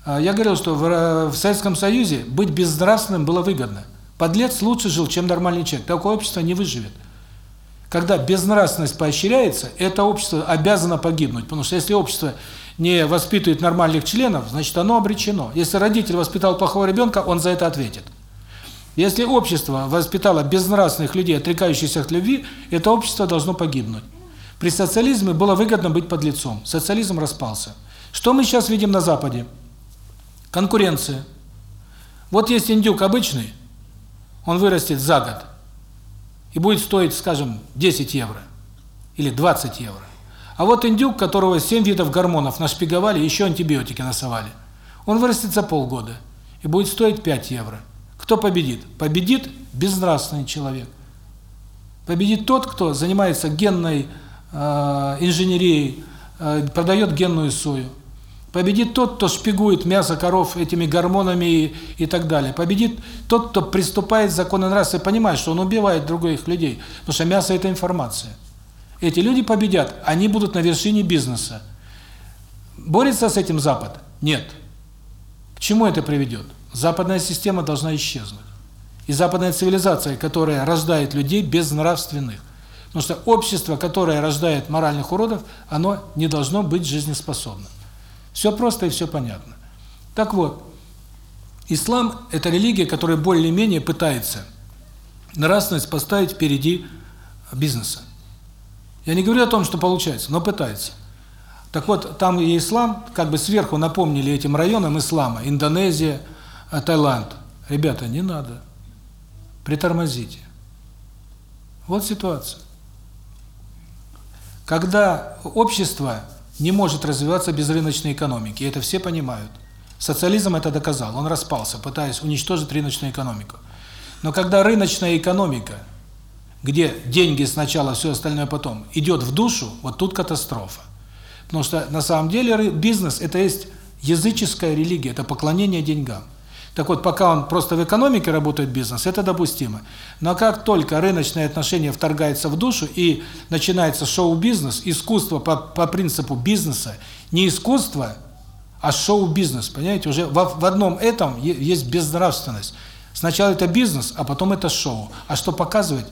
а, я говорил, что в Советском Союзе быть безнравственным было выгодно. Подлец лучше жил, чем нормальный человек. Такое общество не выживет. Когда безнравственность поощряется, это общество обязано погибнуть. Потому что если общество не воспитывает нормальных членов, значит оно обречено. Если родитель воспитал плохого ребенка, он за это ответит. Если общество воспитало безнравственных людей, отрекающихся от любви, это общество должно погибнуть. При социализме было выгодно быть подлецом. Социализм распался. Что мы сейчас видим на Западе? Конкуренция. Вот есть индюк обычный, он вырастет за год и будет стоить, скажем, 10 евро или 20 евро. А вот индюк, которого 7 видов гормонов нашпиговали, еще антибиотики насовали, он вырастет за полгода и будет стоить 5 евро. Кто победит? Победит безнравственный человек. Победит тот, кто занимается генной э, инженерией, э, продает генную сою. Победит тот, кто шпигует мясо коров этими гормонами и, и так далее. Победит тот, кто приступает к закону и понимает, что он убивает других людей. Потому что мясо – это информация. Эти люди победят, они будут на вершине бизнеса. Борется с этим Запад? Нет. К чему это приведет? Западная система должна исчезнуть. И западная цивилизация, которая рождает людей безнравственных. Потому что общество, которое рождает моральных уродов, оно не должно быть жизнеспособным. Все просто и все понятно. Так вот, ислам – это религия, которая более-менее пытается нравственность поставить впереди бизнеса. Я не говорю о том, что получается, но пытается. Так вот, там и ислам, как бы сверху напомнили этим районам ислама, Индонезия, э, Таиланд. Ребята, не надо. Притормозите. Вот ситуация. Когда общество не может развиваться без рыночной экономики. И это все понимают. Социализм это доказал. Он распался, пытаясь уничтожить рыночную экономику. Но когда рыночная экономика, где деньги сначала, все остальное потом, идет в душу, вот тут катастрофа. Потому что на самом деле бизнес – это есть языческая религия, это поклонение деньгам. Так вот, пока он просто в экономике работает бизнес, это допустимо. Но как только рыночные отношения вторгаются в душу и начинается шоу-бизнес, искусство по, по принципу бизнеса, не искусство, а шоу-бизнес, понимаете? Уже в, в одном этом есть безнравственность. Сначала это бизнес, а потом это шоу. А что показывать,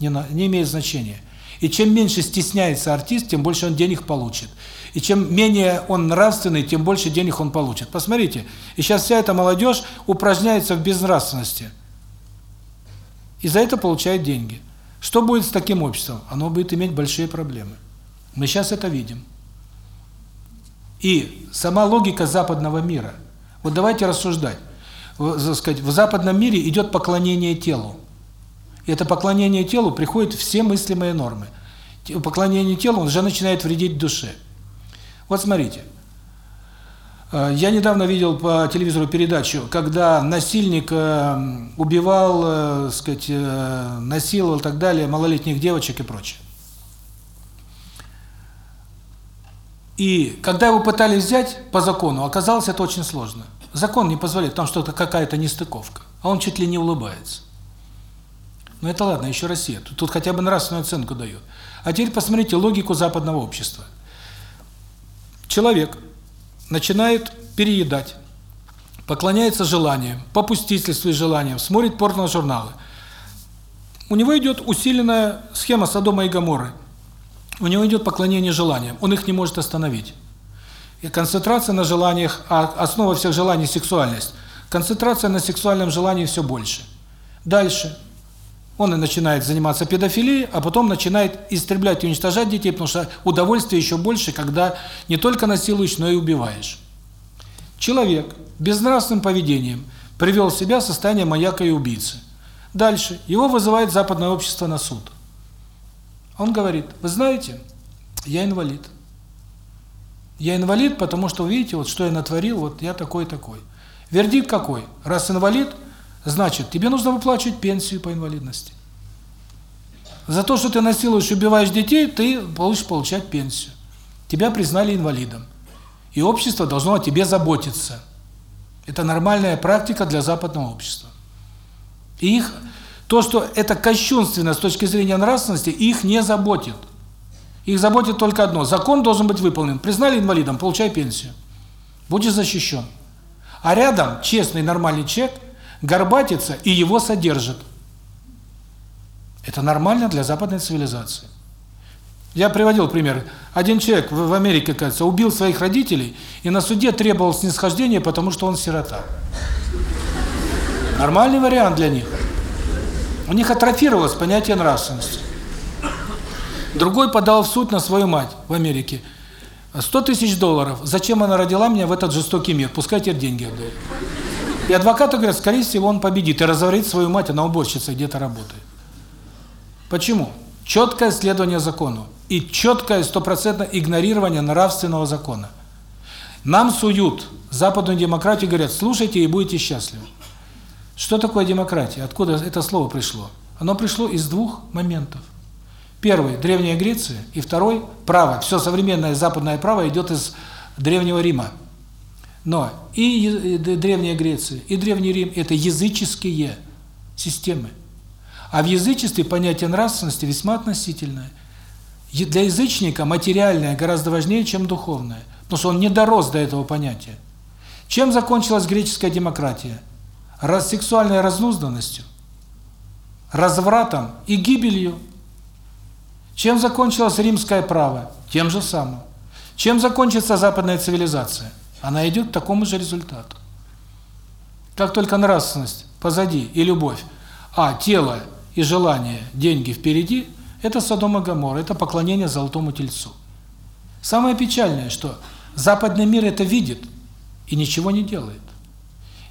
не, не имеет значения. И чем меньше стесняется артист, тем больше он денег получит. И чем менее он нравственный, тем больше денег он получит. Посмотрите, и сейчас вся эта молодежь упражняется в безнравственности. И за это получает деньги. Что будет с таким обществом? Оно будет иметь большие проблемы. Мы сейчас это видим. И сама логика западного мира. Вот давайте рассуждать. В, сказать, в западном мире идет поклонение телу. И это поклонение телу приходит все мыслимые нормы. Поклонение телу уже начинает вредить душе. Вот смотрите. Э, я недавно видел по телевизору передачу, когда насильник э, убивал, э, сказать, насиловал и так далее малолетних девочек и прочее. И когда его пытались взять по закону, оказалось это очень сложно. Закон не позволяет, там что-то какая-то нестыковка. А он чуть ли не улыбается. Но это ладно, еще Россия. Тут, тут хотя бы нравственную оценку дает. А теперь посмотрите логику западного общества. Человек начинает переедать, поклоняется желаниям, попустительствует желаниям, смотрит порно-журналы. У него идет усиленная схема Содома и Гоморры. У него идет поклонение желаниям, он их не может остановить. И концентрация на желаниях, а основа всех желаний – сексуальность. Концентрация на сексуальном желании все больше. Дальше. Он и начинает заниматься педофилией, а потом начинает истреблять и уничтожать детей, потому что удовольствие еще больше, когда не только насилуешь, но и убиваешь. Человек безнравственным поведением привел себя в состояние маяка и убийцы. Дальше. Его вызывает западное общество на суд. Он говорит, вы знаете, я инвалид. Я инвалид, потому что, видите, вот что я натворил, вот я такой-такой. Вердикт какой? Раз инвалид – Значит, тебе нужно выплачивать пенсию по инвалидности. За то, что ты насилуешь убиваешь детей, ты получишь получать пенсию. Тебя признали инвалидом. И общество должно о тебе заботиться. Это нормальная практика для западного общества. И их то, что это кощунственно с точки зрения нравственности, их не заботит. Их заботит только одно. Закон должен быть выполнен. Признали инвалидом, получай пенсию. Будешь защищен. А рядом честный, нормальный человек горбатится и его содержит. Это нормально для западной цивилизации. Я приводил пример. Один человек в Америке, кажется, убил своих родителей и на суде требовал снисхождения, потому что он сирота. Нормальный вариант для них. У них атрофировалось понятие нравственности. Другой подал в суд на свою мать в Америке. 100 тысяч долларов. Зачем она родила меня в этот жестокий мир? Пускай теперь деньги отдают. И адвокаты говорят, скорее всего, он победит и разорит свою мать, она уборщица где-то работает. Почему? Четкое следование закону и четкое стопроцентное игнорирование нравственного закона. Нам суют западную демократию, говорят, слушайте и будете счастливы. Что такое демократия? Откуда это слово пришло? Оно пришло из двух моментов. Первый – Древняя Греция, и второй – право. Все современное западное право идет из Древнего Рима. Но и Древняя Греция, и Древний Рим – это языческие системы. А в язычестве понятие нравственности весьма относительное. Для язычника материальное гораздо важнее, чем духовное, потому что он не дорос до этого понятия. Чем закончилась греческая демократия? Раз сексуальной разнузданностью, развратом и гибелью. Чем закончилось римское право? Тем же самым. Чем закончится западная цивилизация? Она идет к такому же результату. Как только нравственность позади и любовь, а тело и желание, деньги впереди, это Содом и Гоморра, это поклонение золотому тельцу. Самое печальное, что западный мир это видит и ничего не делает.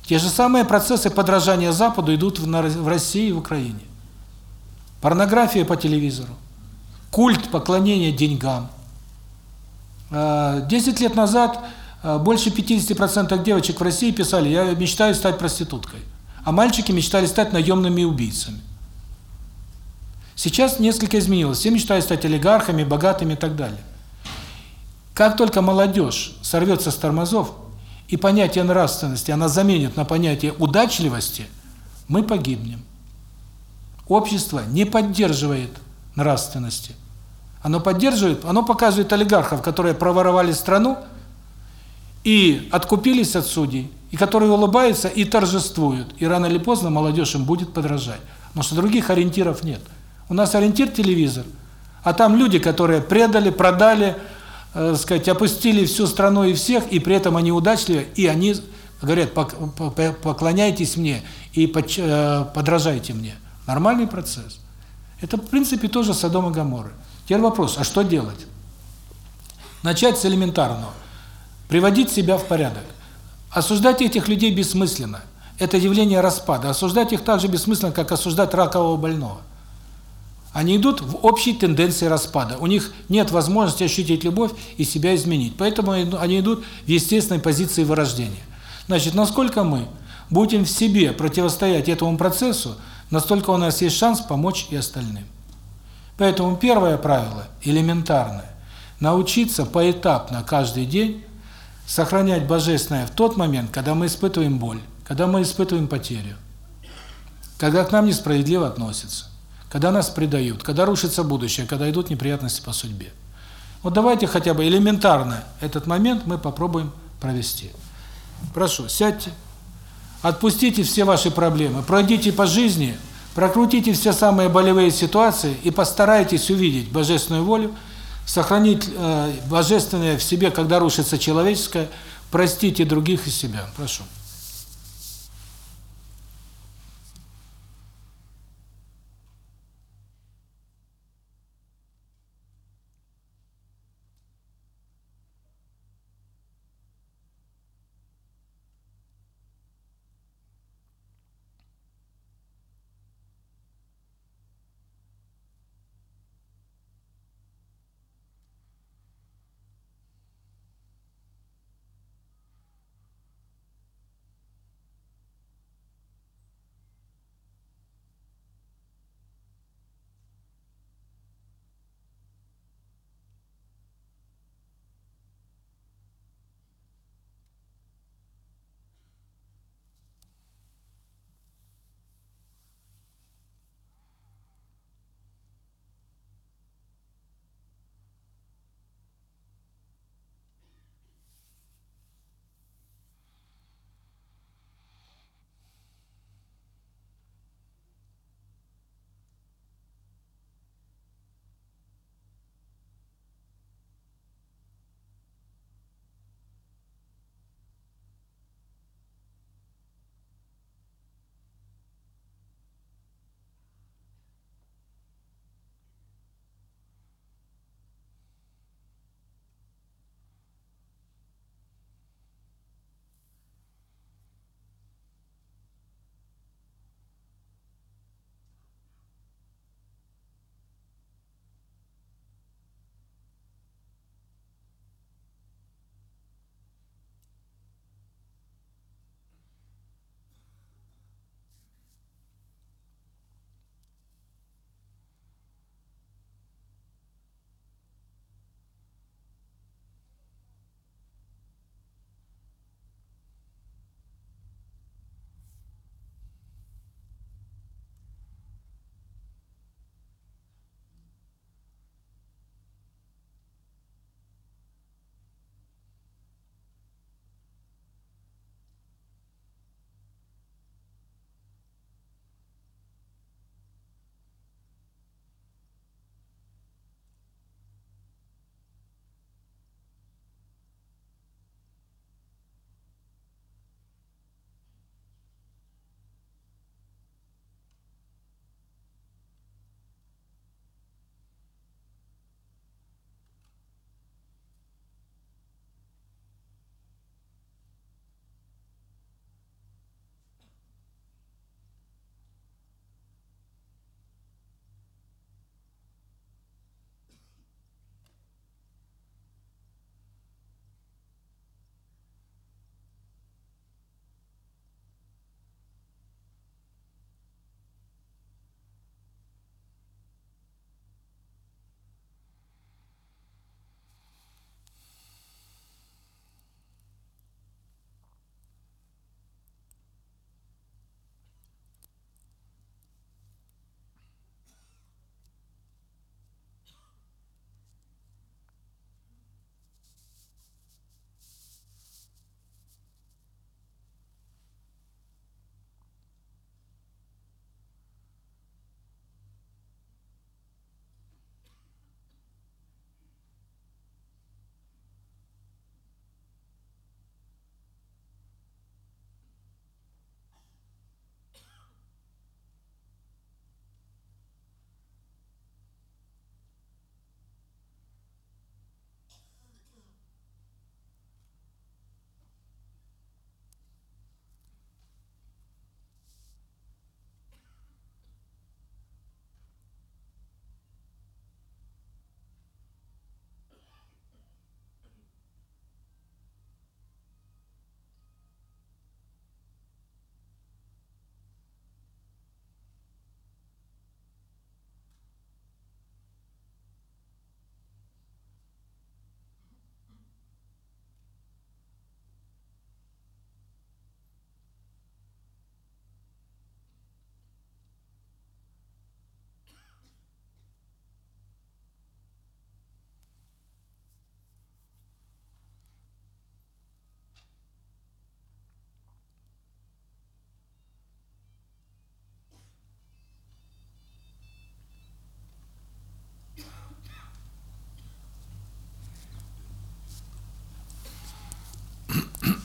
Те же самые процессы подражания Западу идут в России и в Украине. Порнография по телевизору, культ поклонения деньгам. 10 а, лет назад больше 50% девочек в России писали, я мечтаю стать проституткой. А мальчики мечтали стать наемными убийцами. Сейчас несколько изменилось. Все мечтают стать олигархами, богатыми и так далее. Как только молодежь сорвется с тормозов, и понятие нравственности она заменит на понятие удачливости, мы погибнем. Общество не поддерживает нравственности. Оно поддерживает, оно показывает олигархов, которые проворовали страну и откупились от судей, и которые улыбаются и торжествуют. И рано или поздно молодежь им будет подражать. Потому что других ориентиров нет. У нас ориентир телевизор, а там люди, которые предали, продали, э, сказать, опустили всю страну и всех, и при этом они удачливы, и они говорят, поклоняйтесь мне и э, подражайте мне. Нормальный процесс. Это, в принципе, тоже Содом и Гоморра. Теперь вопрос, а что делать? Начать с элементарного. Приводить себя в порядок. Осуждать этих людей бессмысленно. Это явление распада. Осуждать их так же бессмысленно, как осуждать ракового больного. Они идут в общей тенденции распада. У них нет возможности ощутить любовь и себя изменить. Поэтому они идут в естественной позиции вырождения. Значит, насколько мы будем в себе противостоять этому процессу, настолько у нас есть шанс помочь и остальным. Поэтому первое правило, элементарное, научиться поэтапно каждый день сохранять Божественное в тот момент, когда мы испытываем боль, когда мы испытываем потерю, когда к нам несправедливо относятся когда нас предают, когда рушится будущее, когда идут неприятности по судьбе. Вот давайте хотя бы элементарно этот момент мы попробуем провести. Прошу, сядьте, отпустите все ваши проблемы, пройдите по жизни, прокрутите все самые болевые ситуации и постарайтесь увидеть божественную волю, сохранить э, божественное в себе, когда рушится человеческое, простите других и себя. Прошу.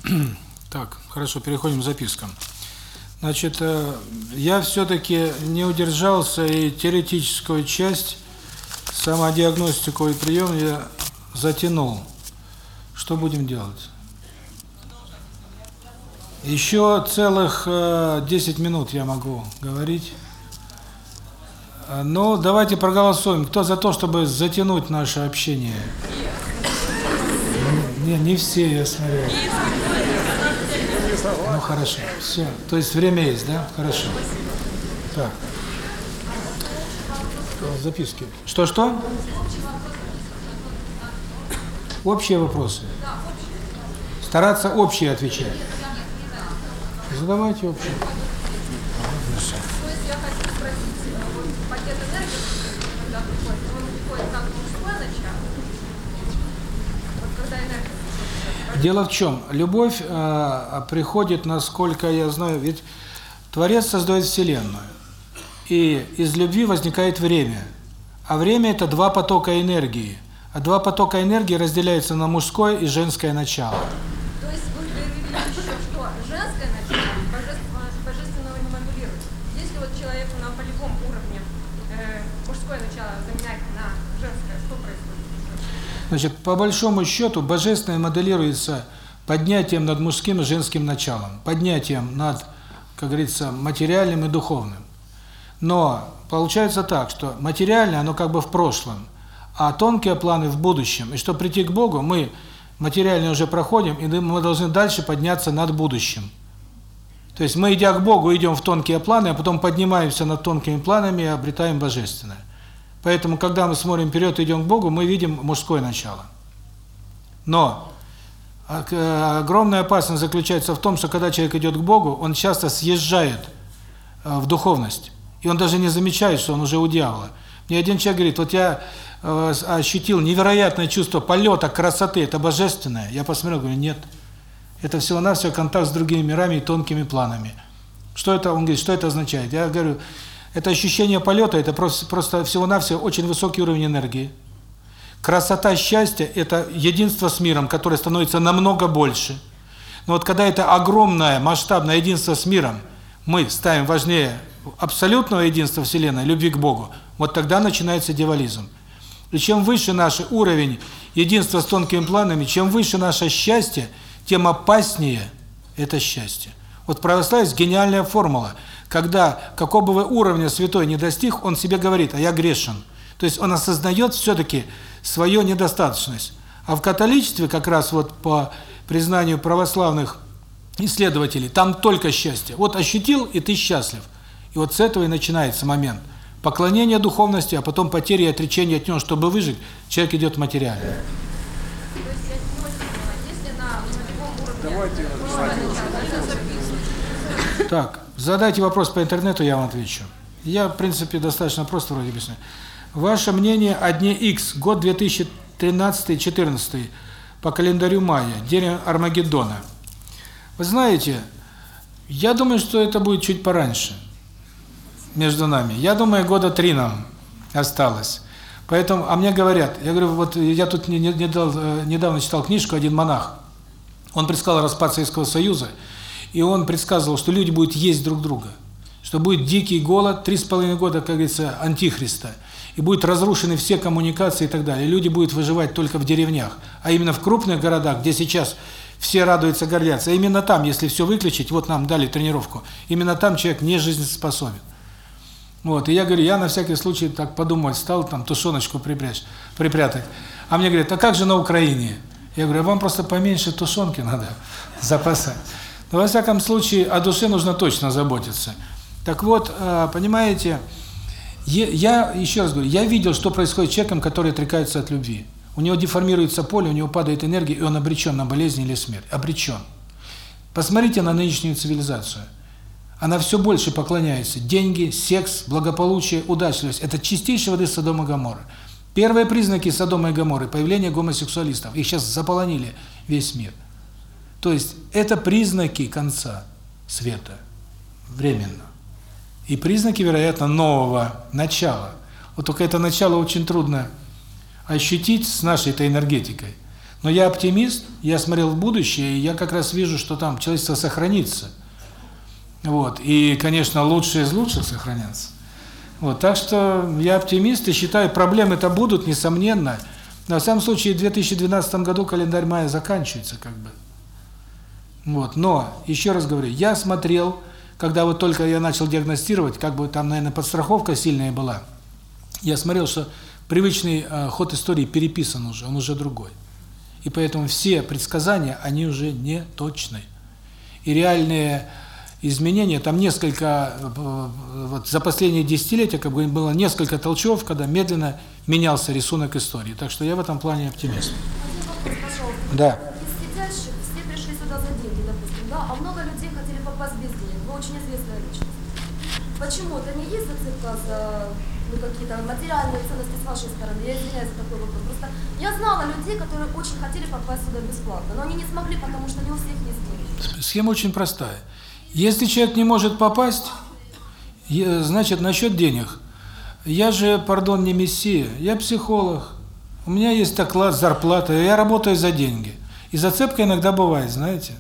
[clears throat] Так, хорошо, переходим к запискам. Значит, э, я все-таки не удержался и теоретическую часть, самодиагностику и прием я затянул. Что будем делать? Еще целых 10 э, минут я могу говорить. Э, но давайте проголосуем. Кто за то, чтобы затянуть наше общение? Не, не все, я смотрю. Ну хорошо, все. То есть время есть, да? Хорошо. Так. Записки. Что-что? Общие вопросы. Стараться общие отвечать. Задавайте общие. Дело в чем? Любовь э, приходит, насколько я знаю, ведь Творец создает Вселенную. И из любви возникает время. А время – это два потока энергии. А два потока энергии разделяются на мужское и женское начало. То есть вы говорили еще, что женское начало божественного не модулирует. Если вот человеку на полевом уровне э, мужское начало заменять на женское, что происходит? Значит, по большому счету, божественное моделируется поднятием над мужским и женским началом, поднятием над, как говорится, материальным и духовным. Но получается так, что материальное, оно как бы в прошлом, а тонкие планы в будущем. И чтобы прийти к Богу, мы материальное уже проходим, и мы должны дальше подняться над будущим. То есть мы, идя к Богу, идем в тонкие планы, а потом поднимаемся над тонкими планами и обретаем божественное. Поэтому, когда мы смотрим вперед и идем к Богу, мы видим мужское начало. Но а, огромная опасность заключается в том, что когда человек идет к Богу, он часто съезжает э, в духовность. И он даже не замечает, что он уже у дьявола. Мне один человек говорит, вот я э, ощутил невероятное чувство полета, красоты, это божественное. Я посмотрел, говорю, нет. Это всего-навсего контакт с другими мирами и тонкими планами. Что это? Он говорит, что это означает? Я говорю, это ощущение полета, это просто, просто всего-навсего очень высокий уровень энергии. Красота счастья – это единство с миром, которое становится намного больше. Но вот когда это огромное, масштабное единство с миром, мы ставим важнее абсолютного единства Вселенной, любви к Богу, вот тогда начинается дьяволизм. И чем выше наш уровень единства с тонкими планами, чем выше наше счастье, тем опаснее это счастье. Вот православие гениальная формула – когда какого бы уровня святой не достиг, он себе говорит, а я грешен. То есть он осознает все-таки свою недостаточность. А в католичестве, как раз вот по признанию православных исследователей, там только счастье. Вот ощутил, и ты счастлив. И вот с этого и начинается момент. Поклонение духовности, а потом потеря и отречение от него, чтобы выжить, человек идет в материальное. Давайте, так, Задайте вопрос по интернету, я вам отвечу. Я, в принципе, достаточно просто вроде объясню. Ваше мнение о дне X, год 2013-14, по календарю Майя, день Армагеддона. Вы знаете, я думаю, что это будет чуть пораньше между нами. Я думаю, года три нам осталось. Поэтому, а мне говорят, я говорю, вот я тут недавно читал книжку, один монах, он предсказал распад Советского Союза, и он предсказывал, что люди будут есть друг друга, что будет дикий голод, три с половиной года, как говорится, антихриста, и будут разрушены все коммуникации и так далее. Люди будут выживать только в деревнях, а именно в крупных городах, где сейчас все радуются, гордятся. А именно там, если все выключить, вот нам дали тренировку, именно там человек не жизнеспособен. Вот, и я говорю, я на всякий случай так подумал, стал там тушеночку припрячь, припрятать. А мне говорят, а как же на Украине? Я говорю, а вам просто поменьше тушенки надо запасать. Но, во всяком случае, о душе нужно точно заботиться. Так вот, э, понимаете, я, еще раз говорю, я видел, что происходит с человеком, который отрекается от любви. У него деформируется поле, у него падает энергия, и он обречен на болезнь или смерть. Обречен. Посмотрите на нынешнюю цивилизацию. Она все больше поклоняется. Деньги, секс, благополучие, удачливость. Это чистейшая воды Содома и Гоморры. Первые признаки Содома и Гоморры – появление гомосексуалистов. Их сейчас заполонили весь мир. То есть это признаки конца света, временно. И признаки, вероятно, нового начала. Вот только это начало очень трудно ощутить с нашей этой энергетикой. Но я оптимист, я смотрел в будущее, и я как раз вижу, что там человечество сохранится. Вот. И, конечно, лучшие из лучших сохранятся. Вот. Так что я оптимист и считаю, проблемы-то будут, несомненно. На самом случае, в 2012 году календарь мая заканчивается, как бы. Вот. Но, еще раз говорю, я смотрел, когда вот только я начал диагностировать, как бы там, наверное, подстраховка сильная была, я смотрел, что привычный э, ход истории переписан уже, он уже другой. И поэтому все предсказания, они уже не точны. И реальные изменения, там несколько, э, вот за последние десятилетия как бы было несколько толчков, когда медленно менялся рисунок истории. Так что я в этом плане оптимист. Да. Из все пришли сюда за деньги, а много людей хотели попасть без денег. Вы очень известная личность. Почему? Это не есть зацепка за ну, какие-то материальные ценности с вашей стороны? Я извиняюсь за такой вопрос. Просто я знала людей, которые очень хотели попасть сюда бесплатно, но они не смогли, потому что не у всех есть деньги. Схема очень простая. Если человек не может попасть, значит, насчет денег. Я же, пардон, не мессия, я психолог. У меня есть оклад, зарплата, я работаю за деньги. И зацепка иногда бывает, знаете.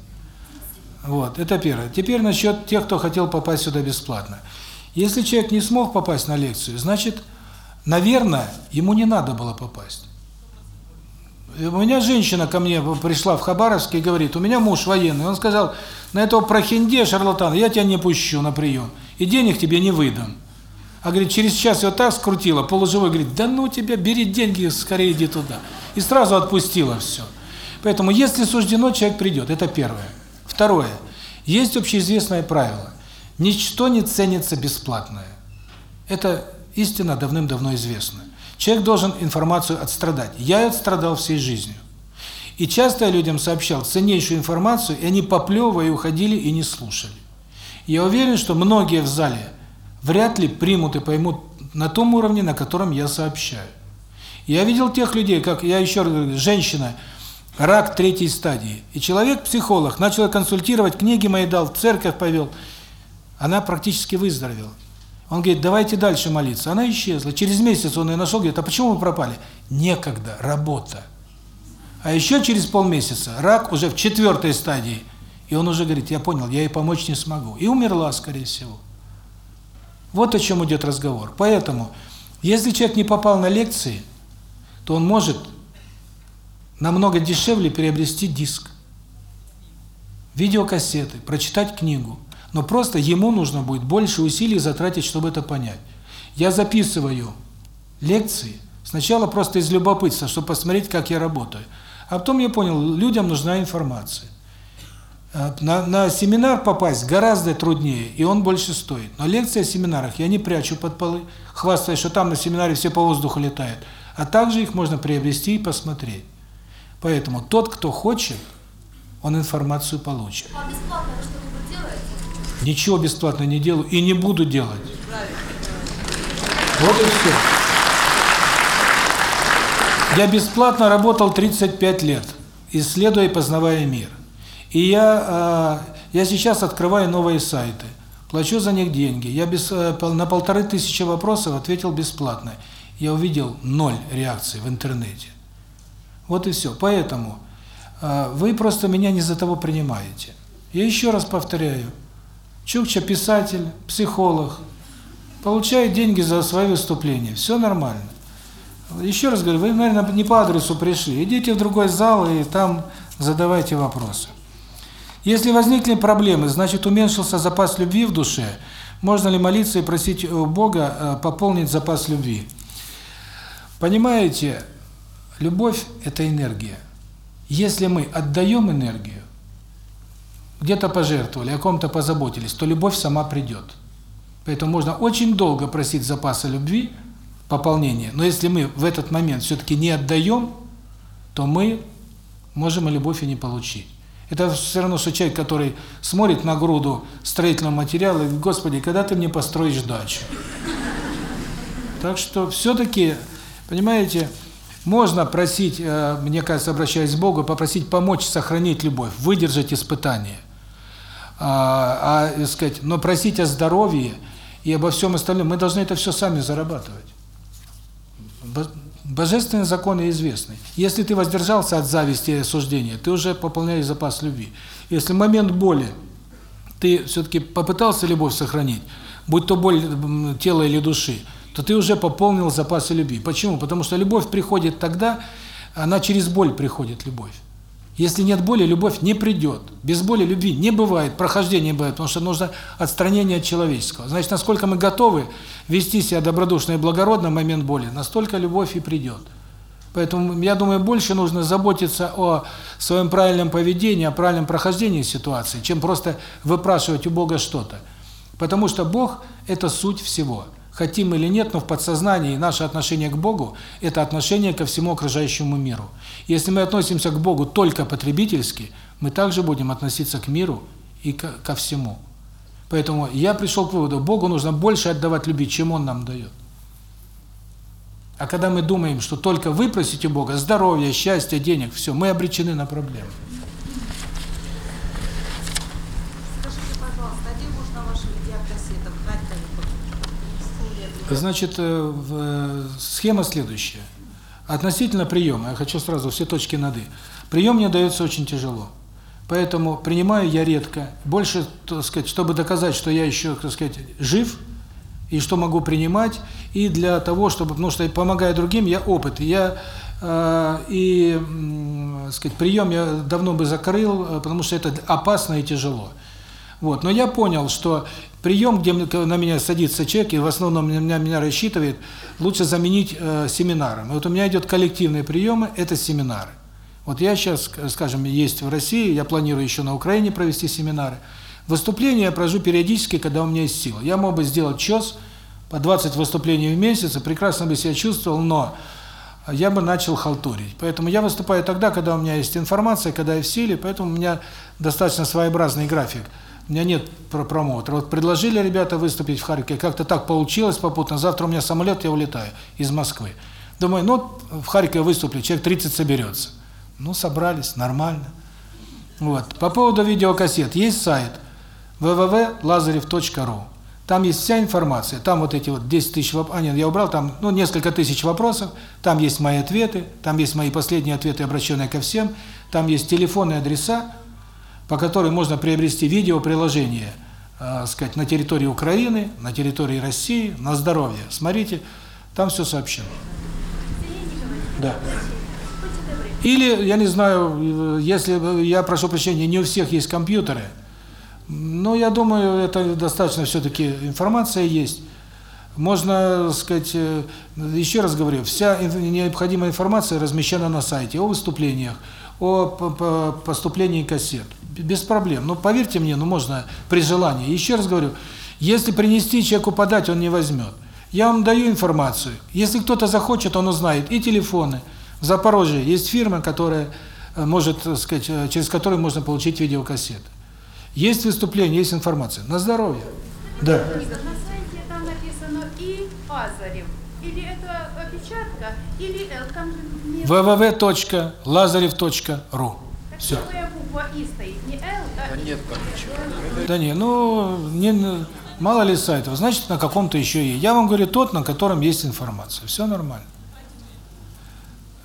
Вот, это первое. Теперь насчет тех, кто хотел попасть сюда бесплатно. Если человек не смог попасть на лекцию, значит, наверное, ему не надо было попасть. У меня женщина ко мне пришла в Хабаровск и говорит, у меня муж военный. Он сказал, на этого прохинде, шарлатана, я тебя не пущу на прием, и денег тебе не выдам. А говорит, через час ее так скрутила, полуживой, говорит, да ну тебя, бери деньги, скорее иди туда. И сразу отпустила все. Поэтому, если суждено, человек придет, это первое. Второе. Есть общеизвестное правило. Ничто не ценится бесплатное. Это истина давным-давно известна. Человек должен информацию отстрадать. Я отстрадал всей жизнью. И часто я людям сообщал ценнейшую информацию, и они поплевывая уходили и не слушали. Я уверен, что многие в зале вряд ли примут и поймут на том уровне, на котором я сообщаю. Я видел тех людей, как я еще раз говорю, женщина, рак третьей стадии. И человек-психолог начал консультировать, книги мои дал, церковь повел. Она практически выздоровела. Он говорит, давайте дальше молиться. Она исчезла. Через месяц он ее нашел, говорит, а почему вы пропали? Некогда, работа. А еще через полмесяца рак уже в четвертой стадии. И он уже говорит, я понял, я ей помочь не смогу. И умерла, скорее всего. Вот о чем идет разговор. Поэтому, если человек не попал на лекции, то он может намного дешевле приобрести диск, видеокассеты, прочитать книгу. Но просто ему нужно будет больше усилий затратить, чтобы это понять. Я записываю лекции сначала просто из любопытства, чтобы посмотреть, как я работаю. А потом я понял, людям нужна информация. А, на, на семинар попасть гораздо труднее, и он больше стоит. Но лекции о семинарах я не прячу под полы, хвастаюсь, что там на семинаре все по воздуху летают. А также их можно приобрести и посмотреть. Поэтому тот, кто хочет, он информацию получит. А бесплатно вы что-нибудь делаете? Ничего бесплатно не делаю и не буду делать. Вот и все. Я бесплатно работал 35 лет, исследуя и познавая мир. И я я сейчас открываю новые сайты, плачу за них деньги. Я без на полторы тысячи вопросов ответил бесплатно. Я увидел ноль реакций в интернете. Вот и все. Поэтому вы просто меня не за того принимаете. Я еще раз повторяю. Чукча писатель, психолог, получает деньги за свои выступления. Все нормально. Еще раз говорю, вы, наверное, не по адресу пришли. Идите в другой зал и там задавайте вопросы. Если возникли проблемы, значит уменьшился запас любви в душе. Можно ли молиться и просить у Бога пополнить запас любви? Понимаете, любовь – это энергия. Если мы отдаем энергию, где-то пожертвовали, о ком-то позаботились, то любовь сама придет. Поэтому можно очень долго просить запаса любви, пополнения, но если мы в этот момент все-таки не отдаем, то мы можем и любовь и не получить. Это все равно, что человек, который смотрит на груду строительного материала и говорит, Господи, когда ты мне построишь дачу? Так что все-таки, понимаете, можно просить, мне кажется, обращаясь к Богу, попросить помочь сохранить любовь, выдержать испытания а, а сказать, но просить о здоровье и обо всем остальном, мы должны это все сами зарабатывать. Божественные законы известны. Если ты воздержался от зависти и осуждения, ты уже пополняешь запас любви. Если момент боли ты все-таки попытался любовь сохранить, будь то боль тела или души, то ты уже пополнил запасы любви. Почему? Потому что любовь приходит тогда, она через боль приходит, любовь. Если нет боли, любовь не придет. Без боли любви не бывает, прохождения бывает, потому что нужно отстранение от человеческого. Значит, насколько мы готовы вести себя добродушно и благородно в момент боли, настолько любовь и придет. Поэтому, я думаю, больше нужно заботиться о своем правильном поведении, о правильном прохождении ситуации, чем просто выпрашивать у Бога что-то. Потому что Бог – это суть всего хотим или нет, но в подсознании наше отношение к Богу – это отношение ко всему окружающему миру. Если мы относимся к Богу только потребительски, мы также будем относиться к миру и ко, ко всему. Поэтому я пришел к выводу, Богу нужно больше отдавать любви, чем Он нам дает. А когда мы думаем, что только вы просите Бога здоровья, счастья, денег, все, мы обречены на проблемы. Значит, э, схема следующая. Относительно приема, я хочу сразу все точки над «и». Прием мне дается очень тяжело. Поэтому принимаю я редко. Больше, так сказать, чтобы доказать, что я еще, так сказать, жив, и что могу принимать, и для того, чтобы, потому что помогая другим, я опыт. Я э, и, э, сказать, прием я давно бы закрыл, э, потому что это опасно и тяжело. Вот. Но я понял, что прием, где на меня садится человек, и в основном меня, меня рассчитывает, лучше заменить э, семинаром. И вот у меня идет коллективные приемы, это семинары. Вот я сейчас, скажем, есть в России, я планирую еще на Украине провести семинары. Выступления я провожу периодически, когда у меня есть сила. Я мог бы сделать час, по 20 выступлений в месяц, прекрасно бы себя чувствовал, но я бы начал халтурить. Поэтому я выступаю тогда, когда у меня есть информация, когда я в силе, поэтому у меня достаточно своеобразный график. У меня нет промоутера. Вот предложили ребята выступить в Харькове, как-то так получилось попутно. Завтра у меня самолет, я улетаю из Москвы. Думаю, ну, в Харькове выступлю, человек 30 соберется. Ну, собрались, нормально. Вот. По поводу видеокассет. Есть сайт www.lazarev.ru. Там есть вся информация. Там вот эти вот 10 тысяч вопросов. А, нет, я убрал там, ну, несколько тысяч вопросов. Там есть мои ответы. Там есть мои последние ответы, обращенные ко всем. Там есть телефонные адреса по которой можно приобрести видеоприложение, э, сказать, на территории Украины, на территории России, на здоровье. Смотрите, там все сообщено. Да. Или, я не знаю, если, я прошу прощения, не у всех есть компьютеры, но я думаю, это достаточно все-таки информация есть. Можно, сказать, э, еще раз говорю, вся необходимая информация размещена на сайте о выступлениях, о поступлении кассет без проблем. Но поверьте мне, ну можно при желании. Еще раз говорю, если принести человеку подать, он не возьмет. Я вам даю информацию. Если кто-то захочет, он узнает и телефоны. В Запорожье есть фирма, которая э, может, так сказать, э, через которую можно получить видеокассеты. Есть выступление, есть информация. На здоровье. Да. На сайте там написано и Азарев. Или это опечатка, или э, там же... www.lazarev.ru Все буква И стоит, Да нет там ничего. Да не, ну, не, мало ли сайтов, значит, на каком-то еще есть. Я вам говорю тот, на котором есть информация. Все нормально.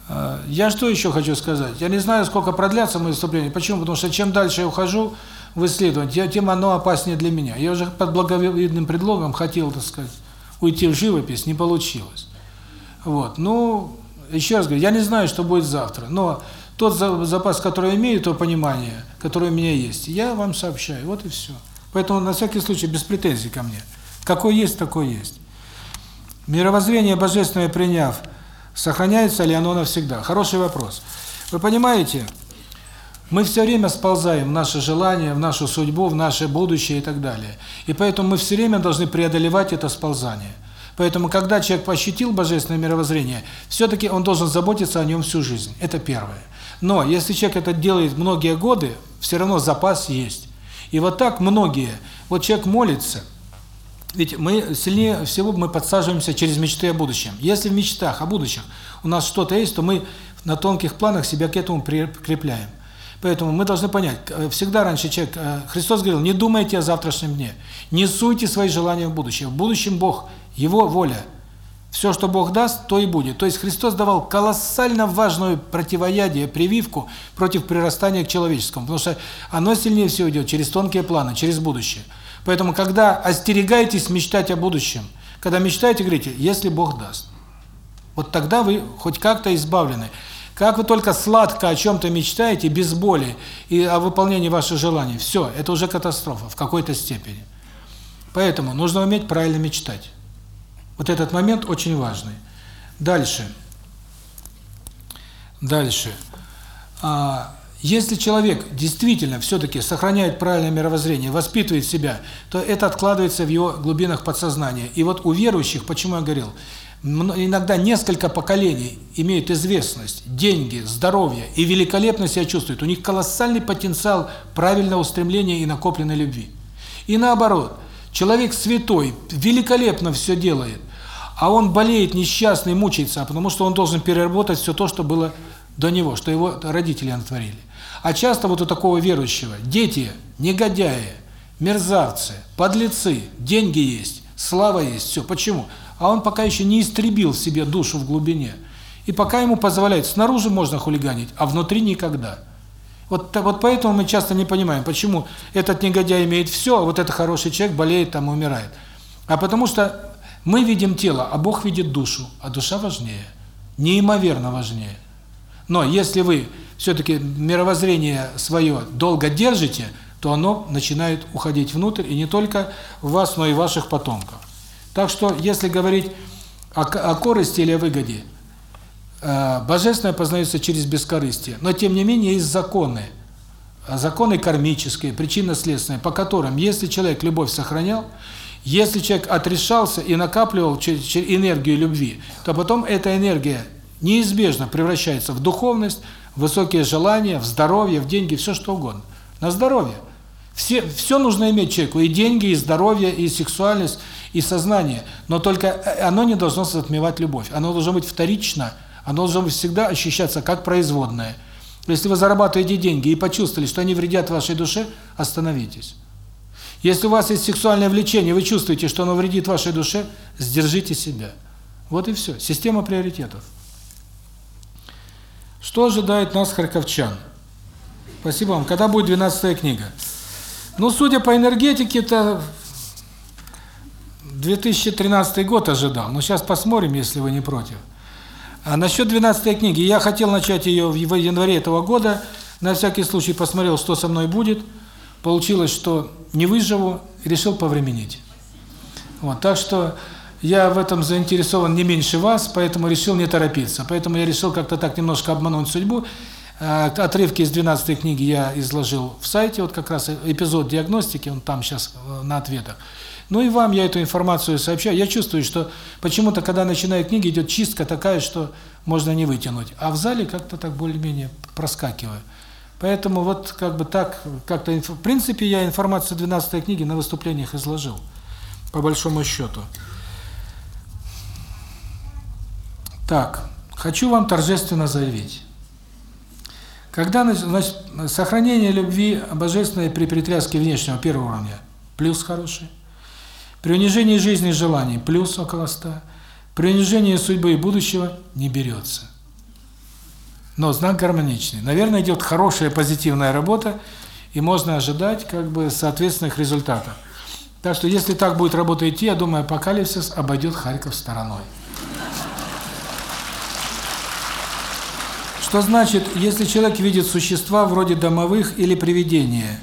А, я что еще хочу сказать? Я не знаю, сколько продлятся мои выступления. Почему? Потому что чем дальше я ухожу в исследование, тем оно опаснее для меня. Я уже под благовидным предлогом хотел, так сказать, уйти в живопись, не получилось. Вот. Ну, еще раз говорю, я не знаю, что будет завтра, но тот запас, который имею, то понимание, которое у меня есть, я вам сообщаю. Вот и все. Поэтому на всякий случай без претензий ко мне. Какой есть, такой есть. Мировоззрение божественное приняв, сохраняется ли оно навсегда? Хороший вопрос. Вы понимаете, мы все время сползаем в наши желания, в нашу судьбу, в наше будущее и так далее. И поэтому мы все время должны преодолевать это сползание. Поэтому, когда человек пощутил божественное мировоззрение, все-таки он должен заботиться о нем всю жизнь. Это первое. Но если человек это делает многие годы, все равно запас есть. И вот так многие, вот человек молится, ведь мы сильнее всего мы подсаживаемся через мечты о будущем. Если в мечтах о будущем у нас что-то есть, то мы на тонких планах себя к этому прикрепляем. Поэтому мы должны понять, всегда раньше человек, э, Христос говорил, не думайте о завтрашнем дне, не суйте свои желания в будущее. В будущем Бог, Его воля – Все, что Бог даст, то и будет. То есть Христос давал колоссально важную противоядие, прививку против прирастания к человеческому, потому что оно сильнее всего идет через тонкие планы, через будущее. Поэтому, когда остерегаетесь мечтать о будущем, когда мечтаете, говорите, если Бог даст. Вот тогда вы хоть как-то избавлены. Как вы только сладко о чем-то мечтаете, без боли, и о выполнении ваших желаний, все, это уже катастрофа в какой-то степени. Поэтому нужно уметь правильно мечтать. Вот этот момент очень важный. Дальше. Дальше. А, если человек действительно все-таки сохраняет правильное мировоззрение, воспитывает себя, то это откладывается в его глубинах подсознания. И вот у верующих, почему я говорил, иногда несколько поколений имеют известность, деньги, здоровье и великолепно себя чувствуют. У них колоссальный потенциал правильного устремления и накопленной любви. И наоборот, человек святой, великолепно все делает, а он болеет, несчастный, мучается, потому что он должен переработать все то, что было до него, что его родители натворили. А часто вот у такого верующего дети негодяи, мерзавцы, подлецы, деньги есть, слава есть, все. Почему? А он пока еще не истребил в себе душу в глубине. И пока ему позволяет, снаружи можно хулиганить, а внутри никогда. Вот, вот поэтому мы часто не понимаем, почему этот негодяй имеет все, а вот этот хороший человек болеет там и умирает. А потому что мы видим тело, а Бог видит душу, а душа важнее, неимоверно важнее. Но если вы все-таки мировоззрение свое долго держите, то оно начинает уходить внутрь, и не только в вас, но и ваших потомков. Так что, если говорить о, о корысти или о выгоде, божественное познается через бескорыстие. Но, тем не менее, есть законы, законы кармические, причинно-следственные, по которым, если человек любовь сохранял, если человек отрешался и накапливал энергию любви, то потом эта энергия неизбежно превращается в духовность, в высокие желания, в здоровье, в деньги, все что угодно. На здоровье. Все, все нужно иметь человеку, и деньги, и здоровье, и сексуальность, и сознание. Но только э, оно не должно затмевать любовь. Оно должно быть вторично, оно должно быть всегда ощущаться как производное. Если вы зарабатываете деньги и почувствовали, что они вредят вашей душе, остановитесь. Если у вас есть сексуальное влечение, вы чувствуете, что оно вредит вашей душе, сдержите себя. Вот и все. Система приоритетов. Что ожидает нас, харьковчан? Спасибо вам. Когда будет 12 книга? Ну, судя по энергетике, это 2013 год ожидал. Но сейчас посмотрим, если вы не против. А насчет 12 книги. Я хотел начать ее в январе этого года. На всякий случай посмотрел, что со мной будет. Получилось, что не выживу, решил повременить. Вот, так что я в этом заинтересован не меньше вас, поэтому решил не торопиться. Поэтому я решил как-то так немножко обмануть судьбу. Э, отрывки из 12 книги я изложил в сайте, вот как раз эпизод диагностики, он там сейчас э, на ответах. Ну и вам я эту информацию сообщаю. Я чувствую, что почему-то, когда начинаю книги, идет чистка такая, что можно не вытянуть. А в зале как-то так более-менее проскакиваю. Поэтому вот как бы так, как-то, в принципе, я информацию 12 книги на выступлениях изложил, по большому счету. Так, хочу вам торжественно заявить. Когда значит, сохранение любви божественной при притряске внешнего первого уровня – плюс хороший. При унижении жизни и желаний – плюс около 100. При унижении судьбы и будущего – не берется но знак гармоничный. Наверное, идет хорошая позитивная работа, и можно ожидать как бы соответственных результатов. Так что если так будет работа идти, я думаю, апокалипсис обойдет Харьков стороной. Что значит, если человек видит существа вроде домовых или привидения?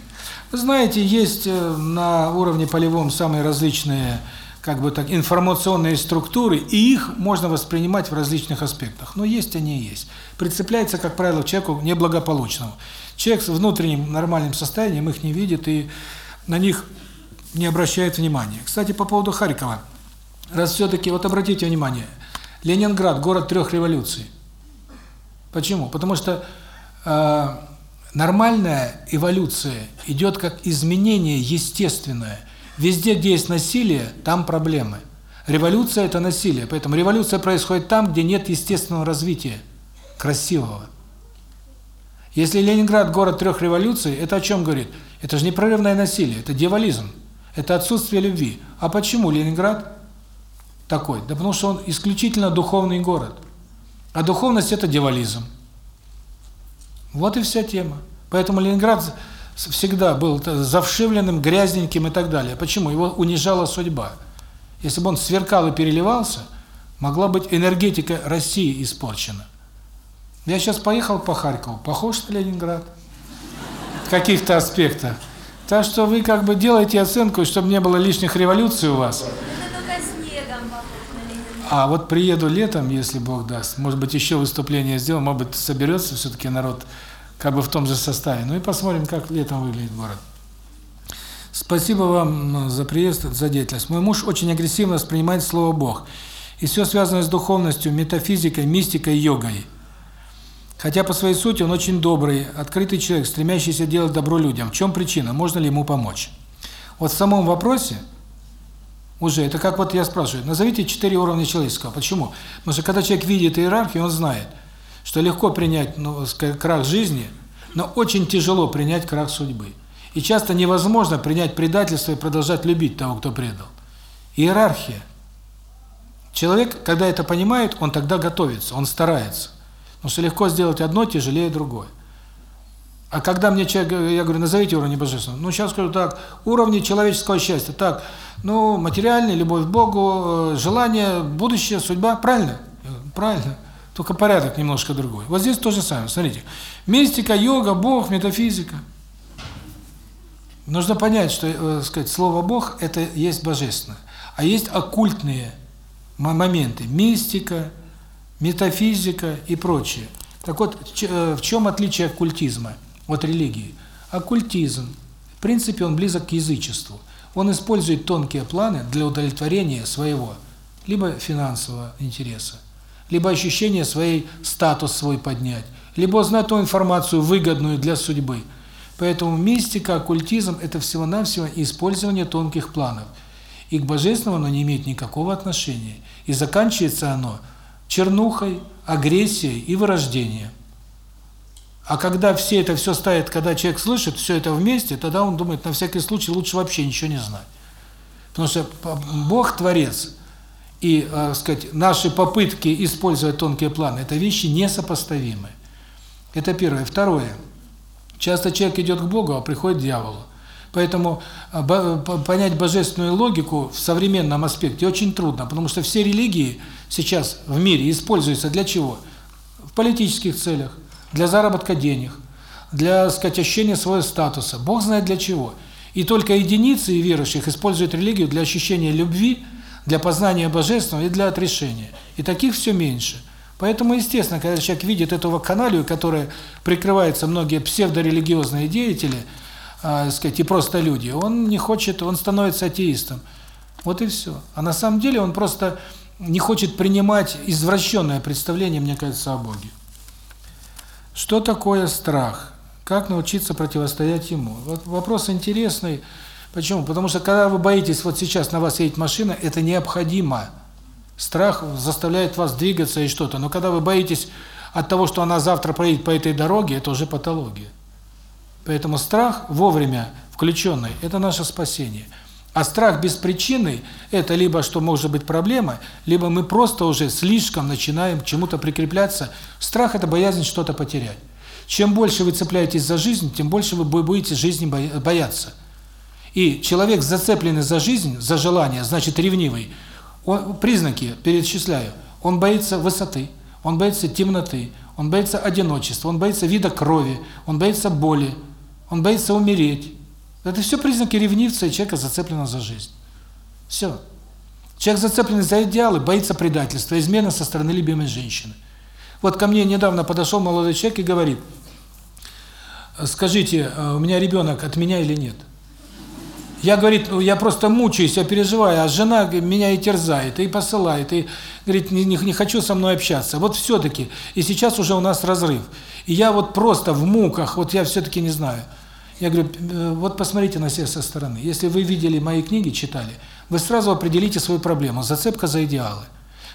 Знаете, есть э, на уровне полевом самые различные как бы так информационные структуры, и их можно воспринимать в различных аспектах. Но есть они и есть. Прицепляется, как правило, к человеку неблагополучному. Человек с внутренним нормальным состоянием их не видит и на них не обращает внимания. Кстати, по поводу Харькова. Раз все-таки, вот обратите внимание, Ленинград – город трех революций. Почему? Потому что э, нормальная эволюция идет как изменение естественное – Везде, где есть насилие, там проблемы. Революция – это насилие, поэтому революция происходит там, где нет естественного развития, красивого. Если Ленинград – город трех революций, это о чем говорит? Это же непрерывное насилие, это дьяволизм, это отсутствие любви. А почему Ленинград такой? Да потому что он исключительно духовный город. А духовность – это дьяволизм. Вот и вся тема. Поэтому Ленинград всегда был завшивленным, грязненьким и так далее. Почему? Его унижала судьба. Если бы он сверкал и переливался, могла быть энергетика России испорчена. Я сейчас поехал по Харькову, похож на Ленинград в каких-то аспектах. Так что вы как бы делаете оценку, чтобы не было лишних революций у вас. Это только снегом похож на Ленинград. А вот приеду летом, если Бог даст, может быть, еще выступление сделаем, может быть, соберется все-таки народ как бы в том же составе. Ну и посмотрим, как летом выглядит город. Спасибо вам за приезд, за деятельность. Мой муж очень агрессивно воспринимает слово «Бог». И все связанное с духовностью, метафизикой, мистикой, йогой. Хотя по своей сути он очень добрый, открытый человек, стремящийся делать добро людям. В чем причина? Можно ли ему помочь? Вот в самом вопросе уже, это как вот я спрашиваю, назовите четыре уровня человеческого. Почему? Потому что когда человек видит иерархию, он знает, что легко принять ну, крах жизни, но очень тяжело принять крах судьбы. И часто невозможно принять предательство и продолжать любить того, кто предал. Иерархия. Человек, когда это понимает, он тогда готовится, он старается. Потому что легко сделать одно, тяжелее другое. А когда мне человек, я говорю, назовите уровни божественного. Ну, сейчас скажу так, уровни человеческого счастья. Так, ну, материальный, любовь к Богу, желание, будущее, судьба. Правильно? Правильно. Только порядок немножко другой. Вот здесь то же самое. Смотрите. Мистика, йога, Бог, метафизика. Нужно понять, что, э, сказать, слово Бог это есть божественное, а есть оккультные моменты, мистика, метафизика и прочее. Так вот, э, в чем отличие оккультизма от религии? Оккультизм, в принципе, он близок к язычеству. Он использует тонкие планы для удовлетворения своего либо финансового интереса, либо ощущения своей статус свой поднять, либо узнать ту информацию выгодную для судьбы. Поэтому мистика, оккультизм – это всего-навсего использование тонких планов. И к божественному оно не имеет никакого отношения. И заканчивается оно чернухой, агрессией и вырождением. А когда все это все ставит, когда человек слышит все это вместе, тогда он думает, на всякий случай лучше вообще ничего не знать. Потому что Бог – Творец – и, э, сказать, наши попытки использовать тонкие планы это вещи несопоставимые. Это первое, второе. Часто человек идет к Богу, а приходит к дьяволу. Поэтому понять божественную логику в современном аспекте очень трудно, потому что все религии сейчас в мире используются для чего? В политических целях, для заработка денег, для, сказать, ощущения своего статуса. Бог знает для чего. И только единицы верующих используют религию для ощущения любви, для познания божественного и для отрешения. И таких все меньше. Поэтому, естественно, когда человек видит эту вакханалию, которая прикрывается многие псевдорелигиозные деятели, э, сказать, и просто люди, он не хочет, он становится атеистом. Вот и все. А на самом деле он просто не хочет принимать извращенное представление, мне кажется, о Боге. Что такое страх? Как научиться противостоять ему? Вот вопрос интересный. Почему? Потому что когда вы боитесь, вот сейчас на вас едет машина, это необходимо. Страх заставляет вас двигаться и что-то. Но когда вы боитесь от того, что она завтра проедет по этой дороге, это уже патология. Поэтому страх вовремя включенный – это наше спасение. А страх без причины – это либо что может быть проблема, либо мы просто уже слишком начинаем к чему-то прикрепляться. Страх – это боязнь что-то потерять. Чем больше вы цепляетесь за жизнь, тем больше вы будете жизни бояться. И человек, зацепленный за жизнь, за желание, значит ревнивый, он, признаки перечисляю. Он боится высоты, он боится темноты, он боится одиночества, он боится вида крови, он боится боли, он боится умереть. Это все признаки ревнивца и человека, зацепленного за жизнь. Все. Человек, зацепленный за идеалы, боится предательства, измены со стороны любимой женщины. Вот ко мне недавно подошел молодой человек и говорит, скажите, у меня ребенок от меня или нет? Я, говорит, я просто мучаюсь, я переживаю, а жена меня и терзает, и посылает, и говорит, не, не, не хочу со мной общаться. Вот все-таки, и сейчас уже у нас разрыв. И я вот просто в муках, вот я все-таки не знаю. Я говорю, «Э, вот посмотрите на себя со стороны. Если вы видели мои книги, читали, вы сразу определите свою проблему, зацепка за идеалы.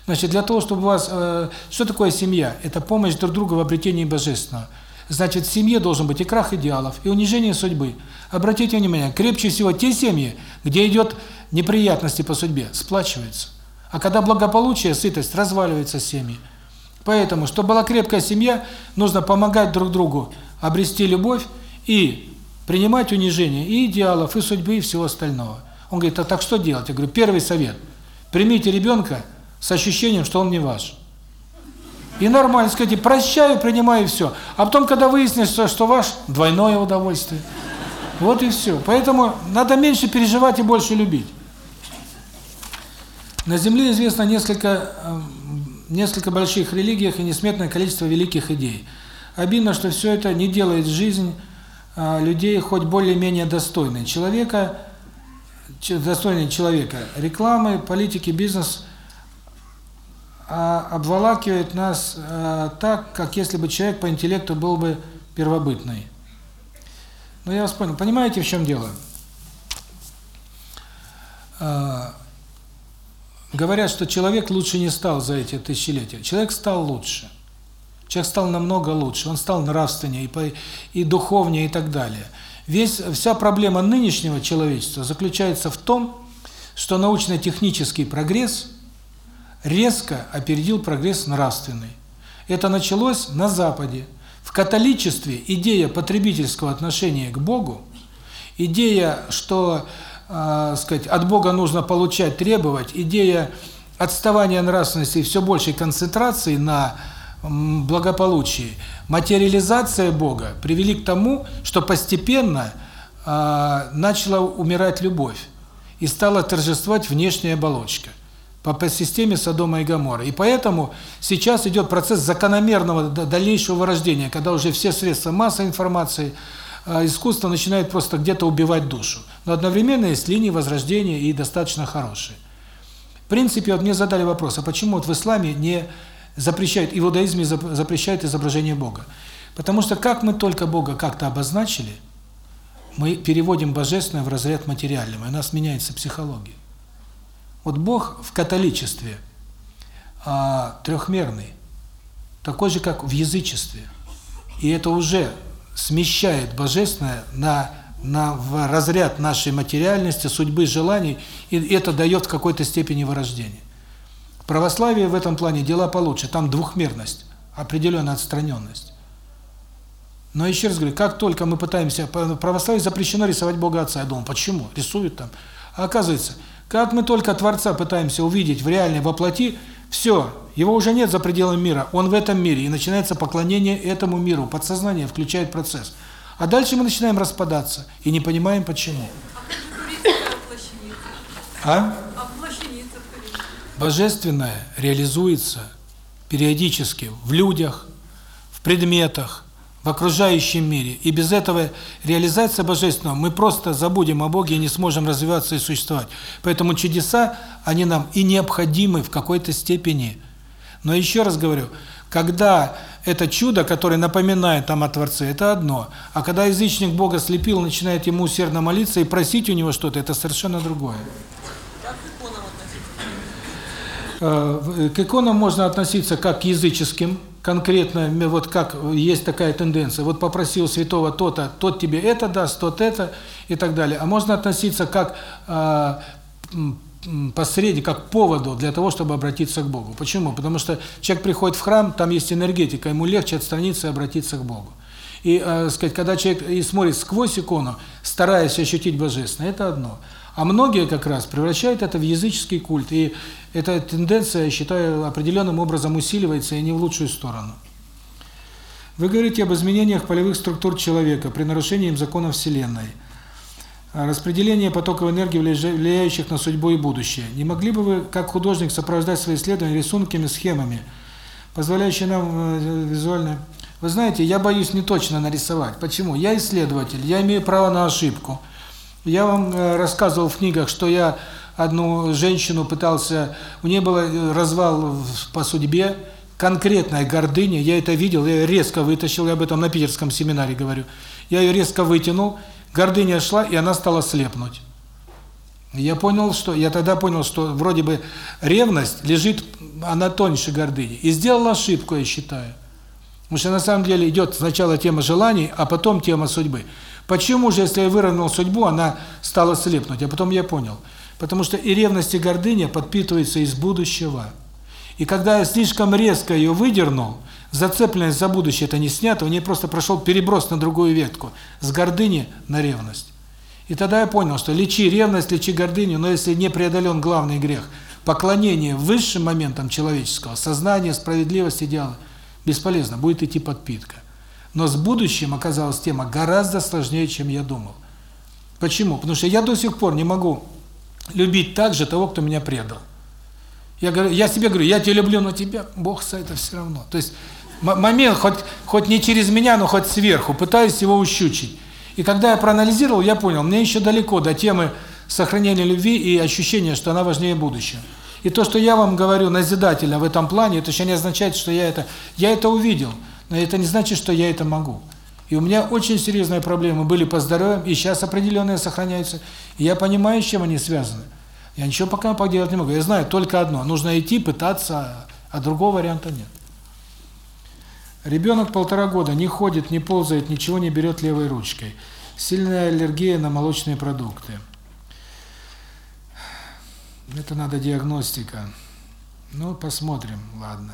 Значит, для того, чтобы у вас... Э, что такое семья? Это помощь друг другу в обретении божественного. Значит, в семье должен быть и крах идеалов, и унижение судьбы. Обратите внимание, крепче всего те семьи, где идет неприятности по судьбе, сплачиваются. А когда благополучие, сытость, разваливается семьи. Поэтому, чтобы была крепкая семья, нужно помогать друг другу обрести любовь и принимать унижение и идеалов, и судьбы, и всего остального. Он говорит, а так что делать? Я говорю, первый совет. Примите ребенка с ощущением, что он не ваш. И нормально, скажите, прощаю, принимаю, все. А потом, когда выяснится, что ваш, двойное удовольствие. Вот и все. Поэтому надо меньше переживать и больше любить. На Земле известно несколько несколько больших религиях и несметное количество великих идей. Обидно, что все это не делает жизнь людей хоть более-менее достойной. Человека, достойной человека. Рекламы, политики, бизнес обволакивают нас так, как если бы человек по интеллекту был бы первобытный. Ну, я вас понял. Понимаете, в чем дело? Говорят, что человек лучше не стал за эти тысячелетия. Человек стал лучше. Человек стал намного лучше. Он стал нравственнее и, по, и духовнее и так далее. Весь, вся проблема нынешнего человечества заключается в том, что научно-технический прогресс резко опередил прогресс нравственный. Это началось на Западе. В католичестве идея потребительского отношения к Богу, идея, что э, сказать, от Бога нужно получать, требовать, идея отставания нравственности и все большей концентрации на благополучии, материализация Бога привели к тому, что постепенно э, начала умирать любовь и стала торжествовать внешняя оболочка по, по системе Содома и Гоморра. И поэтому сейчас идет процесс закономерного дальнейшего вырождения, когда уже все средства массовой информации – а искусство начинает просто где-то убивать душу. Но одновременно есть линии возрождения и достаточно хорошие. В принципе, вот мне задали вопрос, а почему вот в исламе не запрещают, и в иудаизме запрещают изображение Бога? Потому что как мы только Бога как-то обозначили, мы переводим божественное в разряд материального, и у нас меняется психология. Вот Бог в католичестве а, трехмерный, такой же, как в язычестве. И это уже смещает божественное на на в разряд нашей материальности, судьбы, желаний, и это дает в какой-то степени вырождение. Православие в этом плане дела получше, там двухмерность, определенная отстраненность. Но еще раз говорю, как только мы пытаемся, православие запрещено рисовать Бога Отца, я думал, почему? Рисуют там. А оказывается, как мы только Творца пытаемся увидеть в реальной воплоти, все, его уже нет за пределами мира, он в этом мире, и начинается поклонение этому миру, подсознание включает процесс. А дальше мы начинаем распадаться, и не понимаем почему. А? Божественное реализуется периодически в людях, в предметах, в окружающем мире. И без этого реализация Божественного мы просто забудем о Боге и не сможем развиваться и существовать. Поэтому чудеса, они нам и необходимы в какой-то степени. Но еще раз говорю, когда это чудо, которое напоминает там о Творце, это одно. А когда язычник Бога слепил, начинает ему усердно молиться и просить у него что-то, это совершенно другое. Э, к иконам можно относиться как к языческим, конкретно, вот как есть такая тенденция, вот попросил святого то-то, тот тебе это даст, тот это и так далее. А можно относиться как э, посредник, как поводу для того, чтобы обратиться к Богу. Почему? Потому что человек приходит в храм, там есть энергетика, ему легче отстраниться и обратиться к Богу. И, э, сказать, когда человек и смотрит сквозь икону, стараясь ощутить Божественное, это одно. А многие как раз превращают это в языческий культ. И эта тенденция, я считаю, определенным образом усиливается и не в лучшую сторону. Вы говорите об изменениях полевых структур человека при нарушении им законов Вселенной. Распределение потоков энергии, влияющих на судьбу и будущее. Не могли бы вы, как художник, сопровождать свои исследования рисунками, схемами, позволяющими нам э, визуально... Вы знаете, я боюсь не точно нарисовать. Почему? Я исследователь, я имею право на ошибку. Я вам э, рассказывал в книгах, что я одну женщину пытался, у нее был э, развал по судьбе, конкретная гордыня, я это видел, я резко вытащил, я об этом на питерском семинаре говорю. Я ее резко вытянул, гордыня шла, и она стала слепнуть. Я понял, что я тогда понял, что вроде бы ревность лежит, она тоньше гордыни. И сделал ошибку, я считаю. Потому что на самом деле идет сначала тема желаний, а потом тема судьбы. Почему же, если я выровнял судьбу, она стала слепнуть? А потом я понял. Потому что и ревность, и гордыня подпитываются из будущего. И когда я слишком резко ее выдернул, зацепленность за будущее это не снято, у нее просто прошел переброс на другую ветку, с гордыни на ревность. И тогда я понял, что лечи ревность, лечи гордыню, но если не преодолен главный грех, поклонение высшим моментам человеческого, сознание, справедливость, идеала, бесполезно, будет идти подпитка. Но с будущим оказалась тема гораздо сложнее, чем я думал. Почему? Потому что я до сих пор не могу любить так же того, кто меня предал. Я говорю, я себе говорю, я тебя люблю, но тебя Бог за это все равно. То есть момент хоть хоть не через меня, но хоть сверху, пытаюсь его ущучить. И когда я проанализировал, я понял, мне еще далеко до темы сохранения любви и ощущения, что она важнее будущего. И то, что я вам говорю назидательно в этом плане, это еще не означает, что я это я это увидел, но это не значит, что я это могу. И у меня очень серьезные проблемы были по здоровью, и сейчас определенные сохраняются. И я понимаю, с чем они связаны. Я ничего пока поделать не могу. Я знаю только одно: нужно идти, пытаться, а другого варианта нет. Ребенок полтора года не ходит, не ползает, ничего не берет левой ручкой. Сильная аллергия на молочные продукты. Это надо диагностика. Ну, посмотрим, ладно.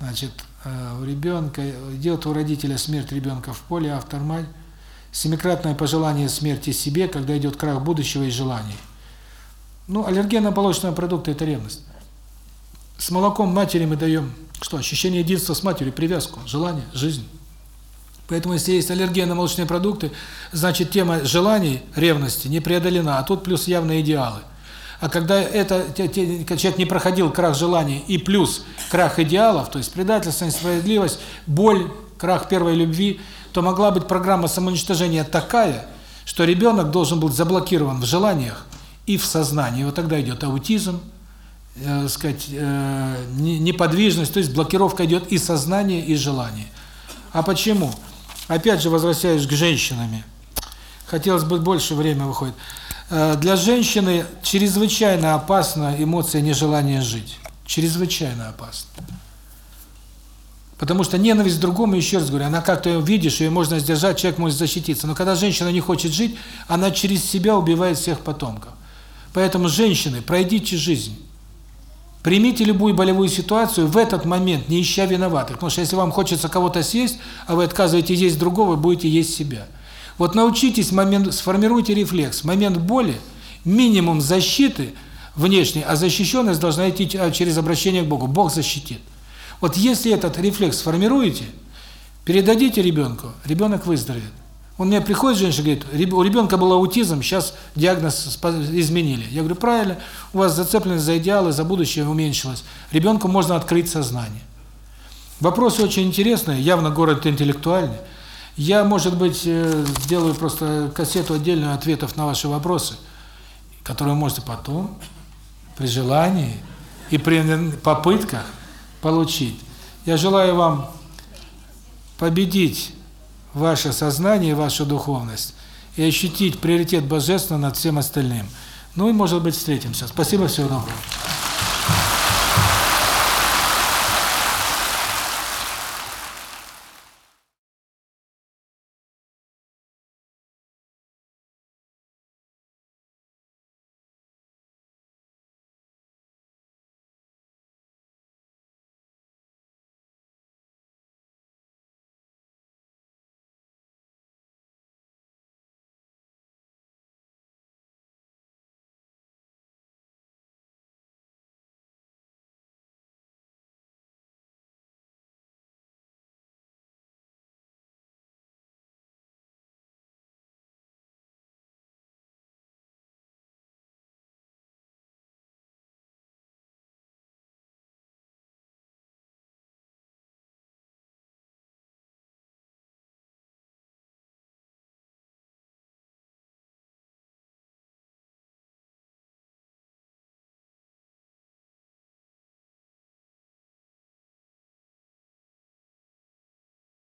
Значит, у ребенка, идет у родителя смерть ребенка в поле, автор мать, семикратное пожелание смерти себе, когда идет крах будущего и желаний. Ну, аллергия на молочные продукты – это ревность. С молоком матери мы даем что? Ощущение единства с матерью, привязку, желание, жизнь. Поэтому если есть аллергия на молочные продукты, значит тема желаний, ревности не преодолена, а тут плюс явные идеалы. А когда это человек не проходил крах желаний и плюс крах идеалов, то есть предательство, несправедливость, боль, крах первой любви, то могла быть программа самоуничтожения такая, что ребенок должен был заблокирован в желаниях и в сознании. Вот тогда идет аутизм, э, сказать, э, неподвижность, то есть блокировка идет и сознания, и желания. А почему? Опять же возвращаюсь к женщинам. Хотелось бы больше времени выходит. Э, для женщины чрезвычайно опасна эмоция нежелания жить. Чрезвычайно опасно. Потому что ненависть к другому, еще раз говорю, она как-то ее видишь, ее можно сдержать, человек может защититься. Но когда женщина не хочет жить, она через себя убивает всех потомков. Поэтому, женщины, пройдите жизнь. Примите любую болевую ситуацию в этот момент, не ища виноватых. Потому что если вам хочется кого-то съесть, а вы отказываетесь есть другого, будете есть себя. Вот научитесь, момент, сформируйте рефлекс. Момент боли, минимум защиты внешней, а защищенность должна идти через обращение к Богу. Бог защитит. Вот если этот рефлекс сформируете, передадите ребенку, ребенок выздоровеет. Он мне приходит, женщина говорит, у ребенка был аутизм, сейчас диагноз изменили. Я говорю, правильно, у вас зацепленность за идеалы, за будущее уменьшилась. Ребенку можно открыть сознание. Вопросы очень интересные, явно город интеллектуальный. Я, может быть, э, сделаю просто кассету отдельную ответов на ваши вопросы, которые вы можете потом, при желании и при попытках получить. Я желаю вам победить ваше сознание, вашу духовность и ощутить приоритет Божественного над всем остальным. Ну и, может быть, встретимся. Спасибо, всего доброго.